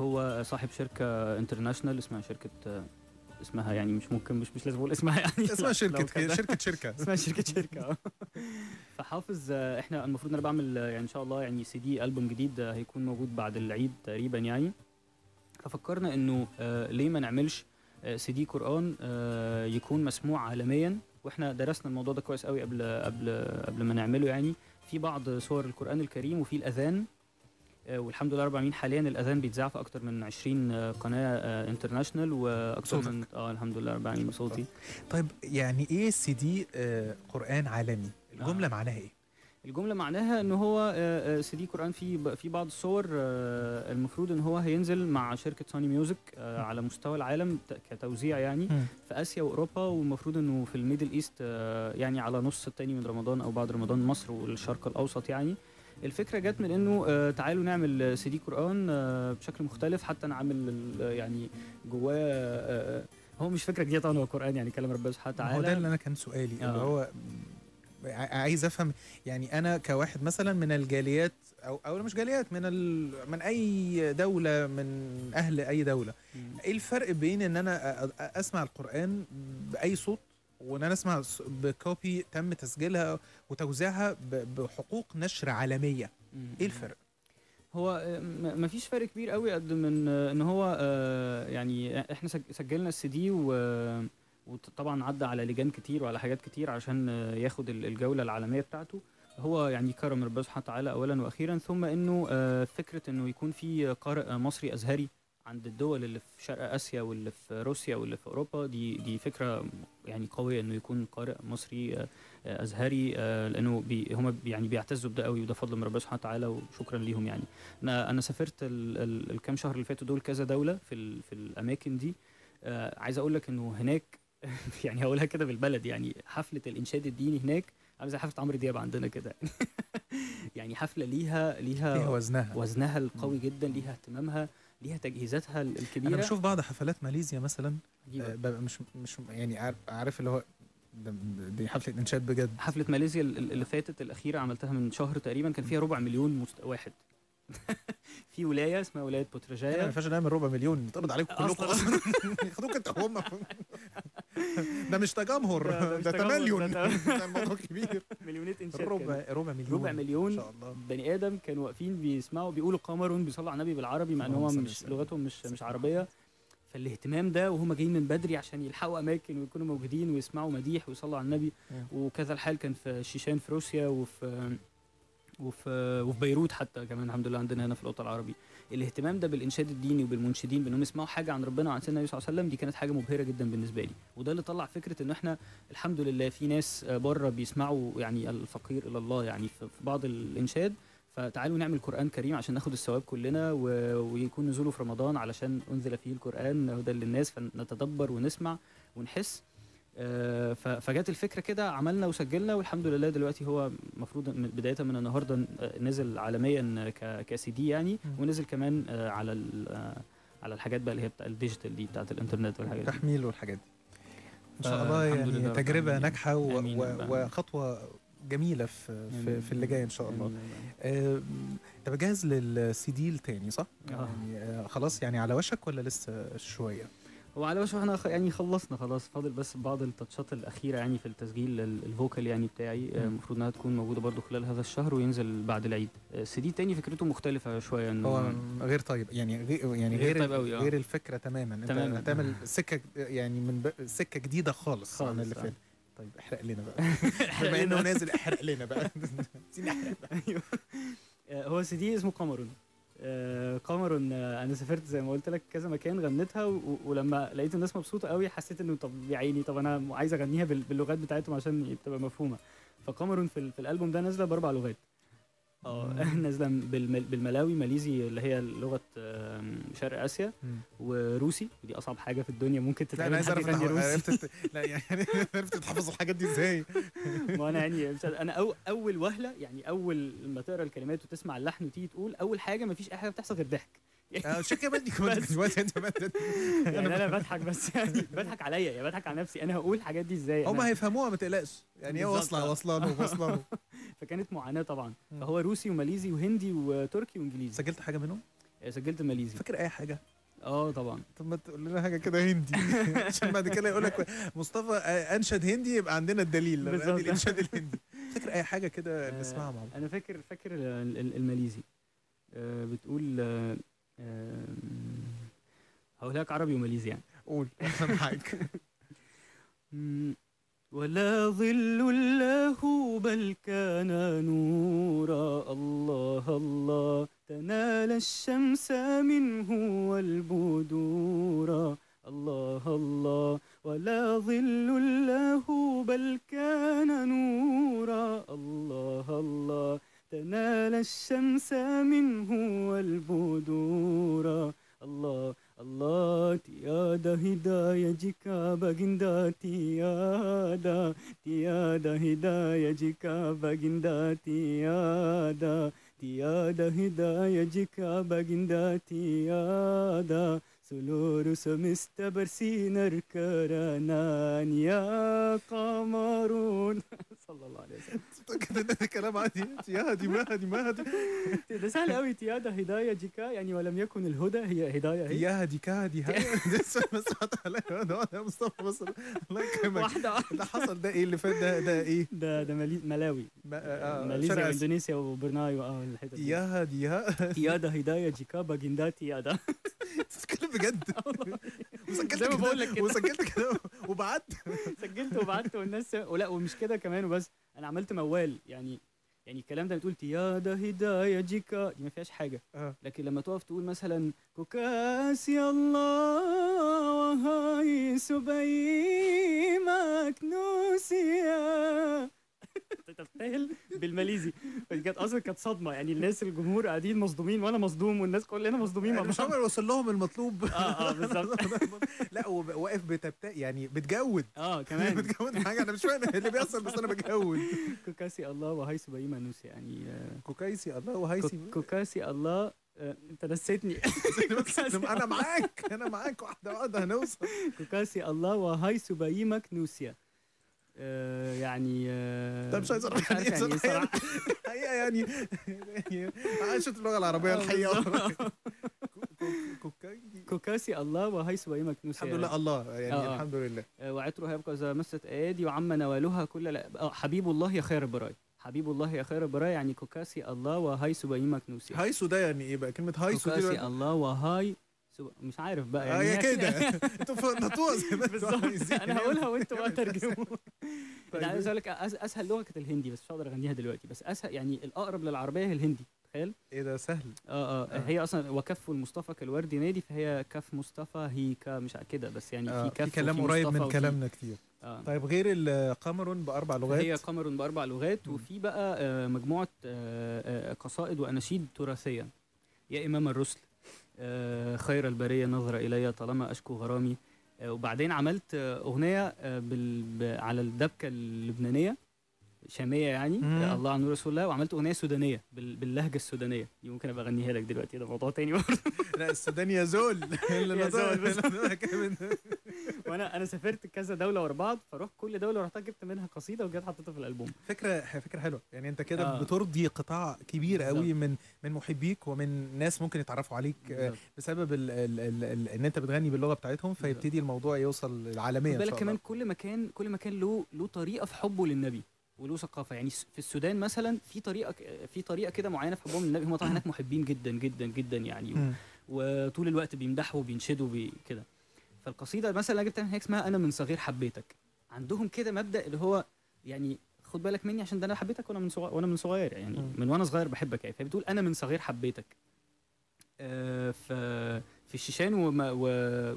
Speaker 32: هو صاحب شركة international اسمها شركة اسمها يعني مش ممكن مش مش لازم أقول اسمها يعني.
Speaker 1: اسمها شركة شركة شركة.
Speaker 32: اسمها شركة شركة. فحافظ إحنا المفروض إن أنا بعمل يعني إن شاء الله يعني سي دي ألبوم جديد هيكون موجود بعد العيد تقريبا يعني. ففكرنا إنه آه، ليه ما نعملش آه، سي دي قرآن آه، يكون مسموع عالميا. وإحنا درسنا الموضوع ده كويس قوي قبل قبل قبل ما نعمله يعني. في بعض سور القرآن الكريم وفي الأذان. آه، والحمد لله رب العالمين. حاليا الأذان بيتذاع في أكتر من 20 آه، قناة آه، international وأكتر
Speaker 1: صوتك.
Speaker 32: من آه الحمد لله رب العالمين صوتي
Speaker 1: طيب يعني إيه السي دي قرآن عالمي؟ الجملة آه. معناها إيه؟
Speaker 32: الجملة معناها إن هو سي دي قرآن في في بعض السور المفروض إن هو هينزل مع شركة Sony Music على مستوى العالم كتوزيع يعني في آسيا وأوروبا والمفروض إنه في ال Middle East يعني على نص التاني من رمضان أو بعد رمضان مصر والشرق الأوسط يعني. الفكرة جت من إنه آه، تعالوا نعمل آه، سي دي قرآن آه، بشكل مختلف. حتى أنا عامل يعني جواه هو مش فكرة جديدة طبعا هو قرآن يعني كلام ربنا سبحانه
Speaker 1: وتعالى هو ده اللي أنا كان سؤالي
Speaker 32: آه.
Speaker 1: اللي هو عايز أفهم يعني أنا كواحد مثلا من الجاليات أو أو مش جاليات من ال من أي دولة من أهل أي دولة. إيه الفرق بين إن أنا أسمع القرآن بأي صوت وان أنا اسمع بكوبي تم تسجيلها وتوزيعها بحقوق نشر عالمية. إيه الفرق؟
Speaker 32: هو آه، مفيش فرق كبير قوي قد من آه، إن هو آه، يعني إحنا سجلنا السي دي و وطبعا عدى على لجان كتير وعلى حاجات كتير عشان ياخد الجولة العالمية بتاعته. هو يعني كرم ربنا سبحانه وتعالى اولا وأخيرا ثم إنه فكرة إنه يكون في قارئ مصري أزهري عند الدول اللي في شرق آسيا واللي في روسيا واللي في أوروبا دي دي فكرة يعني قوية إنه يكون قارئ مصري آه، أزهري آه، لأنه بي هم يعني بيعتزوا بده قوي وده فضل من ربنا سبحانه وتعالى وشكرا ليهم يعني. أنا أنا سافرت الكام شهر اللي فاتوا دول كذا دولة في في الأماكن دي. آه، عايز أقول لك إنه هناك يعني هقولها كده بالبلد يعني حفلة الإنشاد الديني هناك عامل زي حفلة عمرو دياب عندنا كده. يعني حفلة ليها ليها
Speaker 1: ليها وزنها.
Speaker 32: وزنها القوي جدا ليها اهتمامها. ليها تجهيزاتها الكبيرة.
Speaker 1: أنا بشوف بعض حفلات ماليزيا مثلا آه، ببقى مش مش يعني عارف, عارف اللي هو دي حفلة إنشاد بجد.
Speaker 32: حفلة ماليزيا اللي فاتت الأخيرة عملتها من شهر تقريبا كان فيها ربع مليون مست... واحد. في ولاية اسمها ولاية
Speaker 1: بوتراجايا ما ينفعش نعمل ربع مليون نتقبض عليكم كلكم.
Speaker 32: أصلا.
Speaker 1: ياخدوك أنت هم. ده مش تجمهر
Speaker 32: ده, ده,
Speaker 1: ده تمليون
Speaker 32: ده
Speaker 1: الموضوع كبير
Speaker 32: مليونات انسان
Speaker 1: ربع ربع مليون
Speaker 32: ربع مليون بني آدم كانوا واقفين بيسمعوا بيقولوا قمر بيصلوا على النبي بالعربي مع ان
Speaker 1: هم
Speaker 32: مش لغتهم مش مش عربيه فالاهتمام ده وهم جايين من بدري عشان يلحقوا اماكن ويكونوا موجودين ويسمعوا مديح ويصلوا على النبي وكذا الحال كان في الشيشان في روسيا وفي وفي وفي بيروت حتى كمان الحمد لله عندنا هنا في الوطن العربي الاهتمام ده بالإنشاد الديني وبالمنشدين بأنهم يسمعوا حاجة عن ربنا وعن سيدنا النبي صلى الله عليه وسلم دي كانت حاجة مبهرة جدا بالنسبة لي. وده اللي طلع فكرة إن إحنا الحمد لله في ناس بره بيسمعوا يعني الفقير إلى الله يعني في بعض الإنشاد. فتعالوا نعمل قرآن كريم عشان ناخد الثواب كلنا و... ويكون نزوله في رمضان علشان أنزل فيه القرآن هدى للناس فنتدبر ونسمع ونحس. آه، فجت الفكرة كده عملنا وسجلنا والحمد لله دلوقتي هو المفروض بداية من النهارده آه، نزل عالميا كسي دي يعني ونزل كمان آه، على على الحاجات بقى اللي هي بتاع ال digital دي بتاعت الإنترنت والحاجات دي.
Speaker 1: تحميل والحاجات دي. إن شاء الله يعني
Speaker 32: تجربة ناجحة
Speaker 1: وخطوة جميلة في في, في اللي جاي إن شاء الله.
Speaker 32: انت
Speaker 1: آه، جاهز للسي دي التاني صح؟
Speaker 32: آه.
Speaker 1: يعني خلاص يعني على وشك ولا لسه
Speaker 32: شوية؟ وعلى وش إحنا يعني خلصنا خلاص. فاضل بس بعض التاتشات الأخيرة يعني في التسجيل الفوكال يعني بتاعي آه، المفروض إنها تكون موجودة برضو خلال هذا الشهر وينزل بعد العيد. آه، السي دي تاني فكرته مختلفة شوية إنه
Speaker 1: هو غير طيب. يعني غير يعني
Speaker 32: غير
Speaker 1: غير,
Speaker 32: طيب قوي آه.
Speaker 1: غير الفكرة تماما. تمام.
Speaker 32: انت
Speaker 1: هتعمل سكة يعني من سكة جديدة خالص, خالص عن اللي فات. طيب احرق لنا بقى. بما
Speaker 32: إنه
Speaker 1: نازل احرق لنا بقى.
Speaker 32: أيوه. هو سي دي اسمه قمرون. آه، قمر أنا سافرت زي ما قلت لك كذا مكان غنيتها ولما لقيت الناس مبسوطة قوي حسيت إنه طب يا عيني طب أنا عايز أغنيها باللغات بتاعتهم عشان تبقى مفهومة. فقمر في, في الألبوم ده نازلة بأربع لغات. آه نازلة بالملاوي ماليزي اللي هي لغة شرق
Speaker 1: آسيا
Speaker 32: وروسي. ودي أصعب حاجة في الدنيا. ممكن
Speaker 1: تتعلم
Speaker 32: لا
Speaker 1: أنا
Speaker 32: روسي.
Speaker 1: عرفت لا يعني عرفت تحفظ الحاجات دي إزاي؟
Speaker 32: ما أنا يعني أنا أول وهلة يعني أول لما تقرأ الكلمات وتسمع اللحن وتيجي تقول أول حاجة ما فيش أي حاجة بتحصل غير ضحك.
Speaker 1: عشان كده دلوقتي انت
Speaker 32: يعني أنا يعني بضحك بس يعني بضحك عليا يعني بضحك على نفسي. أنا هقول الحاجات دي إزاي؟
Speaker 1: هم هيفهموها ما تقلقش. يعني هي
Speaker 32: واصلة
Speaker 1: واصلة له واصلة له.
Speaker 32: فكانت معاناة طبعا. فهو روسي وماليزي وهندي وتركي وإنجليزي.
Speaker 1: سجلت حاجة منهم؟
Speaker 32: آه، سجلت ماليزي.
Speaker 1: فاكر أي حاجة؟
Speaker 32: آه طبعا.
Speaker 1: طب ما تقول لنا حاجة كده هندي. عشان بعد كده يقول لك مصطفى آه، أنشد هندي يبقى عندنا الدليل. الانشاد الهندي. فاكر أي حاجة كده آه، نسمعها مع بعض؟
Speaker 32: أنا فاكر فاكر الماليزي. بتقول هقول لك عربي وماليزي يعني.
Speaker 1: قول. آه، معاك.
Speaker 32: ولا ظل له بل كان نورا. الله الله. تنال الشمس منه والبدورا. الله الله. ولا ظل له بل كان نورا. الله الله. تنال الشمس منه والبدور. الله الله تيادا هدايا جيكا بغندا تيادا تيادا هدايا جيكا بغندا تيادا تيادا هدايا جيكا بغندا تيادا سلور سمست برسين كرنان يا قمرون. صلى
Speaker 1: الله عليه وسلم. كلام عادي يا هادي ما يهدي ما مهدي
Speaker 32: ده سهل قوي يا ده هدايا ديكا يعني ولم يكن الهدى هي هدايا هي
Speaker 1: يهدي كهدي لسه بس يا مصطفى بس الله يكرمك
Speaker 32: واحدة واحدة
Speaker 1: ده حصل ده إيه اللي فات ده ده إيه
Speaker 32: ده ده ملاوي ماليزيا اندونيسيا وبرناي آه الحتت يهدي
Speaker 1: يا
Speaker 32: ده هدايا ديكا باجنداتي يادا
Speaker 1: تتكلم بجد وسجلت كده وسجلت كده وبعت.
Speaker 32: سجلت وبعت والناس ولا ومش كده كمان وبس. أنا عملت موال يعني يعني الكلام ده بتقول يا ده هدايا جيكا دي ما فيهاش حاجة.
Speaker 1: أه.
Speaker 32: لكن لما تقف تقول مثلا كوكاس يا الله وهاي سبيمك مكنوسيا انت تستاهل بالماليزي كانت أصلا كانت صدمه يعني الناس الجمهور قاعدين مصدومين وأنا مصدوم والناس كلنا مصدومين
Speaker 1: يعني مش عمر وصل لهم المطلوب
Speaker 32: آه آه بالظبط
Speaker 1: لا واقف بتبت يعني بتجود
Speaker 32: آه كمان
Speaker 1: بتجود حاجة أنا مش فاهم اللي بيحصل بس أنا بجود
Speaker 32: كوكاسي الله وهيس بقى مانوس يعني
Speaker 1: كوكاسي الله
Speaker 32: وهيس كوكاسي الله انت نسيتني
Speaker 1: أنا معاك أنا معاك واحدة واحدة هنوصل
Speaker 32: كوكاسي الله وهيسو بايمك نوسيا آه، يعني آه،
Speaker 1: طيب مش عايز يعني,
Speaker 32: يعني إيه صراحة.
Speaker 1: الحقيقة يعني, يعني عاشت اللغة العربية
Speaker 32: آه،
Speaker 1: الحقيقة.
Speaker 32: كوكاسي الله وهي وهي مكنوسة
Speaker 1: الحمد يعني. لله الله يعني
Speaker 32: آه.
Speaker 1: الحمد لله.
Speaker 32: وعطره يبقى إذا مست ايادي وعم نوالها كل لا حبيب الله يا خير براي. حبيب الله يا خير براي يعني كوكاسي الله وهيس وهي مكنوسة
Speaker 1: هيسو ده يعني إيه بقى؟ كلمة هيسو
Speaker 32: كوكاسي الله وهاي مش عارف بقى
Speaker 1: آه،
Speaker 32: يعني
Speaker 1: هي
Speaker 32: يعني
Speaker 1: كده. أنتوا فنطوها زي ما
Speaker 32: بالظبط. أنا هقولها وأنتوا طيب. بقى ترجموها
Speaker 1: طيب.
Speaker 32: أنا عايز أقول لك أسهل لغة كانت الهندي بس مش هقدر أغنيها دلوقتي. بس أسهل يعني الأقرب للعربية هي الهندي. تخيل.
Speaker 1: إيه ده سهل.
Speaker 32: آه آه, آه. آه. هي أصلا وكف المصطفى كالوردي نادي فهي كف مصطفى هي ك مش كده. بس يعني في كف
Speaker 1: في كلام قريب من كلامنا كتير.
Speaker 32: آه.
Speaker 1: طيب غير القمرون بأربع لغات.
Speaker 32: هي قمرون بأربع لغات. وفي بقى مجموعة قصائد وأناشيد تراثية. يا إمام الرسل. آه، خير البرية نظرة إلي طالما أشكو غرامي. آه، وبعدين عملت آه، أغنية على الدبكة اللبنانية. شامية يعني آه، الله عن رسول الله وعملت أغنية سودانية باللهجة السودانية. دي ممكن أبقى أغنيها لك دلوقتي ده موضوع تاني برضه.
Speaker 1: لا السودان يا زول.
Speaker 32: يا زول وأنا أنا سافرت كذا دولة ورا بعض فروح كل دولة رحتها جبت منها قصيدة وجيت حطيتها في الألبوم.
Speaker 1: فكرة فكرة حلوة. يعني أنت كده
Speaker 32: آه.
Speaker 1: بترضي قطاع كبير قوي من من محبيك ومن ناس ممكن يتعرفوا عليك آه، بسبب الـ الـ الـ الـ إن أنت بتغني باللغة بتاعتهم فيبتدي الموضوع يوصل العالميه
Speaker 32: بالك كمان كل مكان كل مكان له له طريقة في حبه للنبي. وله ثقافة. يعني في السودان مثلا في طريقة في طريقة كده معينة في حبهم للنبي هم طبعا هناك محبين جدا جدا جدا يعني. وطول الوقت بيمدحوا وبينشدوا كده. فالقصيدة مثلا اللي جبتها هناك اسمها أنا من صغير حبيتك. عندهم كده مبدأ اللي هو يعني خد بالك مني عشان ده أنا حبيتك وأنا من صغير وأنا من صغير يعني. من وأنا صغير بحبك يعني. فبتقول أنا من صغير حبيتك. آه، في الشيشان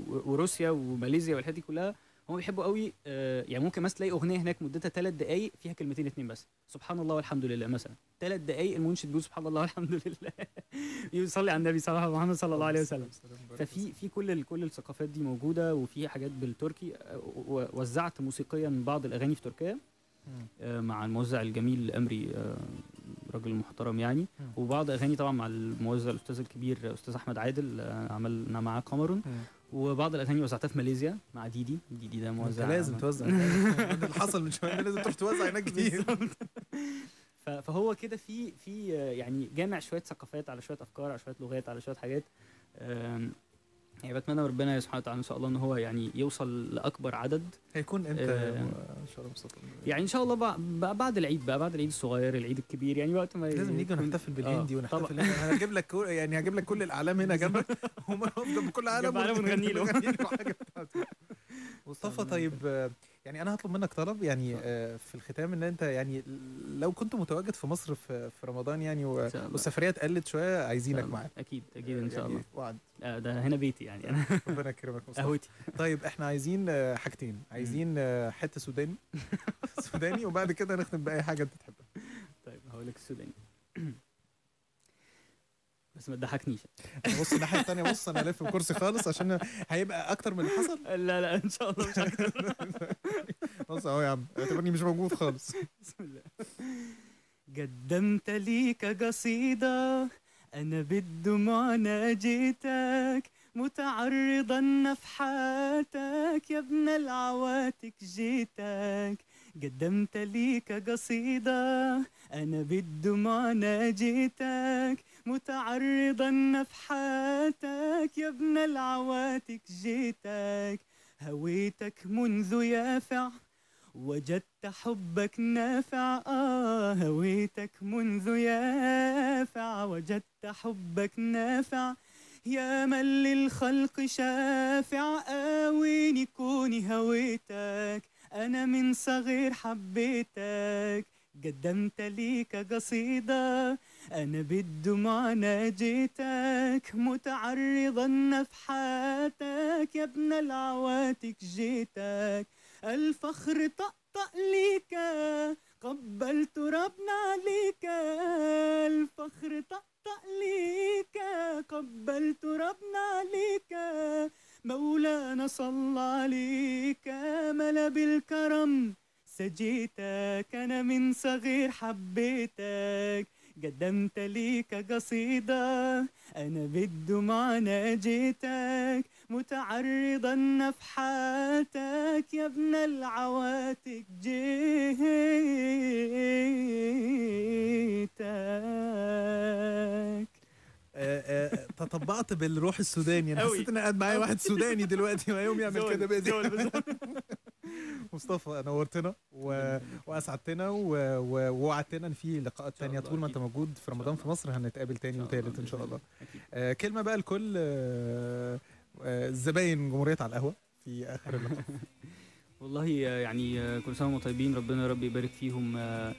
Speaker 32: وروسيا وماليزيا والحاجات دي كلها هم بيحبوا قوي آه، يعني ممكن مثلا تلاقي أغنية هناك مدتها ثلاث دقائق فيها كلمتين اثنين بس سبحان الله والحمد لله مثلا. ثلاث دقائق المنشد بيقول سبحان الله والحمد لله. يصلي على النبي صلى الله محمد صلى الله عليه وسلم. ففي في كل كل الثقافات دي موجودة وفي حاجات بالتركي آه، وزعت موسيقيا بعض الأغاني في تركيا آه، مع الموزع الجميل الامري راجل محترم يعني. وبعض أغاني طبعا مع الموزع الأستاذ الكبير أستاذ أحمد عادل عملنا معاه قمر. وبعض الأغاني وزعتها في ماليزيا مع ديدي. ديدي ده موزع.
Speaker 1: لازم توزع. اللي حصل من شوية. لازم تروح توزع هناك كتير.
Speaker 32: فهو كده في في يعني جامع شوية ثقافات على شوية أفكار على شوية لغات على شوية حاجات. يعني بتمنى ربنا سبحانه وتعالى إن شاء الله إن هو يعني يوصل لأكبر عدد.
Speaker 1: هيكون إمتى
Speaker 32: آه
Speaker 1: إن شاء الله
Speaker 32: يعني إن شاء الله بقى بعد العيد بقى بعد العيد الصغير العيد الكبير يعني وقت ما
Speaker 1: لازم نيجي ونحتفل بالهندي
Speaker 32: آه،
Speaker 1: ونحتفل أنا هجيب لك يعني هجيب لك كل الأعلام هنا جنبك هم كل علم
Speaker 32: ونغني له.
Speaker 1: مصطفى طيب آه، يعني أنا هطلب منك طلب يعني آه، في الختام إن أنت يعني لو كنت متواجد في مصر في رمضان يعني والسفرية اتقلت شوية عايزينك معانا
Speaker 32: أكيد أكيد إن آه، شاء
Speaker 1: يعني
Speaker 32: الله.
Speaker 1: يعني وعد
Speaker 32: آه، ده هنا بيتي يعني. أنا
Speaker 1: ربنا يكرمك
Speaker 32: قهوتي
Speaker 1: طيب إحنا عايزين حاجتين. عايزين حتة سوداني. سوداني وبعد كده نختم بأي حاجة أنت تحبها.
Speaker 32: طيب هقول لك السوداني. بس ما تضحكنيش.
Speaker 1: بص الناحية الثانية بص أنا هلف الكرسي خالص عشان هيبقى أكتر من اللي حصل.
Speaker 32: لا لا إن شاء الله مش أكتر.
Speaker 1: بص أهو يا عم اعتبرني مش موجود خالص.
Speaker 32: بسم الله. قدمت ليك قصيدة أنا بالدموع ناجيتك متعرضا نفحاتك يا ابن العواتك جيتك. قدمت ليك قصيدة أنا بالدموع ناجيتك متعرضا نفحاتك يا ابن العواتك جيتك هويتك منذ يافع وجدت حبك نافع آه هويتك منذ يافع وجدت حبك نافع يا من للخلق شافع آويني كوني هويتك أنا من صغير حبيتك قدمت ليك قصيدة أنا بالدموع ناجيتك متعرضا نفحاتك يا ابن العواتك جيتك الفخر طقطق ليك قبلت ربنا ليك الفخر طقطق ليك قبلت ربنا ليك. مولانا صلى عليك آمل بالكرم سجيتك أنا من صغير حبيتك قدمت ليك قصيدة أنا بالدمعة جيتك متعرضا نفحاتك يا ابن العواتق جيتك
Speaker 1: آه، آه، تطبعت بالروح السوداني.
Speaker 32: أنا
Speaker 1: حسيت إن قاعد معايا واحد سوداني دلوقتي ما يوم
Speaker 32: يعمل
Speaker 1: كده بايديه مصطفى نورتنا و... وأسعدتنا ووعدتنا إن في لقاءات تانية طول ما أنت موجود في رمضان في مصر هنتقابل تاني وتالت إن شاء الله. آه، كلمة بقى لكل الزباين جمهورية على القهوة في آخر اللقاء.
Speaker 32: والله آه، يعني آه، كل سنة وأنتم طيبين. ربنا يا رب يبارك فيهم. آه،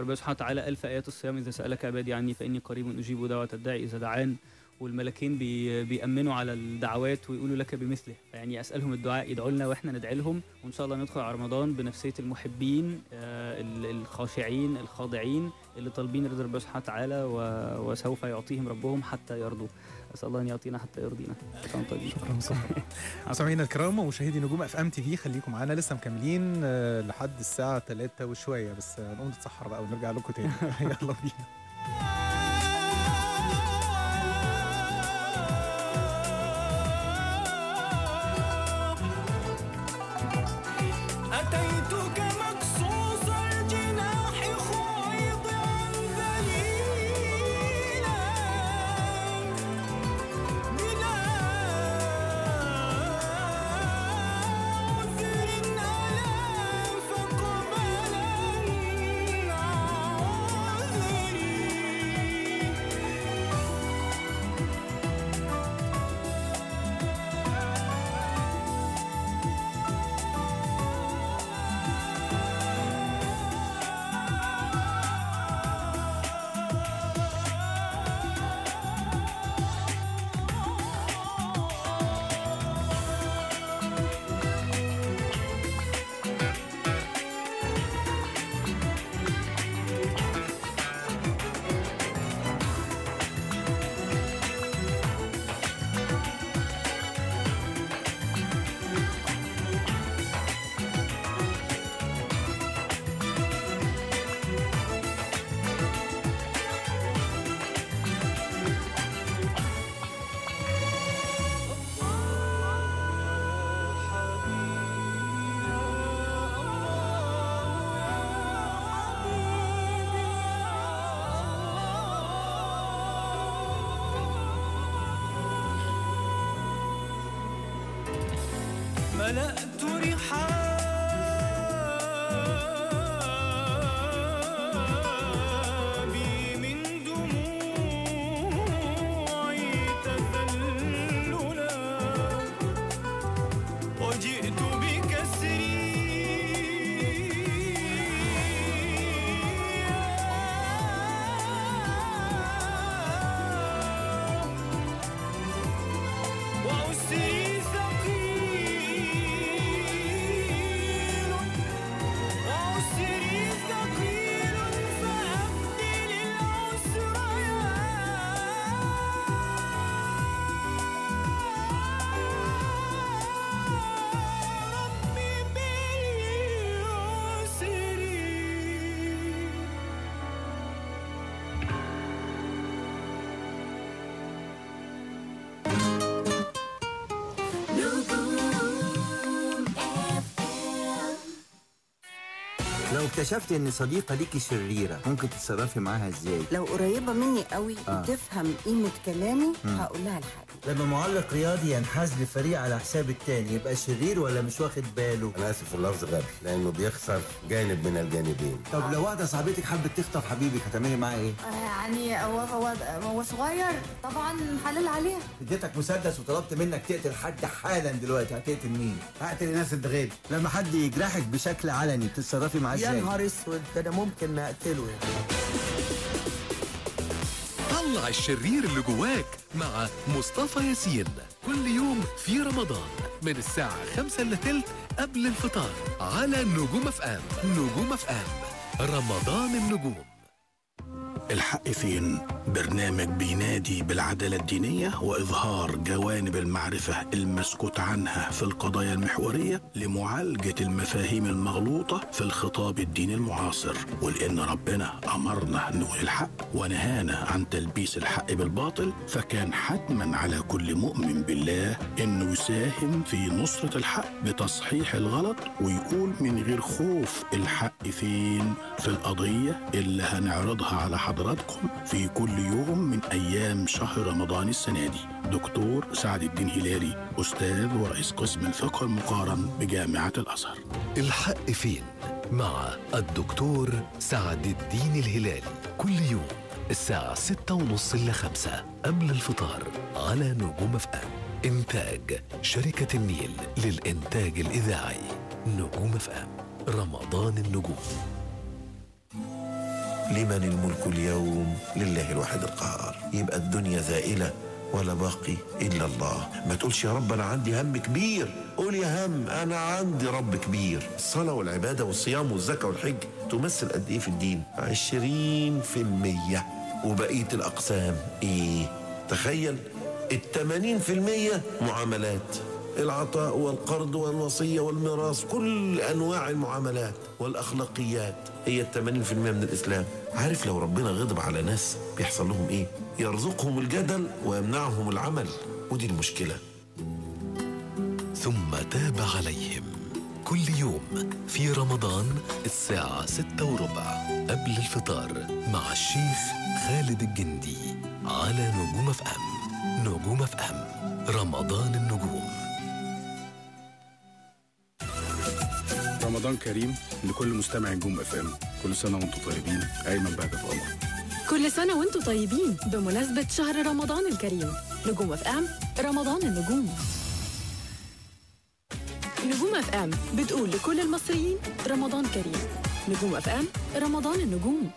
Speaker 32: ربنا سبحانه وتعالى قال في آيات الصيام. إذا سألك عبادي عني فإني قريب أجيب دعوة الداعي. إذا دعان والملكين بي بيأمنوا على الدعوات ويقولوا لك بمثله. يعني أسألهم الدعاء يدعوا لنا وإحنا ندعي لهم. وإن شاء الله ندخل على رمضان بنفسية المحبين الخاشعين الخاضعين اللي طالبين رضا ربنا سبحانه وتعالى وسوف يعطيهم ربهم حتى يرضوا. أسأل الله أن يعطينا حتى يرضينا. طيب.
Speaker 1: شكرا دي شكرا مستمعينا الكرام ومشاهدي نجوم FM TV خليكم معانا. لسه مكملين آه، لحد الساعة 3 وشوية بس آه، نقوم نتسحر بقى ونرجع لكم تاني. يلا بينا.
Speaker 37: اكتشفت إن صديقة ليكي شريرة. ممكن تتصرفي معاها إزاي؟
Speaker 16: لو قريبة مني قوي
Speaker 37: آه.
Speaker 16: وتفهم قيمة كلامي هقولها لها
Speaker 37: لما معلق رياضي ينحاز لفريق على حساب التاني يبقى شرير ولا مش واخد باله؟
Speaker 38: أنا آسف اللفظ غبي لأنه بيخسر جانب من الجانبين.
Speaker 37: طب لو واحدة صاحبتك حبت تخطف حبيبك هتعملي معاه إيه؟
Speaker 16: آه، يعني هو هو هو صغير. طبعا حلال عليه.
Speaker 37: اديتك مسدس وطلبت منك تقتل حد حالا دلوقتي هتقتل مين؟ هقتل ناس الدغيب لما حد يجرحك بشكل علني بتتصرفي معاه
Speaker 16: إزاي؟
Speaker 37: يا
Speaker 16: نهار أسود ده أنا ممكن أقتله يعني.
Speaker 5: طلع الشرير اللي جواك مع مصطفى ياسين. كل يوم في رمضان من الساعة خمسة إلا تلت قبل الفطار على نجوم أف إم. نجوم أف إم. رمضان النجوم.
Speaker 21: الحق فين؟ برنامج بينادي بالعدالة الدينية وإظهار جوانب المعرفة المسكوت عنها في القضايا المحورية لمعالجة المفاهيم المغلوطة في الخطاب الديني المعاصر ولأن ربنا أمرنا نقول الحق ونهانا عن تلبيس الحق بالباطل فكان حتما على كل مؤمن بالله أنه يساهم في نصرة الحق بتصحيح الغلط ويقول من غير خوف الحق فين في القضية اللي هنعرضها على حضرتك حضراتكم في كل يوم من أيام شهر رمضان السنة دي. دكتور سعد الدين هلالي أستاذ ورئيس قسم الفقه المقارن بجامعة الأزهر.
Speaker 5: الحق فين؟ مع الدكتور سعد الدين الهلالي. كل يوم الساعة ستة ونص إلى خمسة قبل الفطار على نجوم فقه إنتاج شركة النيل للإنتاج الإذاعي. نجوم فقه رمضان النجوم.
Speaker 38: لمن الملك اليوم لله الواحد القهار. يبقى الدنيا زائلة ولا باقي إلا الله. ما تقولش يا رب أنا عندي هم كبير. قول يا هم أنا عندي رب كبير. الصلاة والعبادة والصيام والزكاة والحج تمثل قد إيه في الدين؟ عشرين في المية. وبقية الأقسام إيه؟ تخيل التمانين في المية معاملات. العطاء والقرض والوصية والميراث كل أنواع المعاملات والأخلاقيات. هي الثمانين في المية من الإسلام. عارف لو ربنا غضب على ناس بيحصل لهم إيه؟ يرزقهم الجدل ويمنعهم العمل. ودي المشكلة.
Speaker 5: ثم تاب عليهم. كل يوم في رمضان الساعة ستة وربع قبل الفطار مع الشيخ خالد الجندي على نجوم FM. نجوم FM. رمضان النجوم.
Speaker 39: رمضان كريم لكل مستمع نجوم FM كل سنة وأنتم طيبين. ايمن بهجت قمر
Speaker 11: كل سنة وأنتم طيبين بمناسبة شهر رمضان الكريم. نجوم FM رمضان النجوم. نجوم FM بتقول لكل المصريين رمضان كريم. نجوم FM رمضان النجوم.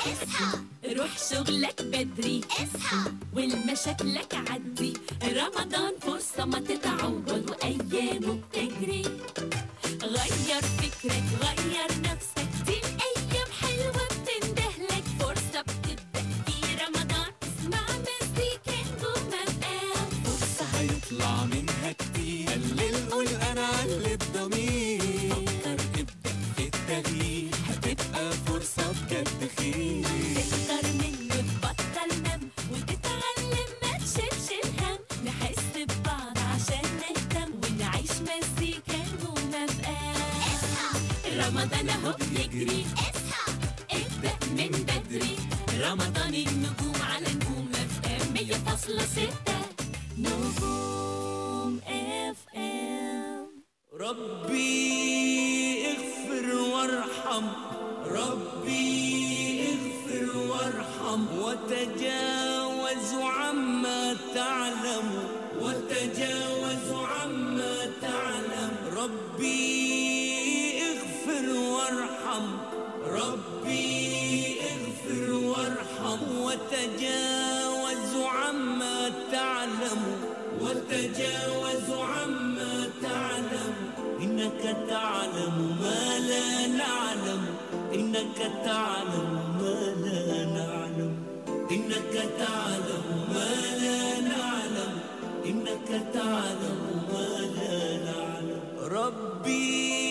Speaker 8: اصحى روح شغلك بدري اصحى والمشاكلك عدي رمضان فرصة ما تتعوض وأيامه بتجري غير فكرك غير نفسك دي أيام حلوة بتندهلك فرصة بتبدأ في رمضان اسمع مزيكا ومبقى
Speaker 33: فرصة هيطلع منها كتير قلل قول أنا على الضمير فكر ابدأ في التغيير هتبقى فرصة بجد
Speaker 8: تقدر مني بطل وتتعلم ما تشيلش الهم نحس ببعض عشان نهتم ونعيش مزيكا ومبقى رمضان اهو يجري اصحى ابدأ من بدري رمضان النجوم على نجوم
Speaker 40: FM 100.6 نجوم FM
Speaker 10: ربي اغفر وارحم. ربي اغفر وارحم وتجاوز عما تعلم وتجاوز عما تعلم ربي اغفر وارحم ربي اغفر وارحم وتجاوز عما تعلم وتجاوز عما تعلم إنك تعلم ما لا نعلم إنك تعلم ما لا نعلم. إنك تعلم ما لا نعلم. إنك تعلم ما لا نعلم. ربي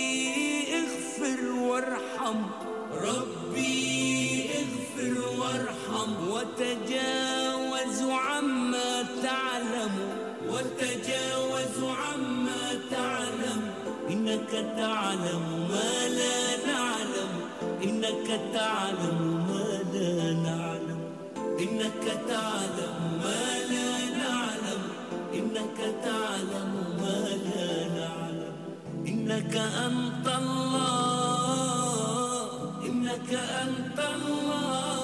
Speaker 10: اغفر وارحم. ربي اغفر وارحم. وتجاوز عما تعلم. وتجاوز عما تعلم. إنك تعلم ما لا إنك تعلم ما لا نعلم. إنك تعلم ما لا نعلم. إنك تعلم ما لا نعلم. إنك أنت الله. إنك أنت الله.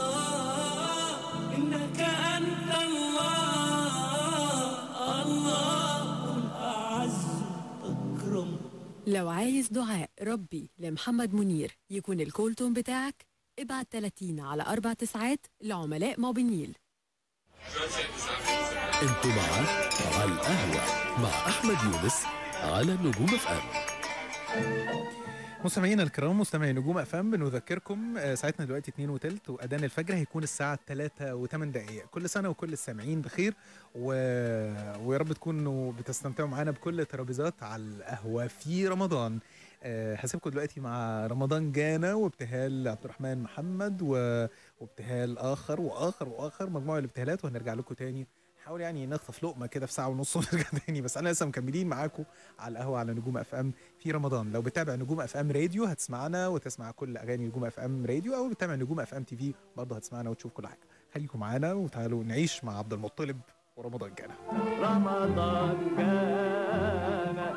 Speaker 11: لو عايز دعاء ربي لمحمد منير يكون ال call tone بتاعك. ابعت 30 على 4 تسعات لعملاء موبينيل
Speaker 5: أنتوا مع على القهوة مع أحمد يونس على نجوم FM
Speaker 1: مستمعينا الكرام مستمعي نجوم FM بنذكركم آه، ساعتنا دلوقتي 2 وثلث وأذان الفجر هيكون الساعة 3 و8 دقائق كل سنة وكل السامعين بخير و... ويا رب تكونوا بتستمتعوا معانا بكل الترابيزات على القهوة في رمضان. آه، هسيبكم دلوقتي مع رمضان جانا وابتهال عبد الرحمن محمد و... وابتهال آخر وآخر وآخر مجموعة الابتهالات وهنرجع لكم تاني نحاول يعني نخطف لقمة كده في ساعة ونص ونرجع تاني. بس أنا لسه مكملين معاكم على القهوة على نجوم FM في رمضان. لو بتابع نجوم FM راديو هتسمعنا وتسمع كل أغاني نجوم FM راديو أو بتابع نجوم FM TV برضه هتسمعنا وتشوف كل حاجة. خليكم معانا وتعالوا نعيش مع عبد المطلب ورمضان جانا
Speaker 40: رمضان جانا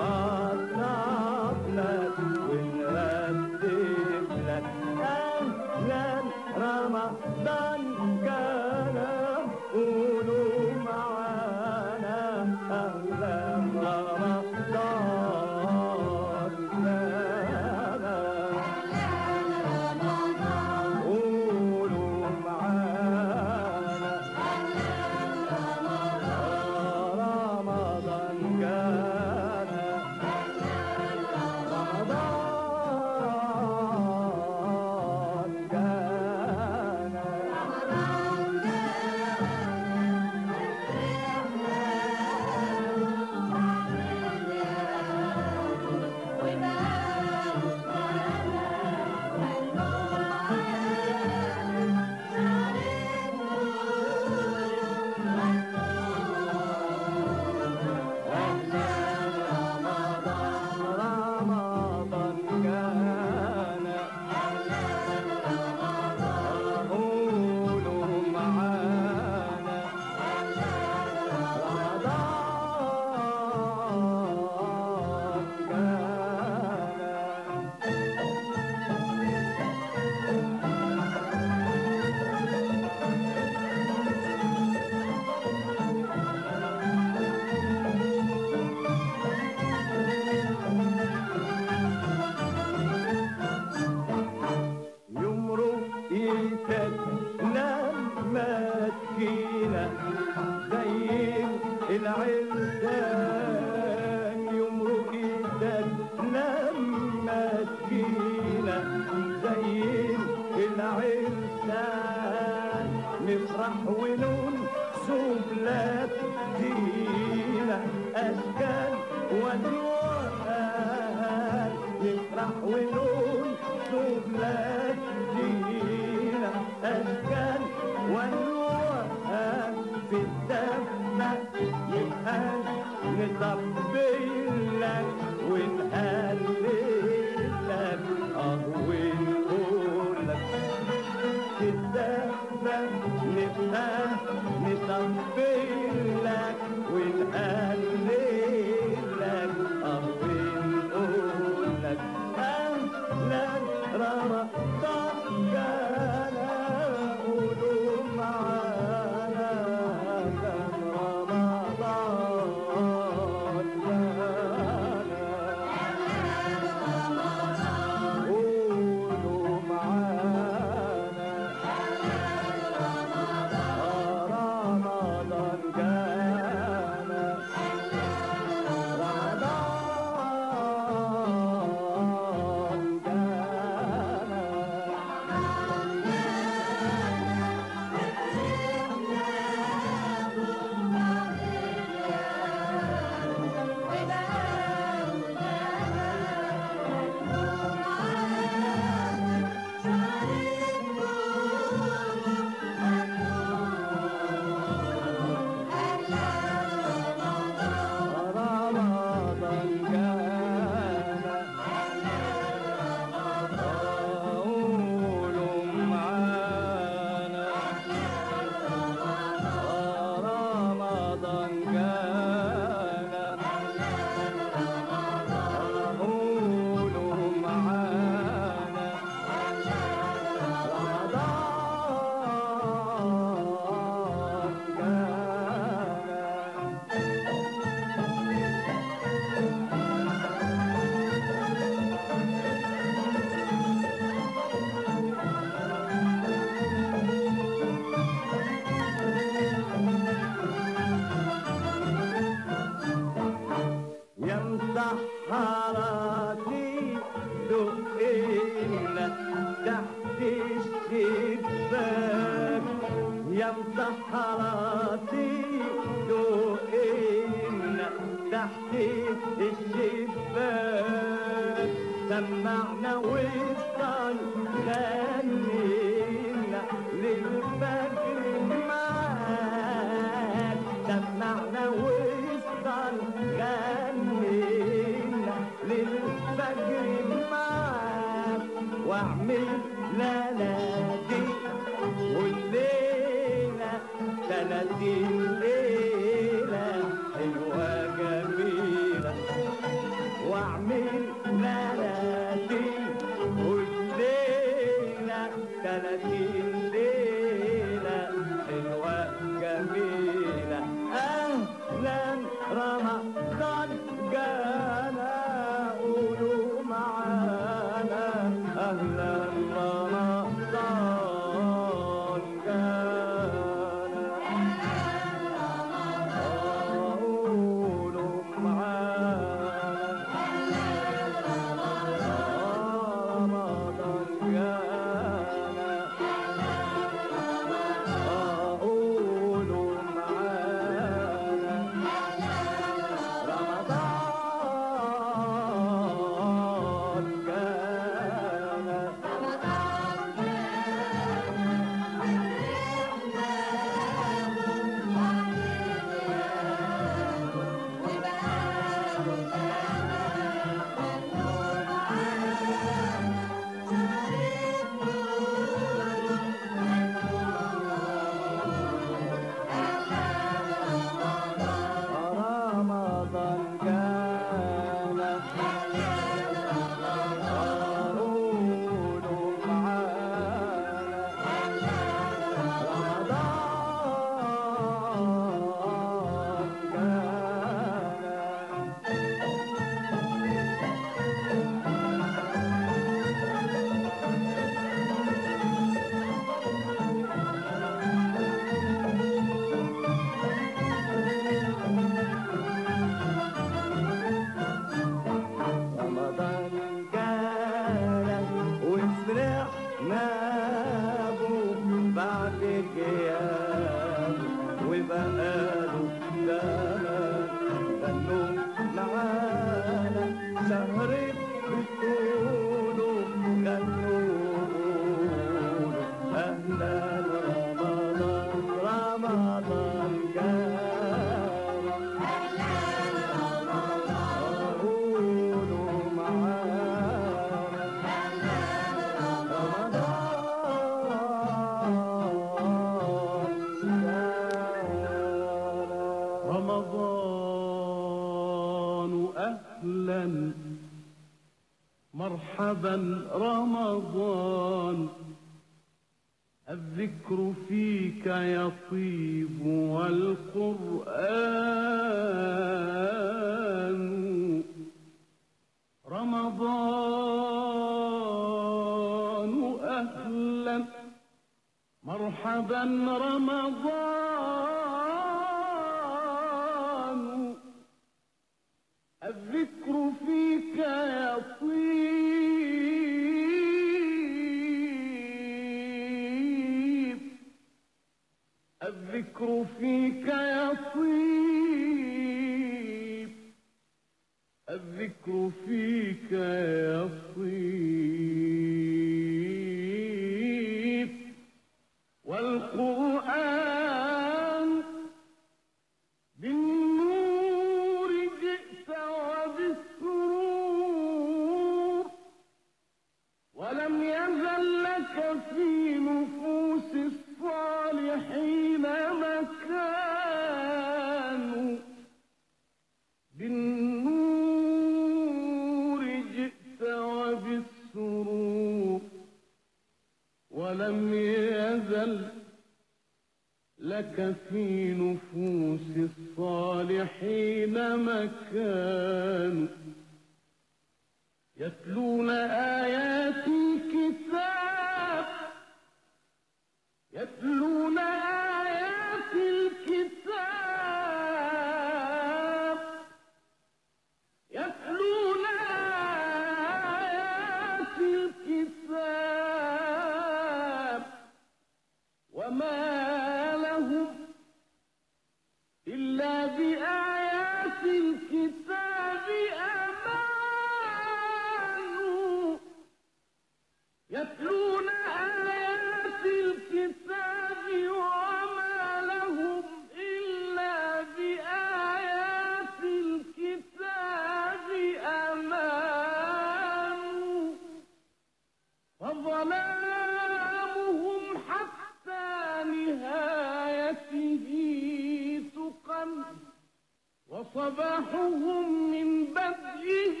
Speaker 40: فأصبحهم من
Speaker 41: بدله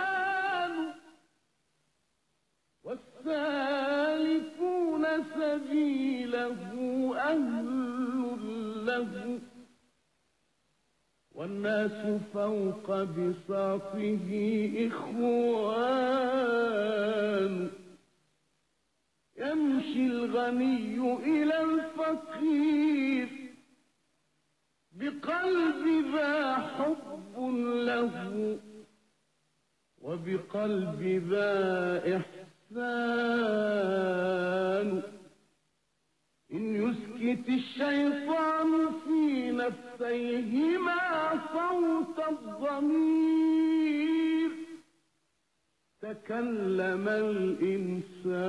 Speaker 41: إيمان والسالكون سبيله أهل له والناس فوق بساطه إخوان يمشي الغني إلى الفقير وبقلب ذا حب له وبقلب ذا إحسان. إن يسكت الشيطان في نفسيهما صوت الضمير. تكلم الإنسان.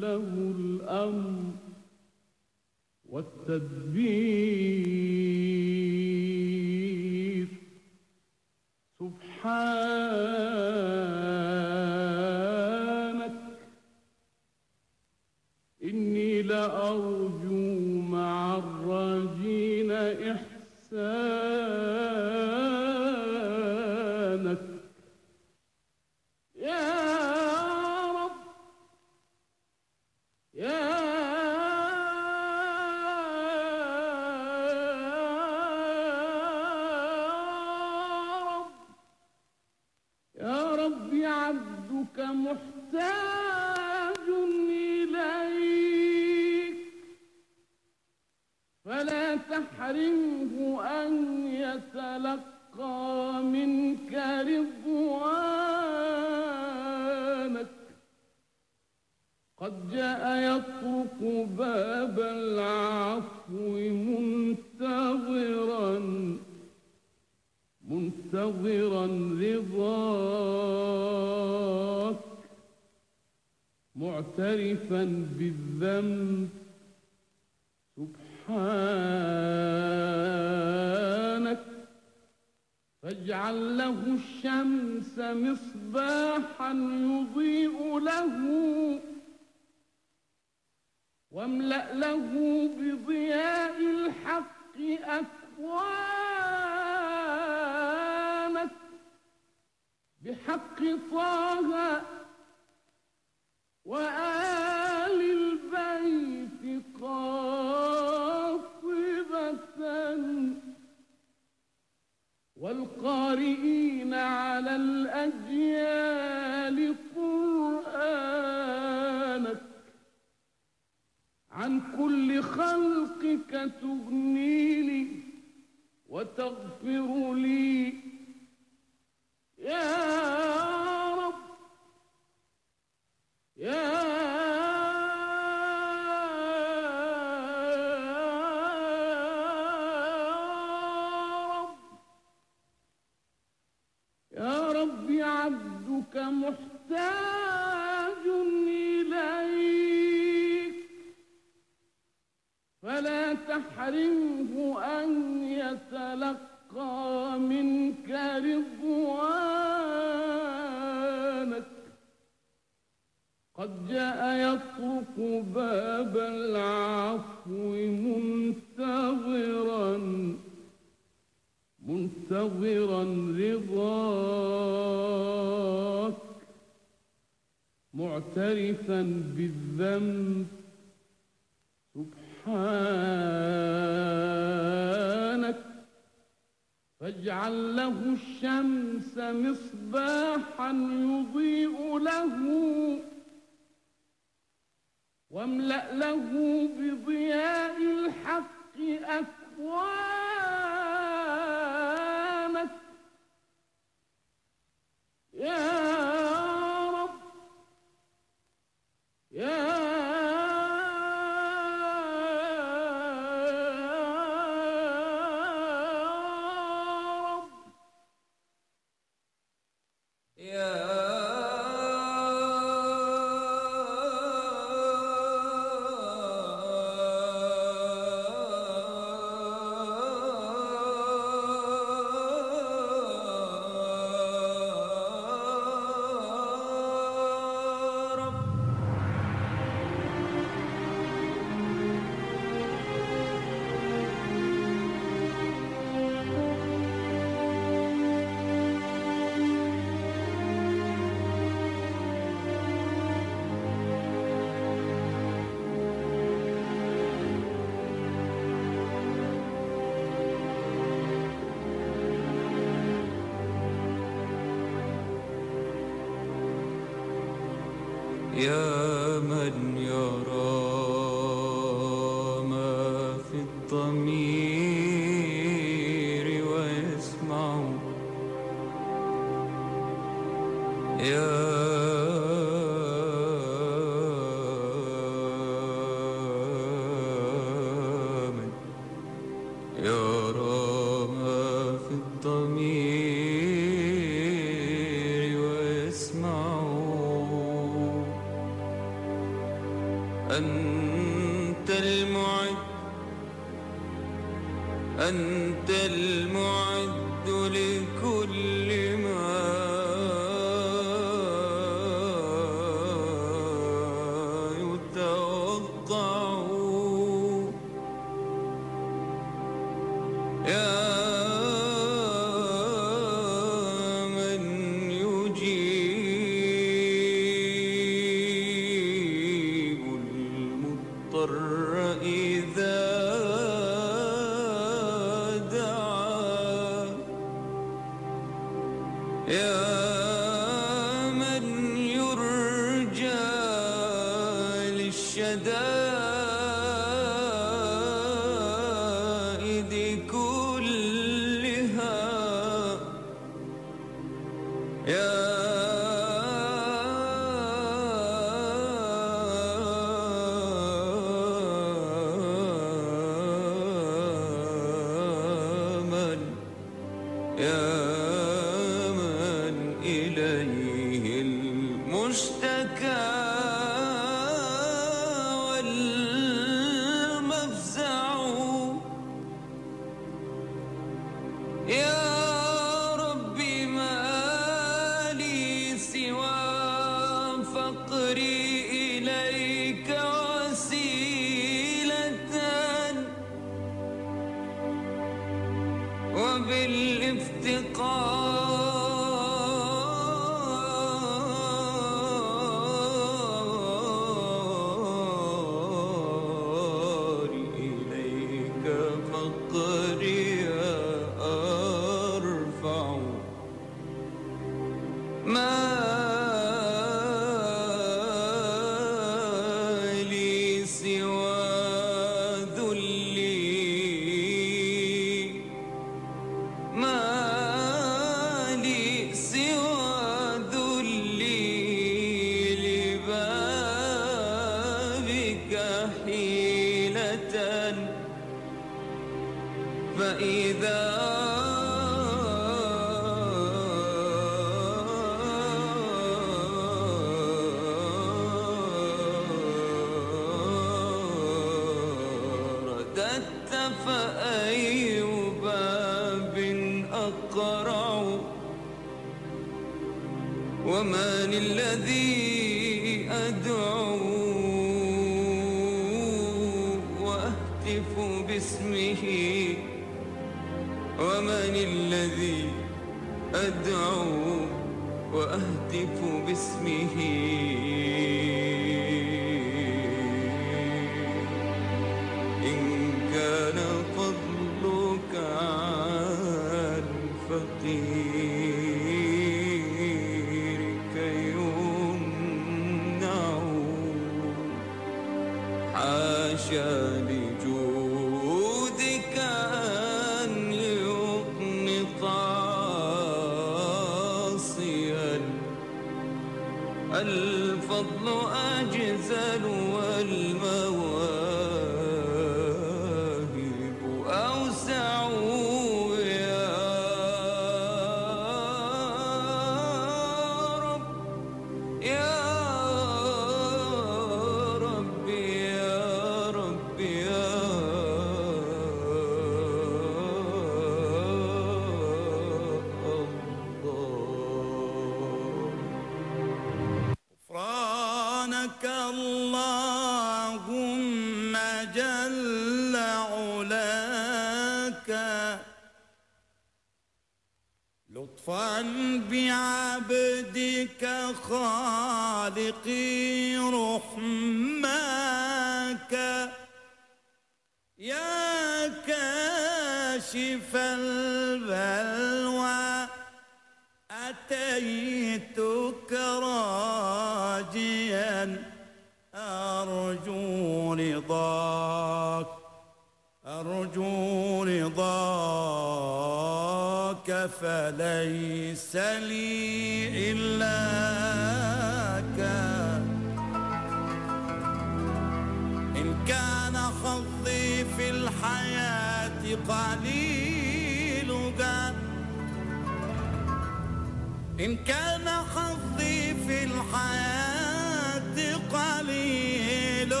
Speaker 42: إن كان
Speaker 43: حظي في الحياة
Speaker 10: قليلها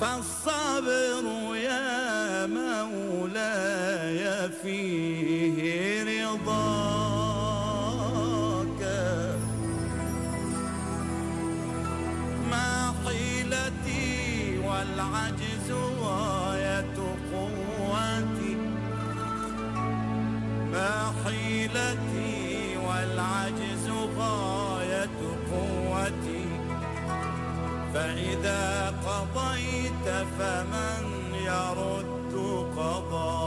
Speaker 10: فالصبر يا مولاي فيه. فإذا قضيت فمن يرد قضاك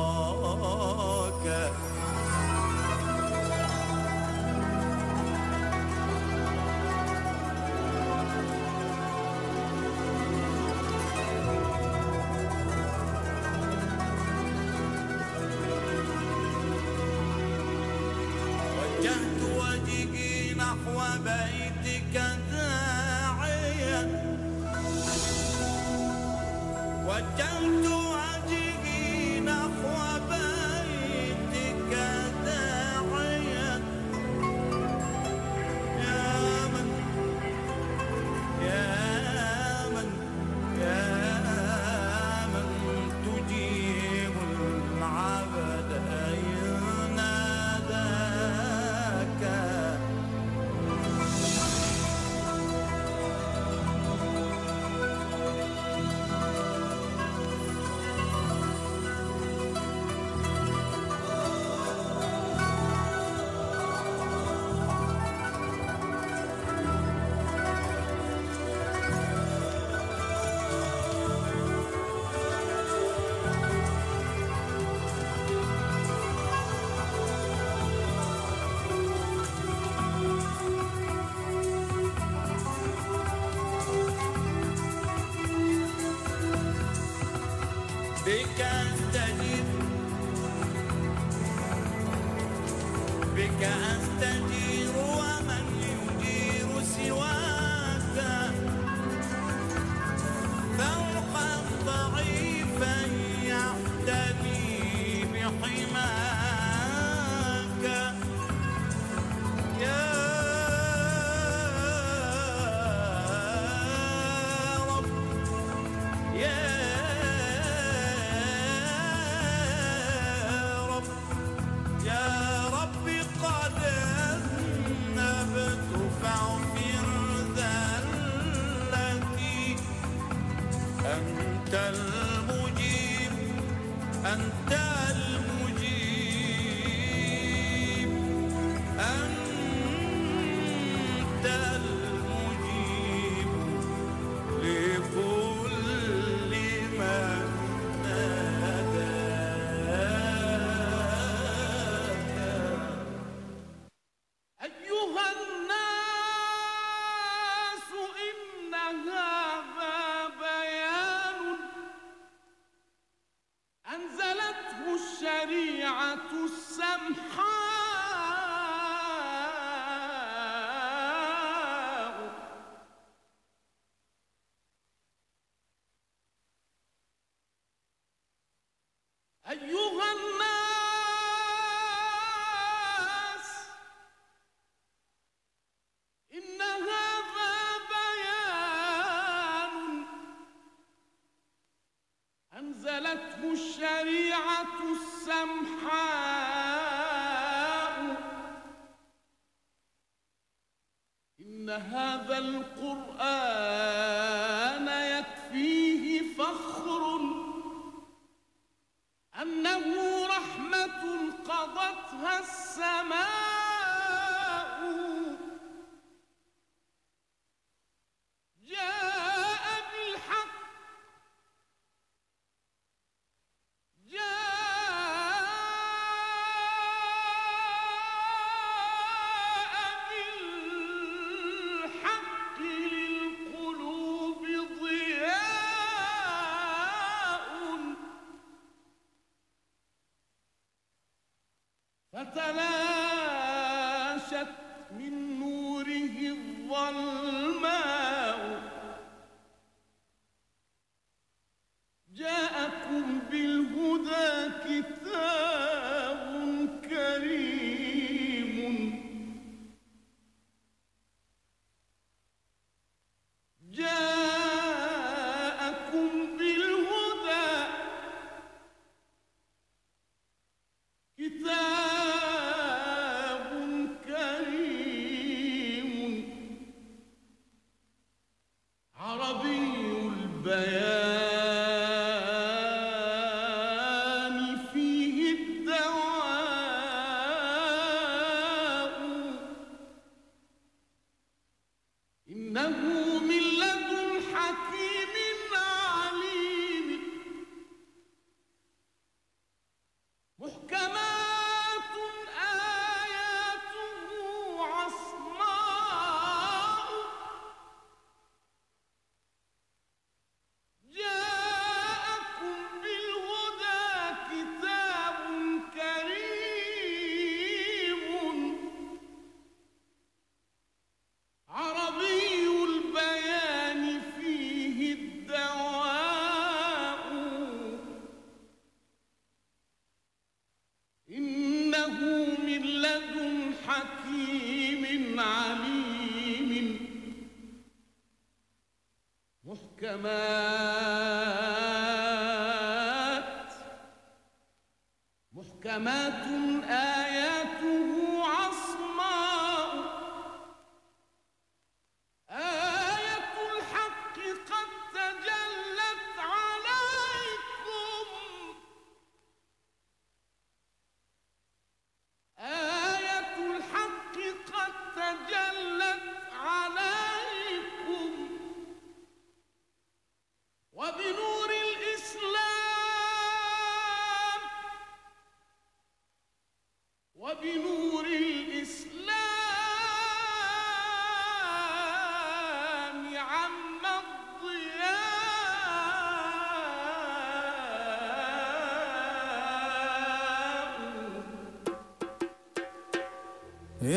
Speaker 41: الشريعة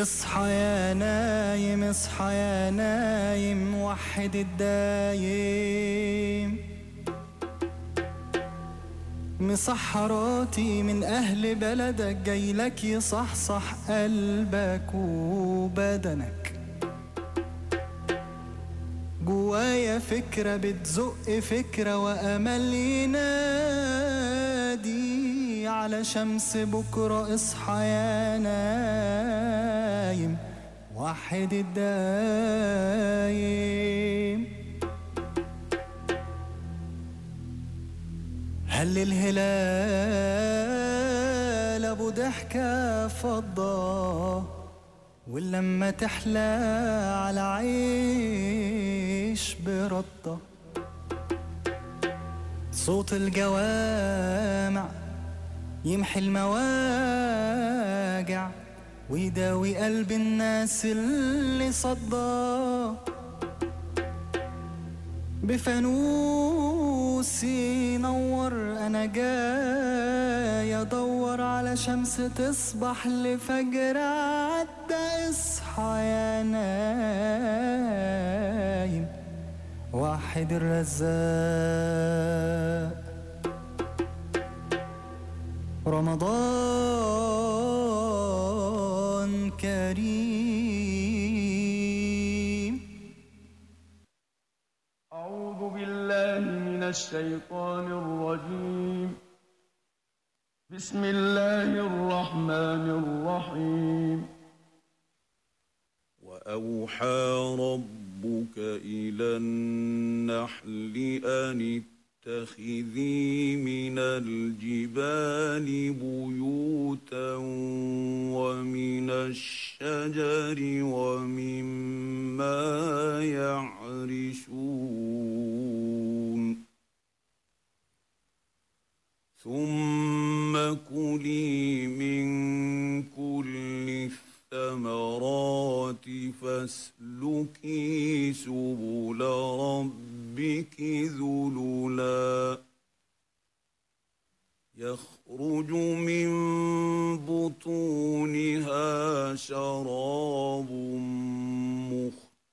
Speaker 2: اصحى يا نايم اصحى يا نايم وحد الدايم. مسحراتي من أهل بلدك جاي لك يصحصح قلبك وبدنك. جوايا فكرة بتزق فكرة وأمل ينادي على شمس بكرة إصحى يا نايم الدايم وحد الدايم. هل الهلال ابو ضحكة فضة واللما تحلى على عيش برطة صوت الجوامع يمحي المواد ويداوي قلب الناس اللي صدى بفانوس ينور أنا جاي أدور على شمس تصبح لفجر عدى إصحى يا نايم. وحد الرزاق
Speaker 41: الشيطان الرجيم. بسم الله الرحمن الرحيم.
Speaker 10: وأوحى ربك إلى النحل أن اتخذي من الجبال بيوتا ومن الشجر ومما يعرشون. ثم كلي من كل الثمرات فاسلكي سبل ربك ذللا يخرج من بطونها شراب مخ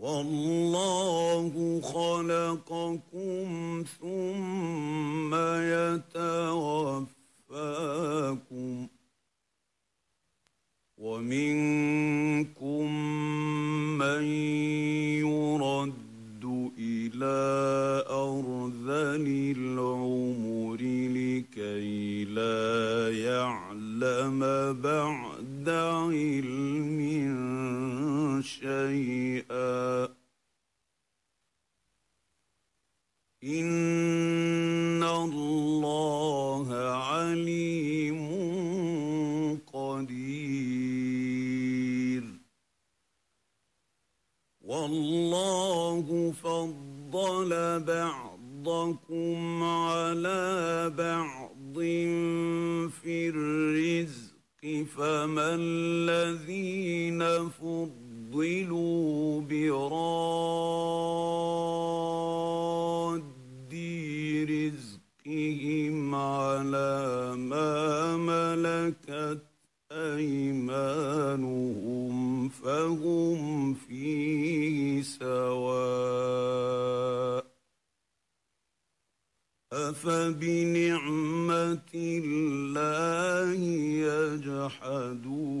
Speaker 10: والله خلقكم ثم يتوفاكم ومنكم من يرد إلى أرذل العمر لكي لا يعلم بعد علم شيئا. إن الله عليم قدير. والله فضل بعضكم على بعض في الرزق فما الذين فضلوا ضلوا براد رزقهم على ما ملكت أيمانهم فهم فيه سواء أفبنعمة الله يجحدون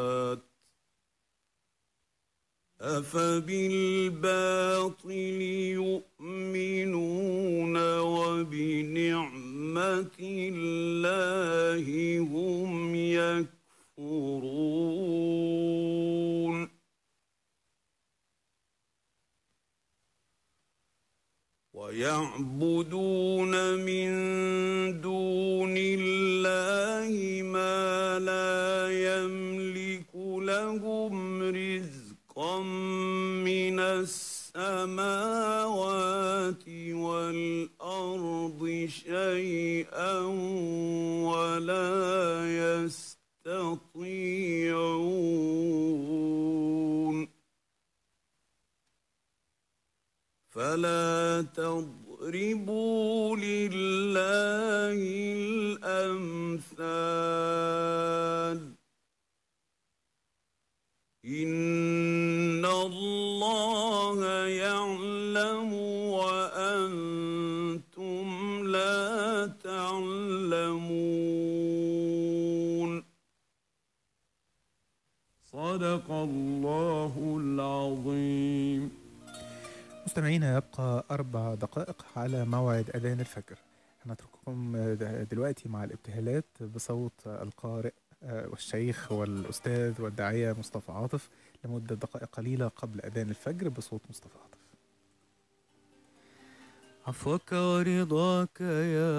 Speaker 10: أفبالباطل يؤمنون وبنعمة الله هم يكفرون ويعبدون من دون الله ما لا يملك لهم حقا من السماوات والأرض شيئا ولا يستطيعون فلا تضربوا لله الأمثال ان الله يعلم وأنتم لا تعلمون صدق الله العظيم
Speaker 1: مستمعينا يبقى أربع دقائق على موعد أذان الفجر. هنترككم دلوقتي مع الابتهالات بصوت القارئ آه، والشيخ والأستاذ والداعية مصطفى عاطف لمدة دقائق قليلة قبل أذان الفجر بصوت مصطفى عاطف.
Speaker 42: عفوك ورضاك يا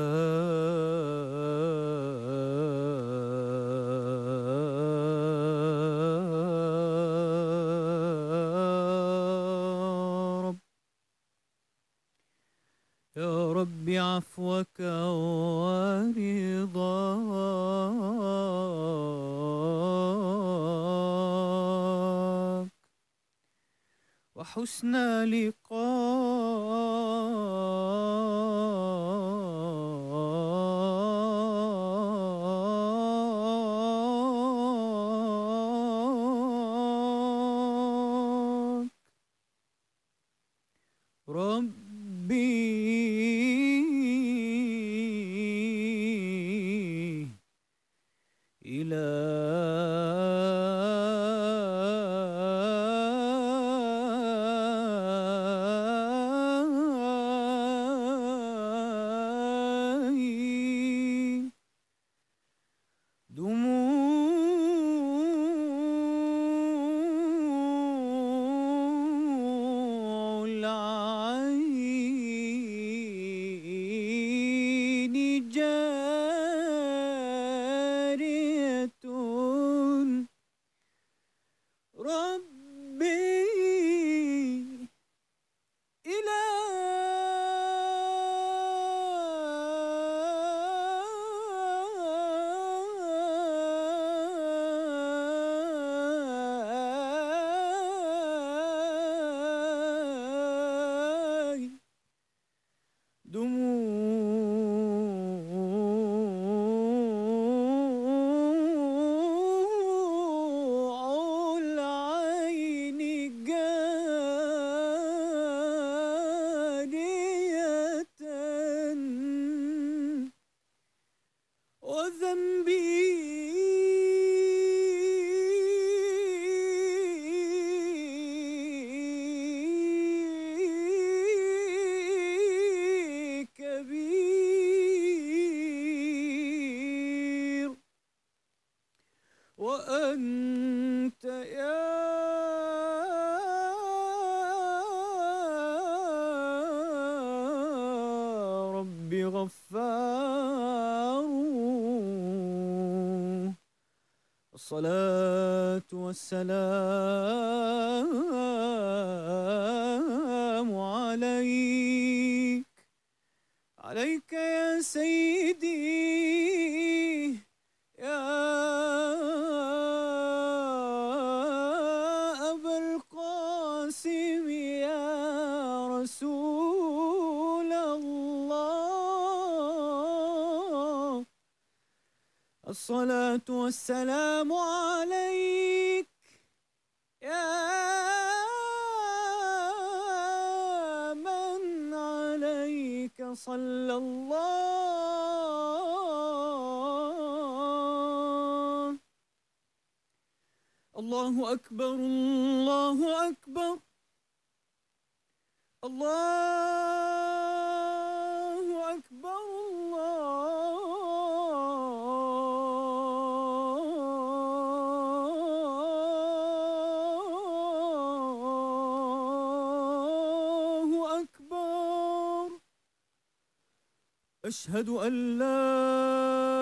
Speaker 42: رب عفوك ورضاك وحسن
Speaker 32: لقاءك اکبر اللہ اکبر اللہ اکبر اشہد اللہ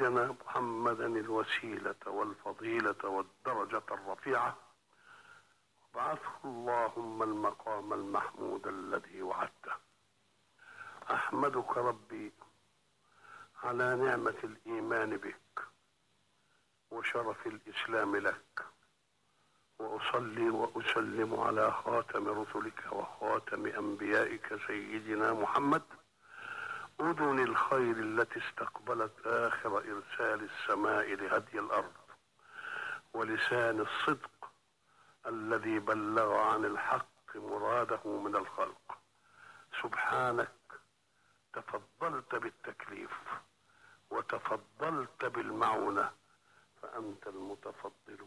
Speaker 17: جناب محمدا الوسيلة والفضيلة والدرجة الرفيعة. وابعثه اللهم المقام المحمود الذي وعدته. أحمدك ربي على نعمة الإيمان بك وشرف الإسلام لك. وأصلي وأسلم على خاتم رسلك وخاتم أنبيائك سيدنا محمد أذن الخير التي استقبلت آخر إرسال السماء لهدي الأرض ولسان الصدق الذي بلغ عن الحق مراده من الخلق. سبحانك تفضلت بالتكليف وتفضلت بالمعونة فأنت المتفضل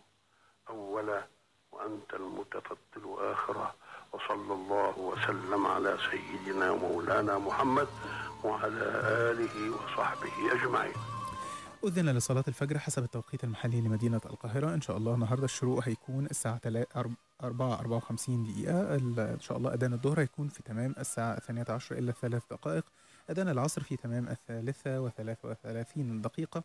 Speaker 17: أولا وأنت المتفضل آخرا. وصلى الله وسلم على سيدنا مولانا محمد وعلى آله وصحبه أجمعين.
Speaker 1: أذن لصلاة الفجر حسب التوقيت المحلي لمدينة القاهرة. إن شاء الله النهاردة الشروق هيكون الساعة 4 54 دقيقة. إن شاء الله أذان الظهر هيكون في تمام الساعة 12 إلا ثلاث دقائق. أذان العصر في تمام الثالثة وثلاث وثلاثين دقيقة.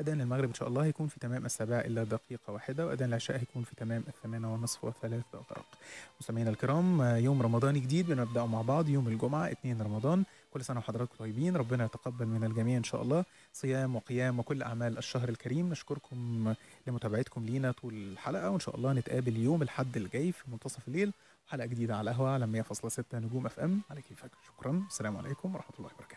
Speaker 1: أذان المغرب إن شاء الله هيكون في تمام السابعة إلا دقيقة واحدة. وأذان العشاء هيكون في تمام الثمانة ونصف وثلاث دقائق. مستمعينا الكرام يوم رمضاني جديد بنبدأ مع بعض. يوم الجمعة 2 رمضان. كل سنة وحضراتكم طيبين. ربنا يتقبل من الجميع إن شاء الله. صيام وقيام وكل أعمال الشهر الكريم. نشكركم لمتابعتكم لينا طول الحلقة وإن شاء الله نتقابل يوم الحد الجاي في منتصف الليل. حلقة جديدة على القهوة على 100.6 نجوم أف إم. على كيفك شكرا. السلام عليكم ورحمة الله وبركاته.